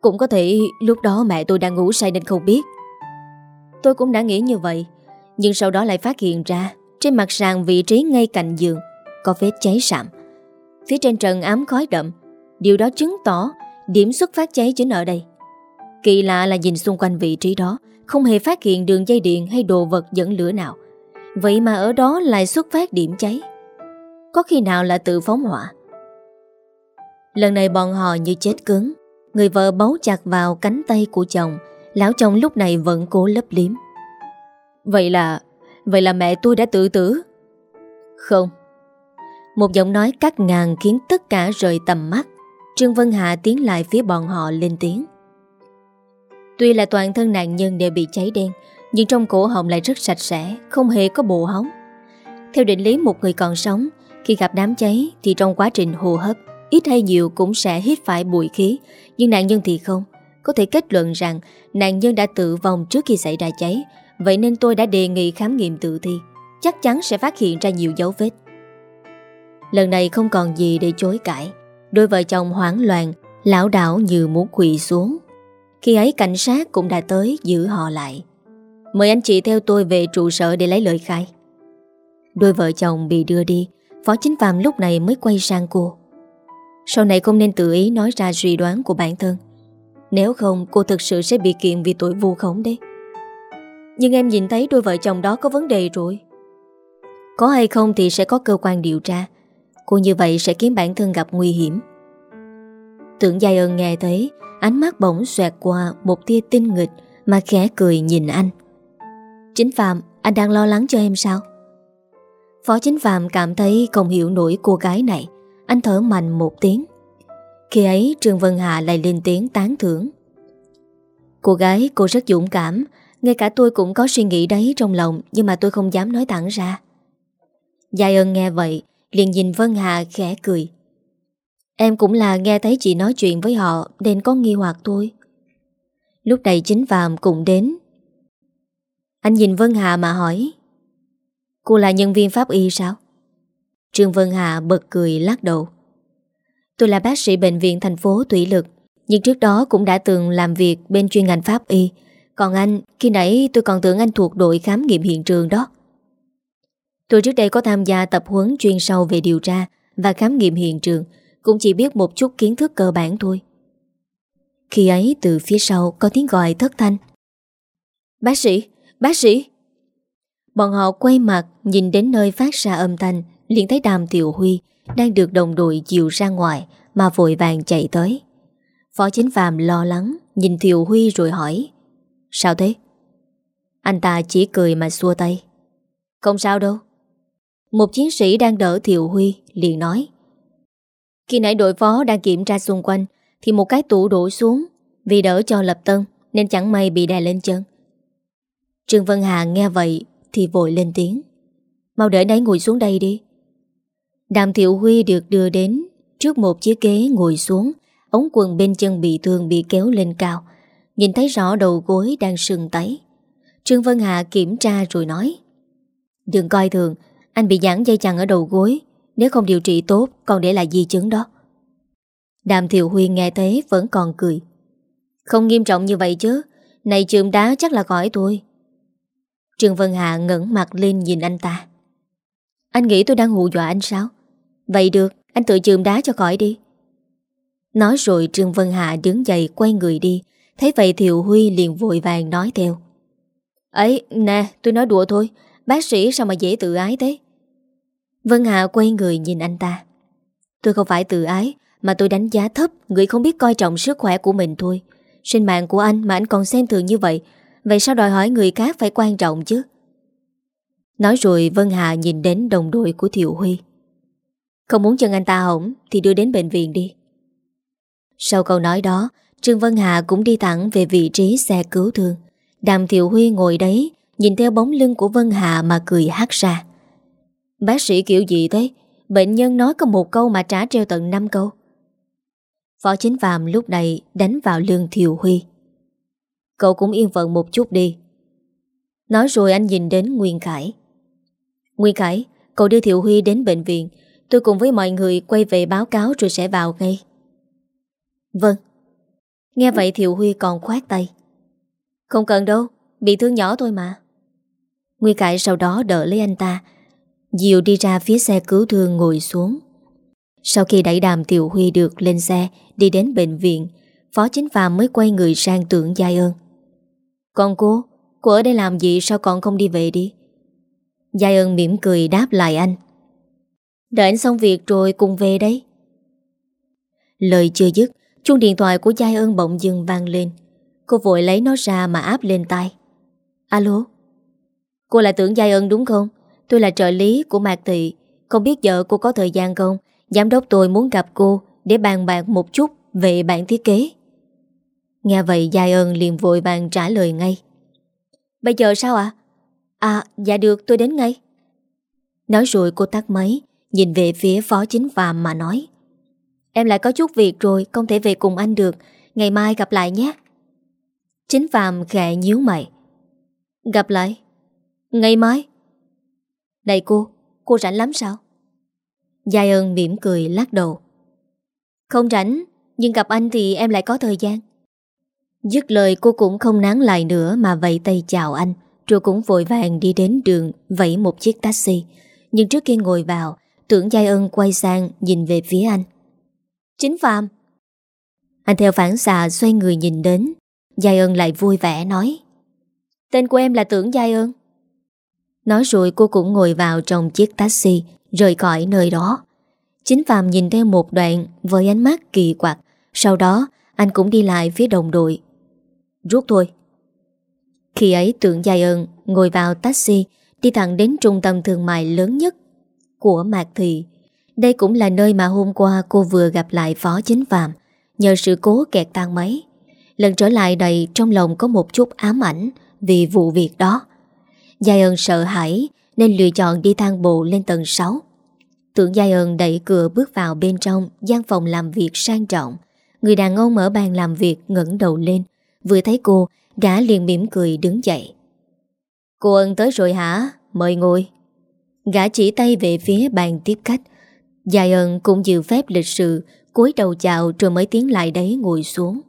Cũng có thể lúc đó mẹ tôi đang ngủ say nên không biết. Tôi cũng đã nghĩ như vậy, Nhưng sau đó lại phát hiện ra Trên mặt sàn vị trí ngay cạnh giường Có vết cháy sạm. Phía trên trần ám khói đậm, Điều đó chứng tỏ Điểm xuất phát cháy chính ở đây. Kỳ lạ là nhìn xung quanh vị trí đó không hề phát hiện đường dây điện hay đồ vật dẫn lửa nào. Vậy mà ở đó lại xuất phát điểm cháy. Có khi nào là tự phóng hỏa? Lần này bọn họ như chết cứng. Người vợ bấu chặt vào cánh tay của chồng. Lão chồng lúc này vẫn cố lấp liếm. Vậy là Vậy là mẹ tôi đã tự tử? Không. Một giọng nói cắt ngang khiến tất cả rời tầm mắt. Trương Vân Hạ tiến lại phía bọn họ lên tiếng. Tuy là toàn thân nạn nhân đều bị cháy đen, Nhưng trong cổ họng lại rất sạch sẽ, Không hề có bộ hóng. Theo định lý một người còn sống, Khi gặp đám cháy thì trong quá trình hô hấp, Ít hay nhiều cũng sẽ hít phải bụi khí, Nhưng nạn nhân thì không. Có thể kết luận rằng nạn nhân đã tự vong trước khi xảy ra cháy, Vậy nên tôi đã đề nghị khám nghiệm tự thi, Chắc chắn sẽ phát hiện ra nhiều dấu vết. Lần này không còn gì để chối cãi, Đôi vợ chồng hoảng loạn Lão đảo như muốn quỳ xuống. Khi ấy cảnh sát cũng đã tới giữ họ lại. Mời anh chị theo tôi về trụ sở để lấy lời khai. Đôi vợ chồng bị đưa đi, Phó chính phạm lúc này mới quay sang cô. Sau này không nên tự ý nói ra suy đoán của bản thân. Nếu không, cô thực sự sẽ bị kiện vì tội vu khống đấy. Nhưng em nhìn thấy đôi vợ chồng đó có vấn đề rồi. Có hay không thì sẽ có cơ quan điều tra. Cô như vậy sẽ khiến bản thân gặp nguy hiểm. Tưởng Giai ơn nghe thấy, Ánh mắt bỗng xoẹt qua một tia tinh nghịch Mà khẽ cười nhìn anh. Chính Phạm, Anh đang lo lắng cho em sao? Phó Chính Phạm cảm thấy không hiểu nổi cô gái này. Anh thở mạnh một tiếng. Khi ấy, Trương Vân Hà lại lên tiếng tán thưởng. Cô gái, cô rất dũng cảm. Ngay cả tôi cũng có suy nghĩ đấy trong lòng, Nhưng mà tôi không dám nói thẳng ra. Giai ơn nghe vậy, liền nhìn Vân Hà khẽ cười. Em cũng là nghe thấy chị nói chuyện với họ Nên có nghi hoặc thôi. Lúc này chính Phạm cũng đến. Anh nhìn Vân Hà mà hỏi Cô là nhân viên pháp y sao? Trương Vân Hà bật cười lắc đầu. Tôi là bác sĩ bệnh viện thành phố Thủy Lực Nhưng trước đó cũng đã từng làm việc bên chuyên ngành pháp y. Còn anh, khi nãy tôi còn tưởng anh thuộc đội khám nghiệm hiện trường đó. Tôi trước đây có tham gia tập huấn chuyên sâu về điều tra và khám nghiệm hiện trường, cũng chỉ biết một chút kiến thức cơ bản thôi. Khi ấy từ phía sau có tiếng gọi thất thanh. Bác sĩ, bác sĩ! Bọn họ quay mặt nhìn đến nơi phát ra âm thanh, liền thấy đàm tiểu huy đang được đồng đội dìu ra ngoài mà vội vàng chạy tới. Phó chính phàm lo lắng, nhìn Thiều Huy rồi hỏi Sao thế? Anh ta chỉ cười mà xua tay Không sao đâu một chiến sĩ đang đỡ Thiệu Huy liền nói khi nãy đội phó đang kiểm tra xung quanh, Thì một cái tủ đổ xuống Vì đỡ cho lập tân, Nên chẳng may bị đè lên chân. Trương Vân Hà nghe vậy Thì vội lên tiếng. Mau để đấy ngồi xuống đây đi. Đàm Thiệu Huy được đưa đến Trước một chiếc ghế ngồi xuống, Ống quần bên chân bị thương bị kéo lên cao, Nhìn thấy rõ đầu gối đang sừng tấy. Trương Vân Hà kiểm tra rồi nói, Đừng coi thường, anh bị giãn dây chằng ở đầu gối nếu không điều trị tốt, còn để lại di chứng đó. Đàm Thiệu Huy nghe thế vẫn còn cười. Không nghiêm trọng như vậy chứ, Này trường đá chắc là khỏi tôi. Trương Vân Hạ ngẩn mặt lên nhìn anh ta. Anh nghĩ tôi đang hù dọa anh sao? Vậy được, Anh tự trường đá cho khỏi đi. Nói rồi Trương Vân Hạ đứng dậy quay người đi. Thấy vậy Thiệu Huy liền vội vàng nói theo. Ấy, nè, tôi nói đùa thôi, Bác sĩ sao mà dễ tự ái thế? Vân Hạ quay người nhìn anh ta. Tôi không phải tự ái, Mà tôi đánh giá thấp Người không biết coi trọng sức khỏe của mình thôi. Sinh mạng của anh mà anh còn xem thường như vậy Vậy sao đòi hỏi người khác phải quan trọng chứ? Nói rồi Vân Hà nhìn đến đồng đội của Thiệu Huy. Không muốn chân anh ta hỏng Thì đưa đến bệnh viện đi. Sau câu nói đó, Trương Vân Hà cũng đi thẳng về vị trí xe cứu thương. Đàm Thiệu Huy ngồi đấy, Nhìn theo bóng lưng của Vân Hà mà cười hát ra. Bác sĩ kiểu gì thế? Bệnh nhân nói có một câu mà trả treo tận 5 câu. Phó chính phạm lúc này đánh vào lương Thiều Huy. Cậu cũng yên phận một chút đi. Nói rồi anh nhìn đến Nguyên Khải. Nguyên Khải, Cậu đưa Thiệu Huy đến bệnh viện. Tôi cùng với mọi người quay về báo cáo rồi sẽ vào ngay. Vâng. Nghe vậy Thiệu Huy còn khoát tay. Không cần đâu, Bị thương nhỏ thôi mà. Nguyên Khải sau đó đỡ lấy anh ta Diệu đi ra phía xe cứu thương ngồi xuống. Sau khi đẩy đàm Tiểu Huy được lên xe, Đi đến bệnh viện, Phó Chính Phạm mới quay người sang tưởng Giai ơn. Còn cô Cô ở đây làm gì? Sao còn không đi về đi? Giai ơn mỉm cười đáp lại anh. Đợi anh xong việc rồi cùng về đấy. Lời chưa dứt, Chuông điện thoại của Giai ơn bỗng dưng vang lên. Cô vội lấy nó ra mà áp lên tay Alo, Cô là tưởng Giai ơn đúng không? Tôi là trợ lý của Mạc Thị. Không biết vợ cô có thời gian không? Giám đốc tôi muốn gặp cô Để bàn bạc một chút về bản thiết kế. Nghe vậy Giai ơn liền vội vàng trả lời ngay. Bây giờ sao ạ? À? dạ được, tôi đến ngay. Nói rồi cô tắt máy, Nhìn về phía phó chính phạm mà nói. Em lại có chút việc rồi, Không thể về cùng anh được. Ngày mai gặp lại nhé. Chính phạm khẽ nhíu mày. Gặp lại? Ngày mai? Này cô, cô rảnh lắm sao? Giai ơn mỉm cười lắc đầu. Không rảnh Nhưng gặp anh thì em lại có thời gian. Dứt lời cô cũng không nán lại nữa Mà vẫy tay chào anh Rồi cũng vội vàng đi đến đường Vẫy một chiếc taxi. Nhưng trước khi ngồi vào Tưởng Giai ân quay sang nhìn về phía anh. Chính Phạm! Anh theo phản xạ xoay người nhìn đến. Giai ân lại vui vẻ nói. Tên của em là Tưởng Giai ân. Nói rồi cô cũng ngồi vào trong chiếc taxi, Rời khỏi nơi đó. Chính Phạm nhìn theo một đoạn Với ánh mắt kỳ quặc. Sau đó, anh cũng đi lại phía đồng đội. Rút thôi. Khi ấy tượng dài ơn Ngồi vào taxi, Đi thẳng đến trung tâm thương mại lớn nhất Của Mạc Thị. Đây cũng là nơi mà hôm qua cô vừa gặp lại Phó Chính Phạm, Nhờ sự cố kẹt tan máy. Lần trở lại đầy trong lòng có một chút ám ảnh Vì vụ việc đó. Giai ơn sợ hãi, Nên lựa chọn đi thang bộ lên tầng 6 Tưởng Giai ơn đẩy cửa bước vào bên trong, gian phòng làm việc sang trọng. Người đàn ông mở bàn làm việc ngẩng đầu lên, Vừa thấy cô Gã liền mỉm cười đứng dậy. Cô ơn tới rồi hả? Mời ngồi. Gã chỉ tay về phía bàn tiếp khách. Giai ơn cũng dự phép lịch sự, cúi đầu chào rồi mới tiến lại đấy ngồi xuống.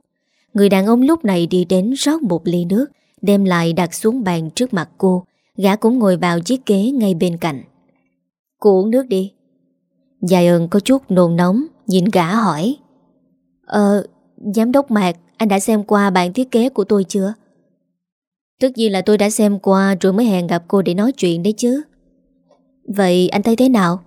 Người đàn ông lúc này đi đến rót một ly nước, Đem lại đặt xuống bàn trước mặt cô. Gã cũng ngồi vào chiếc ghế ngay bên cạnh Cô uống nước đi Dài ơn có chút nôn nóng Nhìn gã hỏi Ờ Giám đốc Mạc anh đã xem qua bản thiết kế của tôi chưa? Tất nhiên là tôi đã xem qua rồi mới hẹn gặp cô để nói chuyện đấy chứ. Vậy anh thấy thế nào?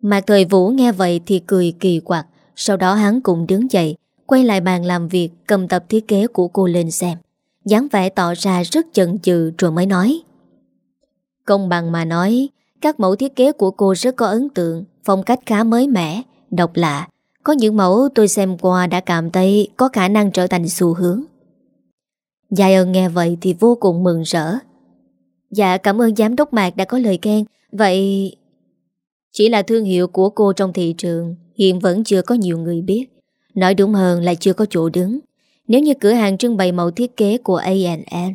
Mạc Thời Vũ nghe vậy thì cười kỳ quặc, sau đó hắn cũng đứng dậy, quay lại bàn làm việc cầm tập thiết kế của cô lên xem dáng vẻ tỏ ra rất chần chừ rồi mới nói. Công bằng mà nói, các mẫu thiết kế của cô rất có ấn tượng, phong cách khá mới mẻ, độc lạ, có những mẫu tôi xem qua đã cảm thấy có khả năng trở thành xu hướng. Giai ơn nghe vậy thì vô cùng mừng rỡ. Dạ cảm ơn giám đốc Mạc đã có lời khen. Vậy... Chỉ là thương hiệu của cô trong thị trường hiện vẫn chưa có nhiều người biết. Nói đúng hơn là chưa có chỗ đứng. Nếu như cửa hàng trưng bày mẫu thiết kế của A&N,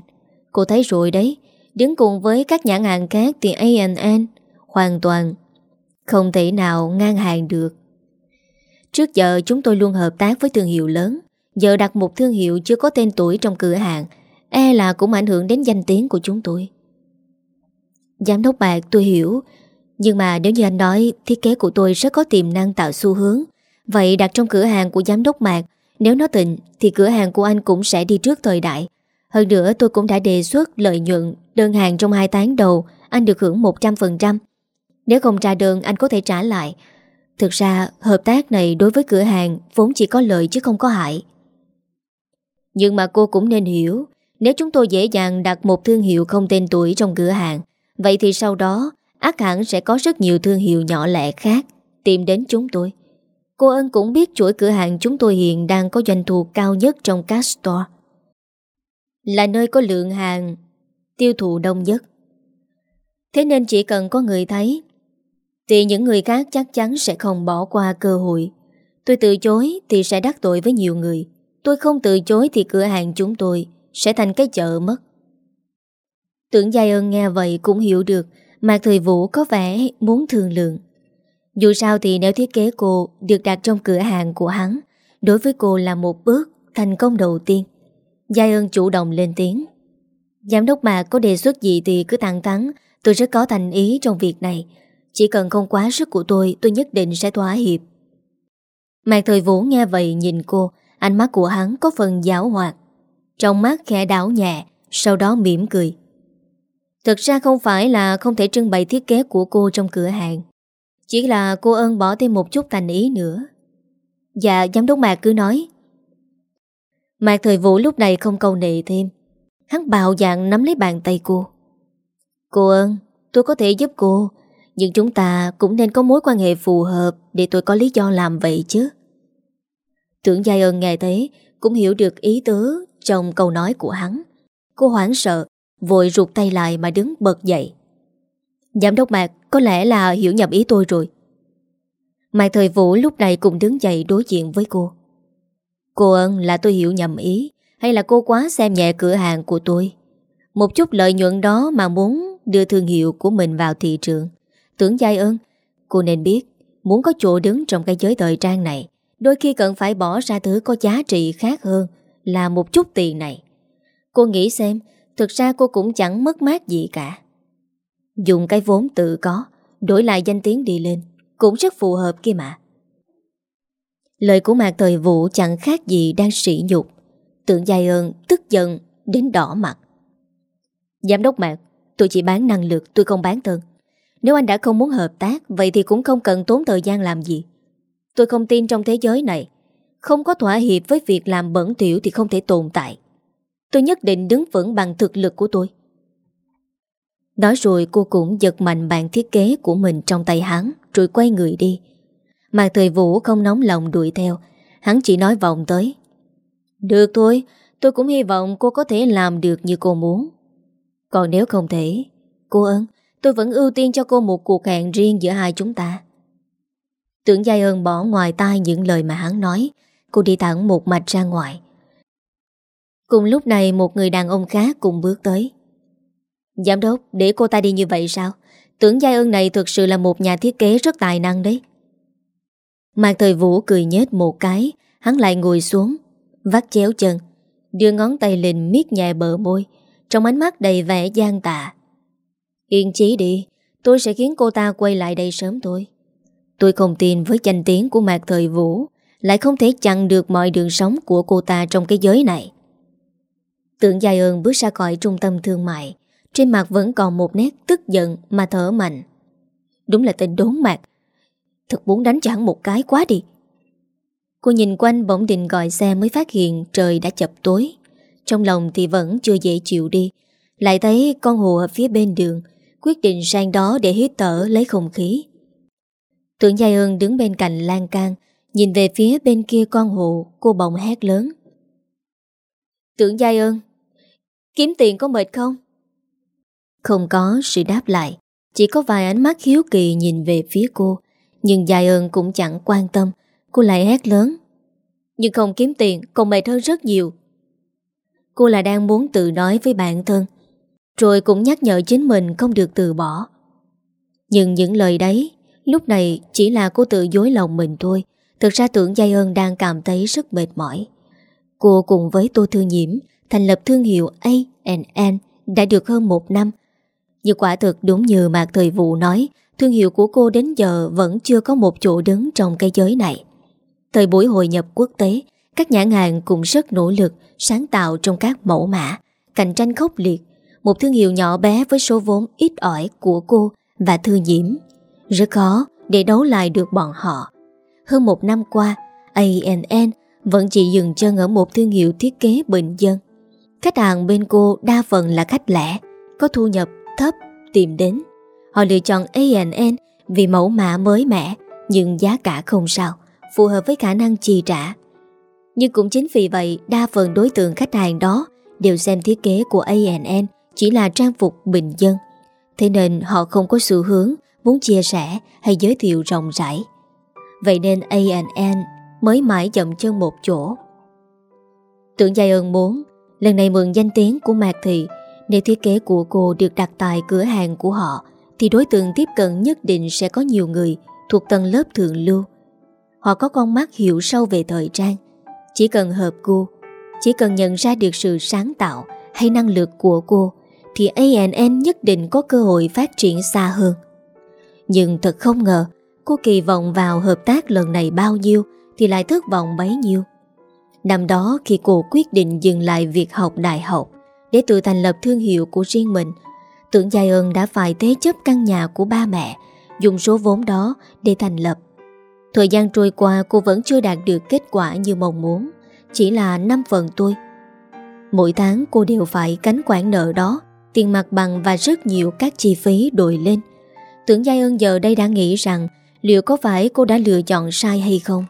cô thấy rồi đấy, đứng cùng với các nhãn hàng khác thì A&N hoàn toàn không thể nào ngang hàng được. Trước giờ chúng tôi luôn hợp tác với thương hiệu lớn. Giờ đặt một thương hiệu chưa có tên tuổi trong cửa hàng E là cũng ảnh hưởng đến danh tiếng của chúng tôi. Giám đốc bạc tôi hiểu. Nhưng mà nếu như anh nói Thiết kế của tôi rất có tiềm năng tạo xu hướng Vậy đặt trong cửa hàng của giám đốc mạc nếu nó tịnh Thì cửa hàng của anh cũng sẽ đi trước thời đại Hơn nữa tôi cũng đã đề xuất lợi nhuận Đơn hàng trong 2 tháng đầu Anh được hưởng 100% Nếu không trả đơn anh có thể trả lại Thực ra hợp tác này đối với cửa hàng vốn chỉ có lợi chứ không có hại. Nhưng mà cô cũng nên hiểu, nếu chúng tôi dễ dàng đặt một thương hiệu không tên tuổi trong cửa hàng, vậy thì sau đó ác hẳn sẽ có rất nhiều thương hiệu nhỏ lẻ khác tìm đến chúng tôi. Cô Ân cũng biết chuỗi cửa hàng chúng tôi hiện đang có doanh thu cao nhất trong các store. Là nơi có lượng hàng tiêu thụ đông nhất. Thế nên chỉ cần có người thấy, thì những người khác chắc chắn sẽ không bỏ qua cơ hội. Tôi từ chối thì sẽ đắc tội với nhiều người. Tôi không từ chối thì cửa hàng chúng tôi sẽ thành cái chợ mất. Tưởng Giai ơn nghe vậy cũng hiểu được Mạc Thời Vũ có vẻ muốn thương lượng. Dù sao thì nếu thiết kế cô được đặt trong cửa hàng của hắn, đối với cô là một bước thành công đầu tiên. Giai ơn chủ động lên tiếng. Giám đốc Mạc có đề xuất gì thì cứ thẳng thắn, tôi rất có thành ý trong việc này. Chỉ cần không quá sức của tôi, tôi nhất định sẽ thỏa hiệp. Mạc Thời Vũ nghe vậy nhìn cô, ánh mắt của hắn có phần giáo hoạt. Trong mắt khẽ đảo nhẹ, sau đó mỉm cười. Thực ra không phải là không thể trưng bày thiết kế của cô trong cửa hàng. Chỉ là cô ơn bỏ thêm một chút thành ý nữa. Dạ, giám đốc Mạc cứ nói. Mạc Thời Vũ lúc này không câu nệ thêm. Hắn bạo dạng nắm lấy bàn tay cô. Cô ơn, tôi có thể giúp cô, nhưng chúng ta cũng nên có mối quan hệ phù hợp để tôi có lý do làm vậy chứ. Tưởng Giai ơn nghe thế cũng hiểu được ý tứ trong câu nói của hắn. Cô hoảng sợ, vội rụt tay lại mà đứng bật dậy. Giám đốc Mạc có lẽ là hiểu nhầm ý tôi rồi. Mai Thời Vũ lúc này cũng đứng dậy đối diện với cô. Cô ơn là tôi hiểu nhầm ý hay là cô quá xem nhẹ cửa hàng của tôi. Một chút lợi nhuận đó mà muốn đưa thương hiệu của mình vào thị trường. Tưởng giai ơn, cô nên biết muốn có chỗ đứng trong cái giới thời trang này đôi khi cần phải bỏ ra thứ có giá trị khác hơn là một chút tiền này. Cô nghĩ xem, thực ra cô cũng chẳng mất mát gì cả. Dùng cái vốn tự có, đổi lại danh tiếng đi lên, cũng rất phù hợp kia mà. Lời của Mạc Thời Vũ chẳng khác gì đang sỉ nhục. Tượng Giai ơn tức giận đến đỏ mặt. Giám đốc Mạc, tôi chỉ bán năng lực, tôi không bán thân. Nếu anh đã không muốn hợp tác, vậy thì cũng không cần tốn thời gian làm gì. Tôi không tin trong thế giới này, không có thỏa hiệp với việc làm bẩn tiểu thì không thể tồn tại. Tôi nhất định đứng vững bằng thực lực của tôi. Nói rồi cô cũng giật mạnh bàn thiết kế của mình trong tay hắn rồi quay người đi. Mạc Thời Vũ không nóng lòng đuổi theo, hắn chỉ nói vòng tới. Được thôi, tôi cũng hy vọng cô có thể làm được như cô muốn. Còn nếu không thể, cô ơn, tôi vẫn ưu tiên cho cô một cuộc hẹn riêng giữa hai chúng ta. Tưởng Giai ơn bỏ ngoài tai những lời mà hắn nói, cô đi thẳng một mạch ra ngoài. Cùng lúc này một người đàn ông khác cũng bước tới. Giám đốc, để cô ta đi như vậy sao? Tưởng Giai ơn này thực sự là một nhà thiết kế rất tài năng đấy. Mạc Thời Vũ cười nhết một cái, hắn lại ngồi xuống, vắt chéo chân, đưa ngón tay lên miết nhẹ bờ môi, trong ánh mắt đầy vẻ gian tạ. Yên chí đi, tôi sẽ khiến cô ta quay lại đây sớm thôi. Tôi không tin với danh tiếng của Mạc Thời Vũ, lại không thể chặn được mọi đường sống của cô ta trong cái giới này. Tưởng Giai ơn bước ra khỏi trung tâm thương mại, trên mặt vẫn còn một nét tức giận mà thở mạnh. Đúng là tên đốn mạc, Thật muốn đánh chẳng một cái quá đi. Cô nhìn quanh bỗng định gọi xe mới phát hiện trời đã chập tối. Trong lòng thì vẫn chưa dễ chịu đi. Lại thấy con hồ ở phía bên đường Quyết định sang đó để hít thở lấy không khí. Tưởng Giai ơn đứng bên cạnh lan can Nhìn về phía bên kia con hồ Cô bỗng hét lớn. Tưởng Giai ơn Kiếm tiền có mệt không? Không có sự đáp lại, Chỉ có vài ánh mắt hiếu kỳ nhìn về phía cô. Nhưng dài ơn cũng chẳng quan tâm. Cô lại hét lớn. Nhưng không kiếm tiền, còn mệt hơn rất nhiều. Cô là đang muốn tự nói với bản thân, Rồi cũng nhắc nhở chính mình không được từ bỏ. Nhưng những lời đấy, Lúc này chỉ là cô tự dối lòng mình thôi. Thực ra tưởng Giai ơn đang cảm thấy rất mệt mỏi. Cô cùng với Tô Thư Nhiễm Thành lập thương hiệu A&N Đã được hơn một năm. Nhưng quả thực đúng như Mạc Thời Vụ nói thương hiệu của cô đến giờ vẫn chưa có một chỗ đứng trong cái giới này. Thời buổi hội nhập quốc tế, các nhãn hàng cũng rất nỗ lực sáng tạo trong các mẫu mã, cạnh tranh khốc liệt. Một thương hiệu nhỏ bé với số vốn ít ỏi của cô và Thư Nhiễm. Rất khó để đấu lại được bọn họ. Hơn một năm qua, A&N vẫn chỉ dừng chân ở một thương hiệu thiết kế bình dân. Khách hàng bên cô đa phần là khách lẻ, có thu nhập thấp tìm đến Họ lựa chọn A&N vì mẫu mã mới mẻ nhưng giá cả không sao, phù hợp với khả năng chi trả. Nhưng cũng chính vì vậy, đa phần đối tượng khách hàng đó đều xem thiết kế của A&N chỉ là trang phục bình dân. Thế nên họ không có xu hướng muốn chia sẻ hay giới thiệu rộng rãi. Vậy nên A&N mới mãi chậm chân một chỗ. Tưởng Giai ơn muốn lần này mượn danh tiếng của Mạc Thị nếu thiết kế của cô được đặt tại cửa hàng của họ thì đối tượng tiếp cận nhất định sẽ có nhiều người thuộc tầng lớp thượng lưu. Họ có con mắt hiểu sâu về thời trang. Chỉ cần hợp cô, chỉ cần nhận ra được sự sáng tạo hay năng lực của cô thì ANN nhất định có cơ hội phát triển xa hơn. Nhưng thật không ngờ, cô kỳ vọng vào hợp tác lần này bao nhiêu thì lại thất vọng bấy nhiêu. Năm đó khi cô quyết định dừng lại việc học đại học để tự thành lập thương hiệu của riêng mình, tưởng Giai ơn đã phải thế chấp căn nhà của ba mẹ, dùng số vốn đó để thành lập. Thời gian trôi qua cô vẫn chưa đạt được kết quả như mong muốn, chỉ là 5 phần tôi. Mỗi tháng cô đều phải cánh quản nợ đó, tiền mặt bằng và rất nhiều các chi phí đổi lên. Tưởng Giai ơn giờ đây đã nghĩ rằng liệu có phải cô đã lựa chọn sai hay không?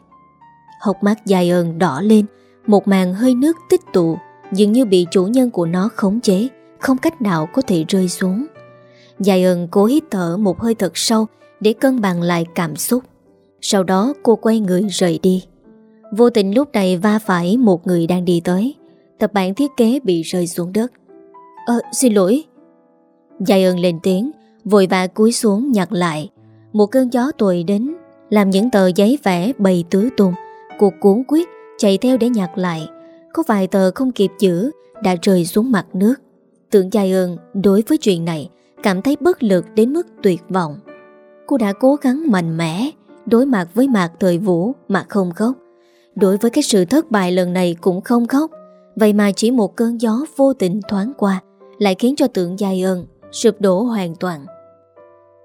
Hốc mắt Giai ơn đỏ lên, một màn hơi nước tích tụ Dường như bị chủ nhân của nó khống chế, Không cách nào có thể rơi xuống. Dài ơn cố hít thở một hơi thật sâu Để cân bằng lại cảm xúc. Sau đó, cô quay người rời đi. Vô tình lúc này va phải một người đang đi tới. Tập bản thiết kế bị rơi xuống đất. Ờ xin lỗi. Dài ơn lên tiếng, Vội vã cúi xuống nhặt lại. Một cơn gió tồi đến, Làm những tờ giấy vẽ bầy tứ tung. Cô cuốn quyết chạy theo để nhặt lại. Có vài tờ không kịp giữ, Đã rơi xuống mặt nước. Tưởng Giai ơn đối với chuyện này Cảm thấy bất lực đến mức tuyệt vọng. Cô đã cố gắng mạnh mẽ Đối mặt với mạc thời vũ Mà không khóc. Đối với cái sự thất bại lần này cũng không khóc. Vậy mà chỉ một cơn gió vô tình thoáng qua Lại khiến cho tượng Giai ơn Sụp đổ hoàn toàn.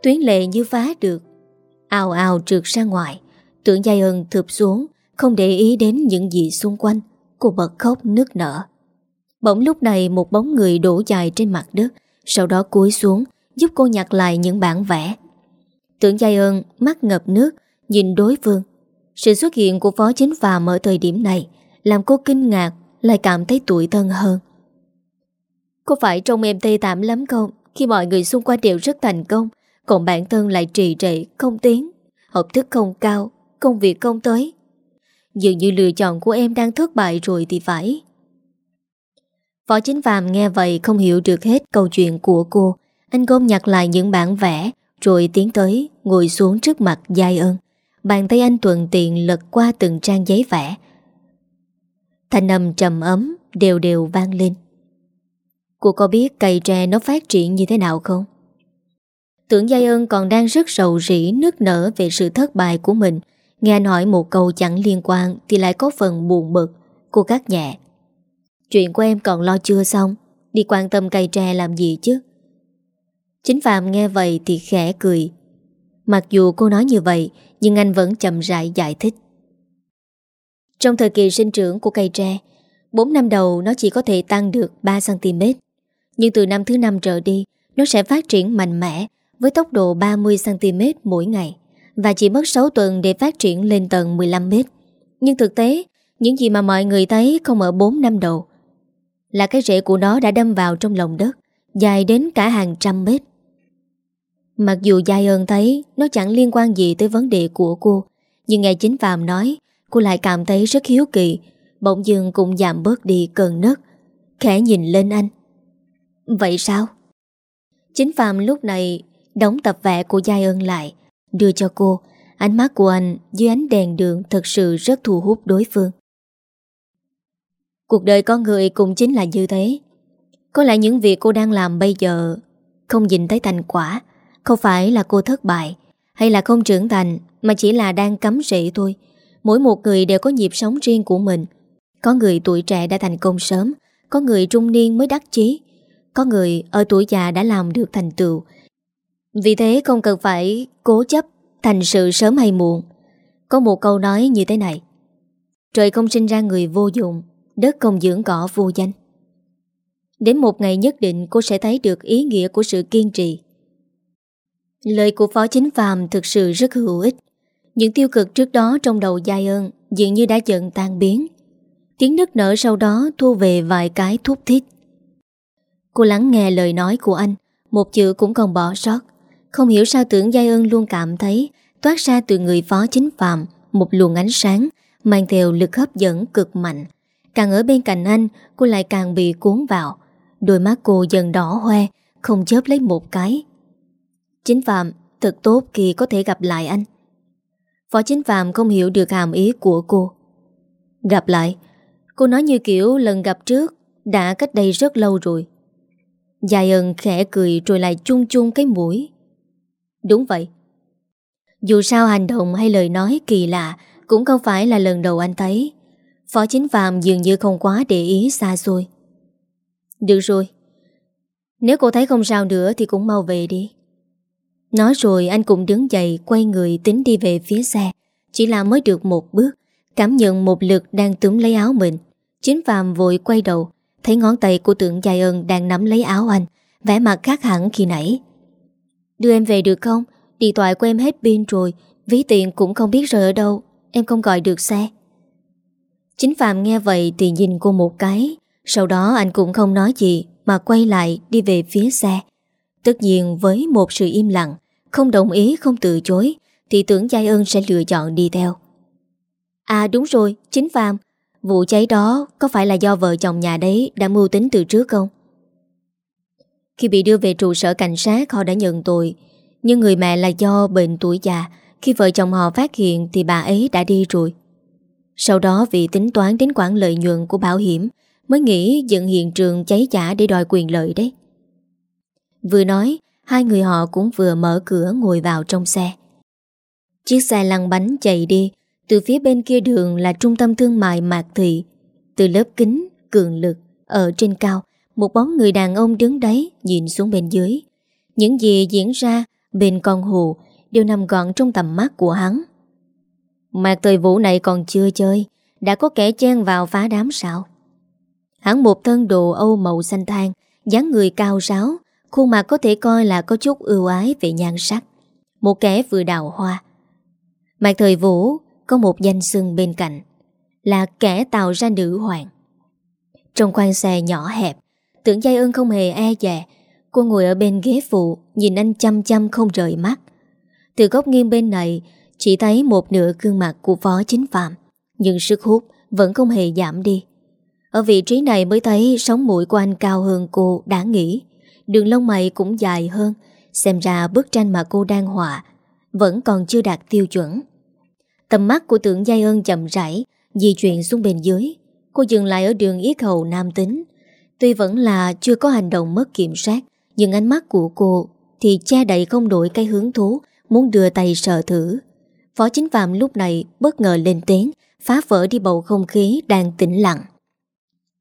Tuyến lệ như phá được, Ào ào trượt ra ngoài Tượng Giai ơn thụp xuống, không để ý đến những gì xung quanh. Cô bật khóc nước nở. Bỗng lúc này một bóng người đổ dài trên mặt đất, Sau đó cúi xuống, Giúp cô nhặt lại những bản vẽ. Tưởng Giai ơn mắt ngập nước, Nhìn đối phương. Sự xuất hiện của Phó Chính phàm ở thời điểm này Làm cô kinh ngạc, Lại cảm thấy tuổi thân hơn. Có phải trông em tê tạm lắm không? Khi mọi người xung quanh đều rất thành công, Còn bản thân lại trì trệ, Không tiến, Học thức không cao, Công việc không tới. Dường như lựa chọn của em đang thất bại rồi thì phải. Phó Chính Phạm nghe vậy không hiểu được hết câu chuyện của cô. Anh gom nhặt lại những bản vẽ, Rồi tiến tới, ngồi xuống trước mặt Giai ơn Bàn tay anh tuần tiện lật qua từng trang giấy vẽ. Thanh âm trầm ấm, Đều đều vang lên. Cô có biết cây tre nó phát triển như thế nào không? Tưởng Giai ơn còn đang rất sầu rỉ nước nở về sự thất bại của mình. Nghe anh hỏi một câu chẳng liên quan Thì lại có phần buồn bực Cô cắt nhẹ Chuyện của em còn lo chưa xong? Đi quan tâm cây tre làm gì chứ? Chính Phạm nghe vậy thì khẽ cười. Mặc dù cô nói như vậy, Nhưng anh vẫn chậm rãi giải thích. Trong thời kỳ sinh trưởng của cây tre 4 năm đầu nó chỉ có thể tăng được 3cm Nhưng từ năm thứ năm trở đi, Nó sẽ phát triển mạnh mẽ Với tốc độ 30cm mỗi ngày và chỉ mất 6 tuần để phát triển lên tầng 15 mét. Nhưng thực tế, những gì mà mọi người thấy không ở 4 năm đầu là cái rễ của nó đã đâm vào trong lòng đất, dài đến cả hàng trăm mét. Mặc dù Giai ơn thấy nó chẳng liên quan gì tới vấn đề của cô, nhưng nghe chính Phạm nói, cô lại cảm thấy rất hiếu kỳ, bỗng dưng cũng giảm bớt đi cơn nấc, khẽ nhìn lên anh. Vậy sao? Chính Phạm lúc này đóng tập vẽ của Giai ơn lại, Đưa cho cô. Ánh mắt của anh dưới ánh đèn đường Thật sự rất thu hút đối phương. Cuộc đời con người cũng chính là như thế. Có lẽ những việc cô đang làm bây giờ Không nhìn thấy thành quả, Không phải là cô thất bại Hay là không trưởng thành, Mà chỉ là đang cắm rễ thôi. Mỗi một người đều có nhịp sống riêng của mình. Có người tuổi trẻ đã thành công sớm, Có người trung niên mới đắc chí, Có người ở tuổi già đã làm được thành tựu vì thế không cần phải cố chấp thành sự sớm hay muộn. Có một câu nói như thế này. Trời không sinh ra người vô dụng, đất không dưỡng cỏ vô danh. Đến một ngày nhất định cô sẽ thấy được ý nghĩa của sự kiên trì. Lời của Phó Chính phàm thực sự rất hữu ích. Những tiêu cực trước đó trong đầu Giai ơn dường như đã dần tan biến. Tiếng nức nở sau đó thu về vài cái thúc thiết. Cô lắng nghe lời nói của anh, một chữ cũng không bỏ sót. Không hiểu sao tưởng Giai ơn luôn cảm thấy toát ra từ người phó chính phạm một luồng ánh sáng mang theo lực hấp dẫn cực mạnh. Càng ở bên cạnh anh, cô lại càng bị cuốn vào. Đôi mắt cô dần đỏ hoe Không chớp lấy một cái. Chính Phạm Thật tốt khi có thể gặp lại anh. Phó Chính Phạm không hiểu được hàm ý của cô. Gặp lại? Cô nói như kiểu lần gặp trước Đã cách đây rất lâu rồi. Dài ơn khẽ cười rồi lại chung chung cái mũi. Đúng vậy. Dù sao hành động hay lời nói kỳ lạ Cũng không phải là lần đầu anh thấy. Phó Chính Phạm dường như không quá để ý xa xôi. Được rồi. Nếu cô thấy không sao nữa Thì cũng mau về đi. Nói rồi anh cũng đứng dậy, Quay người tính đi về phía xe. Chỉ là mới được một bước, Cảm nhận một lực đang túm lấy áo mình. Chính Phạm vội quay đầu, Thấy ngón tay của tượng dài ơn đang nắm lấy áo anh, vẻ mặt khác hẳn khi nãy. Đưa em về được không? Điện thoại của em hết pin rồi, Ví tiền cũng không biết rời ở đâu, Em không gọi được xe. Chính Phạm nghe vậy thì nhìn cô một cái, Sau đó anh cũng không nói gì Mà quay lại đi về phía xe. Tất nhiên với một sự im lặng, Không đồng ý, không từ chối, Thì tưởng Giai ơn sẽ lựa chọn đi theo. À đúng rồi, Chính Phạm. Vụ cháy đó có phải là do vợ chồng nhà đấy Đã mưu tính từ trước không? Khi bị đưa về trụ sở cảnh sát Họ đã nhận tội. Nhưng người mẹ là do bệnh tuổi già. Khi vợ chồng họ phát hiện Thì bà ấy đã đi rồi. Sau đó vì tính toán đến quản lợi nhuận của bảo hiểm Mới nghĩ dựng hiện trường cháy giả Để đòi quyền lợi đấy. Vừa nói Hai người họ cũng vừa mở cửa ngồi vào trong xe. Chiếc xe lăn bánh chạy đi. Từ phía bên kia đường là trung tâm thương mại Mạc Thị. Từ lớp kính, cường lực Ở trên cao. Một bóng người đàn ông đứng đấy Nhìn xuống bên dưới. Những gì diễn ra bên con hồ Đều nằm gọn trong tầm mắt của hắn. Mạc thời vũ này còn chưa chơi Đã có kẻ chen vào phá đám sao? Hắn một thân đồ Âu màu xanh thang dáng người cao ráo Khuôn mặt có thể coi là có chút ưu ái về nhan sắc. Một kẻ vừa đào hoa. Mạc thời vũ có một danh xưng bên cạnh là kẻ tạo ra nữ hoàng. Trong khoang xe nhỏ hẹp, tưởng Giai ơn không hề e dè, cô ngồi ở bên ghế phụ, nhìn anh chăm chăm không rời mắt. Từ góc nghiêng bên này, chỉ thấy một nửa gương mặt của phó chính phạm, nhưng sức hút vẫn không hề giảm đi. Ở vị trí này mới thấy sống mũi của anh cao hơn cô đã nghĩ, đường lông mày cũng dài hơn, xem ra bức tranh mà cô đang họa vẫn còn chưa đạt tiêu chuẩn. Tầm mắt của tưởng Giai ơn chậm rãi Di chuyển xuống bên dưới Cô dừng lại ở đường yết hầu nam tính Tuy vẫn là chưa có hành động mất kiểm soát, Nhưng ánh mắt của cô Thì che đậy không đổi cái hướng thú, Muốn đưa tay sợ thử. Phó chính phạm lúc này bất ngờ lên tiếng, Phá vỡ đi bầu không khí đang tĩnh lặng.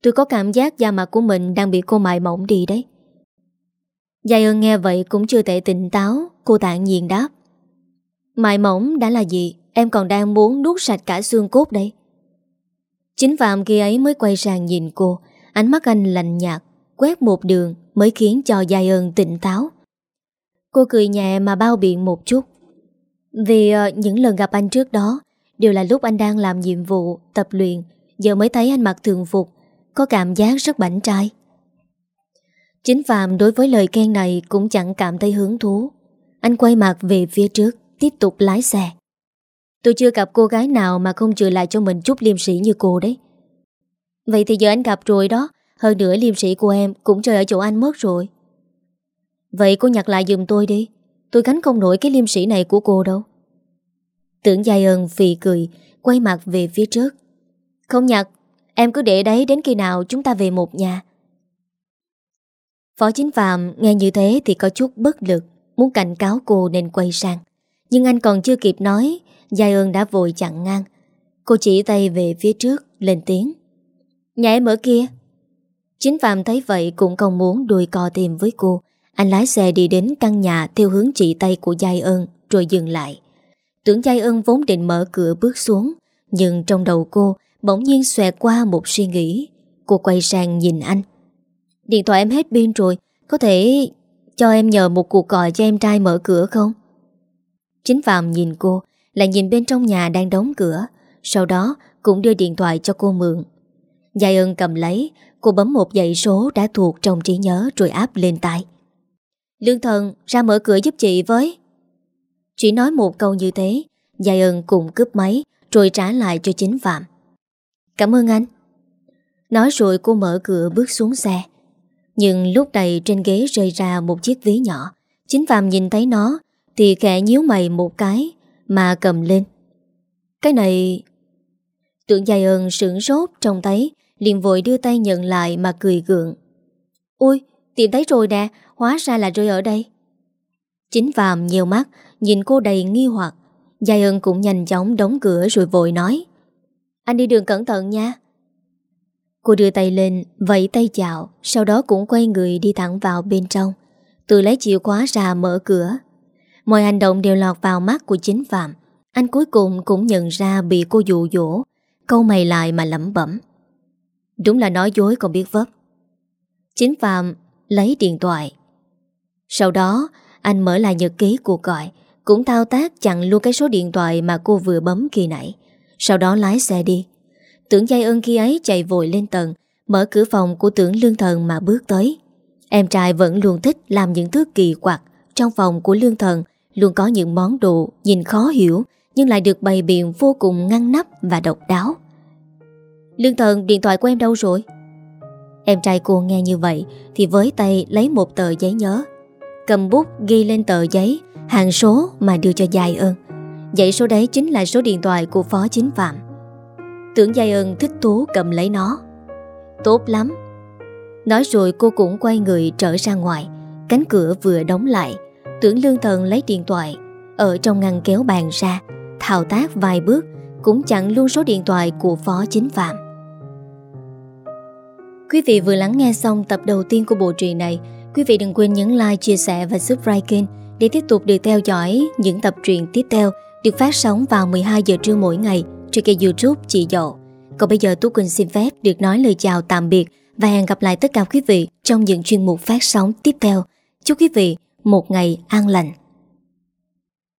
Tôi có cảm giác da mặt của mình Đang bị cô mại mỏng đi đấy. Giai ơn nghe vậy cũng chưa thể tỉnh táo, Cô tạng nhiên đáp. Mại mỏng đã là gì? Em còn đang muốn nuốt sạch cả xương cốt đây. Chính Phạm kia ấy mới quay sang nhìn cô Ánh mắt anh lạnh nhạt Quét một đường mới khiến cho Giai ơn tỉnh táo. Cô cười nhẹ mà bao biện một chút. Vì uh, những lần gặp anh trước đó Đều là lúc anh đang làm nhiệm vụ Tập luyện Giờ mới thấy anh mặc thường phục Có cảm giác rất bảnh trai. Chính Phạm đối với lời khen này Cũng chẳng cảm thấy hứng thú. Anh quay mặt về phía trước Tiếp tục lái xe. Tôi chưa gặp cô gái nào mà không trừ lại cho mình chút liêm sĩ như cô đấy. Vậy thì giờ anh gặp rồi đó, hơn nữa liêm sĩ của em cũng chơi ở chỗ anh mất rồi. Vậy cô nhặt lại giùm tôi đi, tôi gánh không nổi cái liêm sĩ này của cô đâu. Tưởng dài ơn phì cười, quay mặt về phía trước. Không nhặt, em cứ để đấy đến khi nào chúng ta về một nhà. Phó Chính Phạm nghe như thế thì có chút bất lực, muốn cảnh cáo cô nên quay sang. Nhưng anh còn chưa kịp nói Giai ơn đã vội chặn ngang Cô chỉ tay về phía trước Lên tiếng Nhà em ở kia. Chính Phạm thấy vậy cũng không muốn đuôi co tìm với cô. Anh lái xe đi đến căn nhà Theo hướng chỉ tay của Giai ơn Rồi dừng lại. Tưởng Giai ơn vốn định mở cửa bước xuống, Nhưng trong đầu cô Bỗng nhiên xòe qua một suy nghĩ. Cô quay sang nhìn anh. Điện thoại em hết pin rồi, Có thể cho em nhờ một cuộc gọi cho em trai mở cửa không? Chính Phạm nhìn cô, lại nhìn bên trong nhà đang đóng cửa. Sau đó cũng đưa điện thoại cho cô mượn. Giai ơn cầm lấy, Cô bấm một dãy số đã thuộc trong trí nhớ Rồi áp lên tay Lương thần ra mở cửa giúp chị với. Chỉ nói một câu như thế, Giai ơn cùng cướp máy, Rồi trả lại cho chính Phạm. Cảm ơn anh. Nói rồi cô mở cửa bước xuống xe. Nhưng lúc này trên ghế rơi ra một chiếc ví nhỏ. Chính Phạm nhìn thấy nó, Thì khẽ nhíu mày một cái Mà cầm lên. Cái này Tưởng dài ơn sửng sốt trong thấy liền vội đưa tay nhận lại mà cười gượng. Ui tìm thấy rồi nè, Hóa ra là rơi ở đây. Chính Phạm nhiều mắt, Nhìn cô đầy nghi hoặc. Dài ơn cũng nhanh chóng đóng cửa rồi vội nói. Anh đi đường cẩn thận nha. Cô đưa tay lên, Vẫy tay chào, Sau đó cũng quay người đi thẳng vào bên trong. Tự lấy chìa khóa ra mở cửa. Mọi hành động đều lọt vào mắt của chính Phạm Anh cuối cùng cũng nhận ra bị cô dụ dỗ, Câu mày lại mà lẩm bẩm. Đúng là nói dối còn biết vấp. Chính Phạm lấy điện thoại. Sau đó, Anh mở lại nhật ký cuộc gọi, Cũng thao tác chặn luôn cái số điện thoại Mà cô vừa bấm khi nãy. Sau đó lái xe đi. Tưởng dây ơn khi ấy chạy vội lên tầng, Mở cửa phòng của tưởng lương thần mà bước tới. Em trai vẫn luôn thích làm những thứ kỳ quặc. Trong phòng của lương thần Luôn có những món đồ nhìn khó hiểu, Nhưng lại được bày biện vô cùng ngăn nắp và độc đáo. Lương thần điện thoại của em đâu rồi? Em trai cô nghe như vậy Thì với tay lấy một tờ giấy nhớ. Cầm bút ghi lên tờ giấy, Hàng số mà đưa cho Giai ơn Dãy số đấy chính là số điện thoại của Phó Chính Phạm. Tưởng Giai ơn thích thú cầm lấy nó. Tốt lắm. Nói rồi cô cũng quay người trở ra ngoài. Cánh cửa vừa đóng lại, Tưởng lương thần lấy điện thoại Ở trong ngăn kéo bàn ra, Thao tác vài bước, Cũng chặn luôn số điện thoại của Phó Chính Phạm. Quý vị vừa lắng nghe xong tập đầu tiên của bộ truyện này. Quý vị đừng quên nhấn like, chia sẻ và subscribe kênh Để tiếp tục được theo dõi những tập truyện tiếp theo Được phát sóng vào 12 giờ trưa mỗi ngày trên kênh youtube Chị Dậu. Còn bây giờ Tú Quỳnh xin phép được nói lời chào tạm biệt Và hẹn gặp lại tất cả quý vị trong những chuyên mục phát sóng tiếp theo. Chúc quý vị một ngày an lành.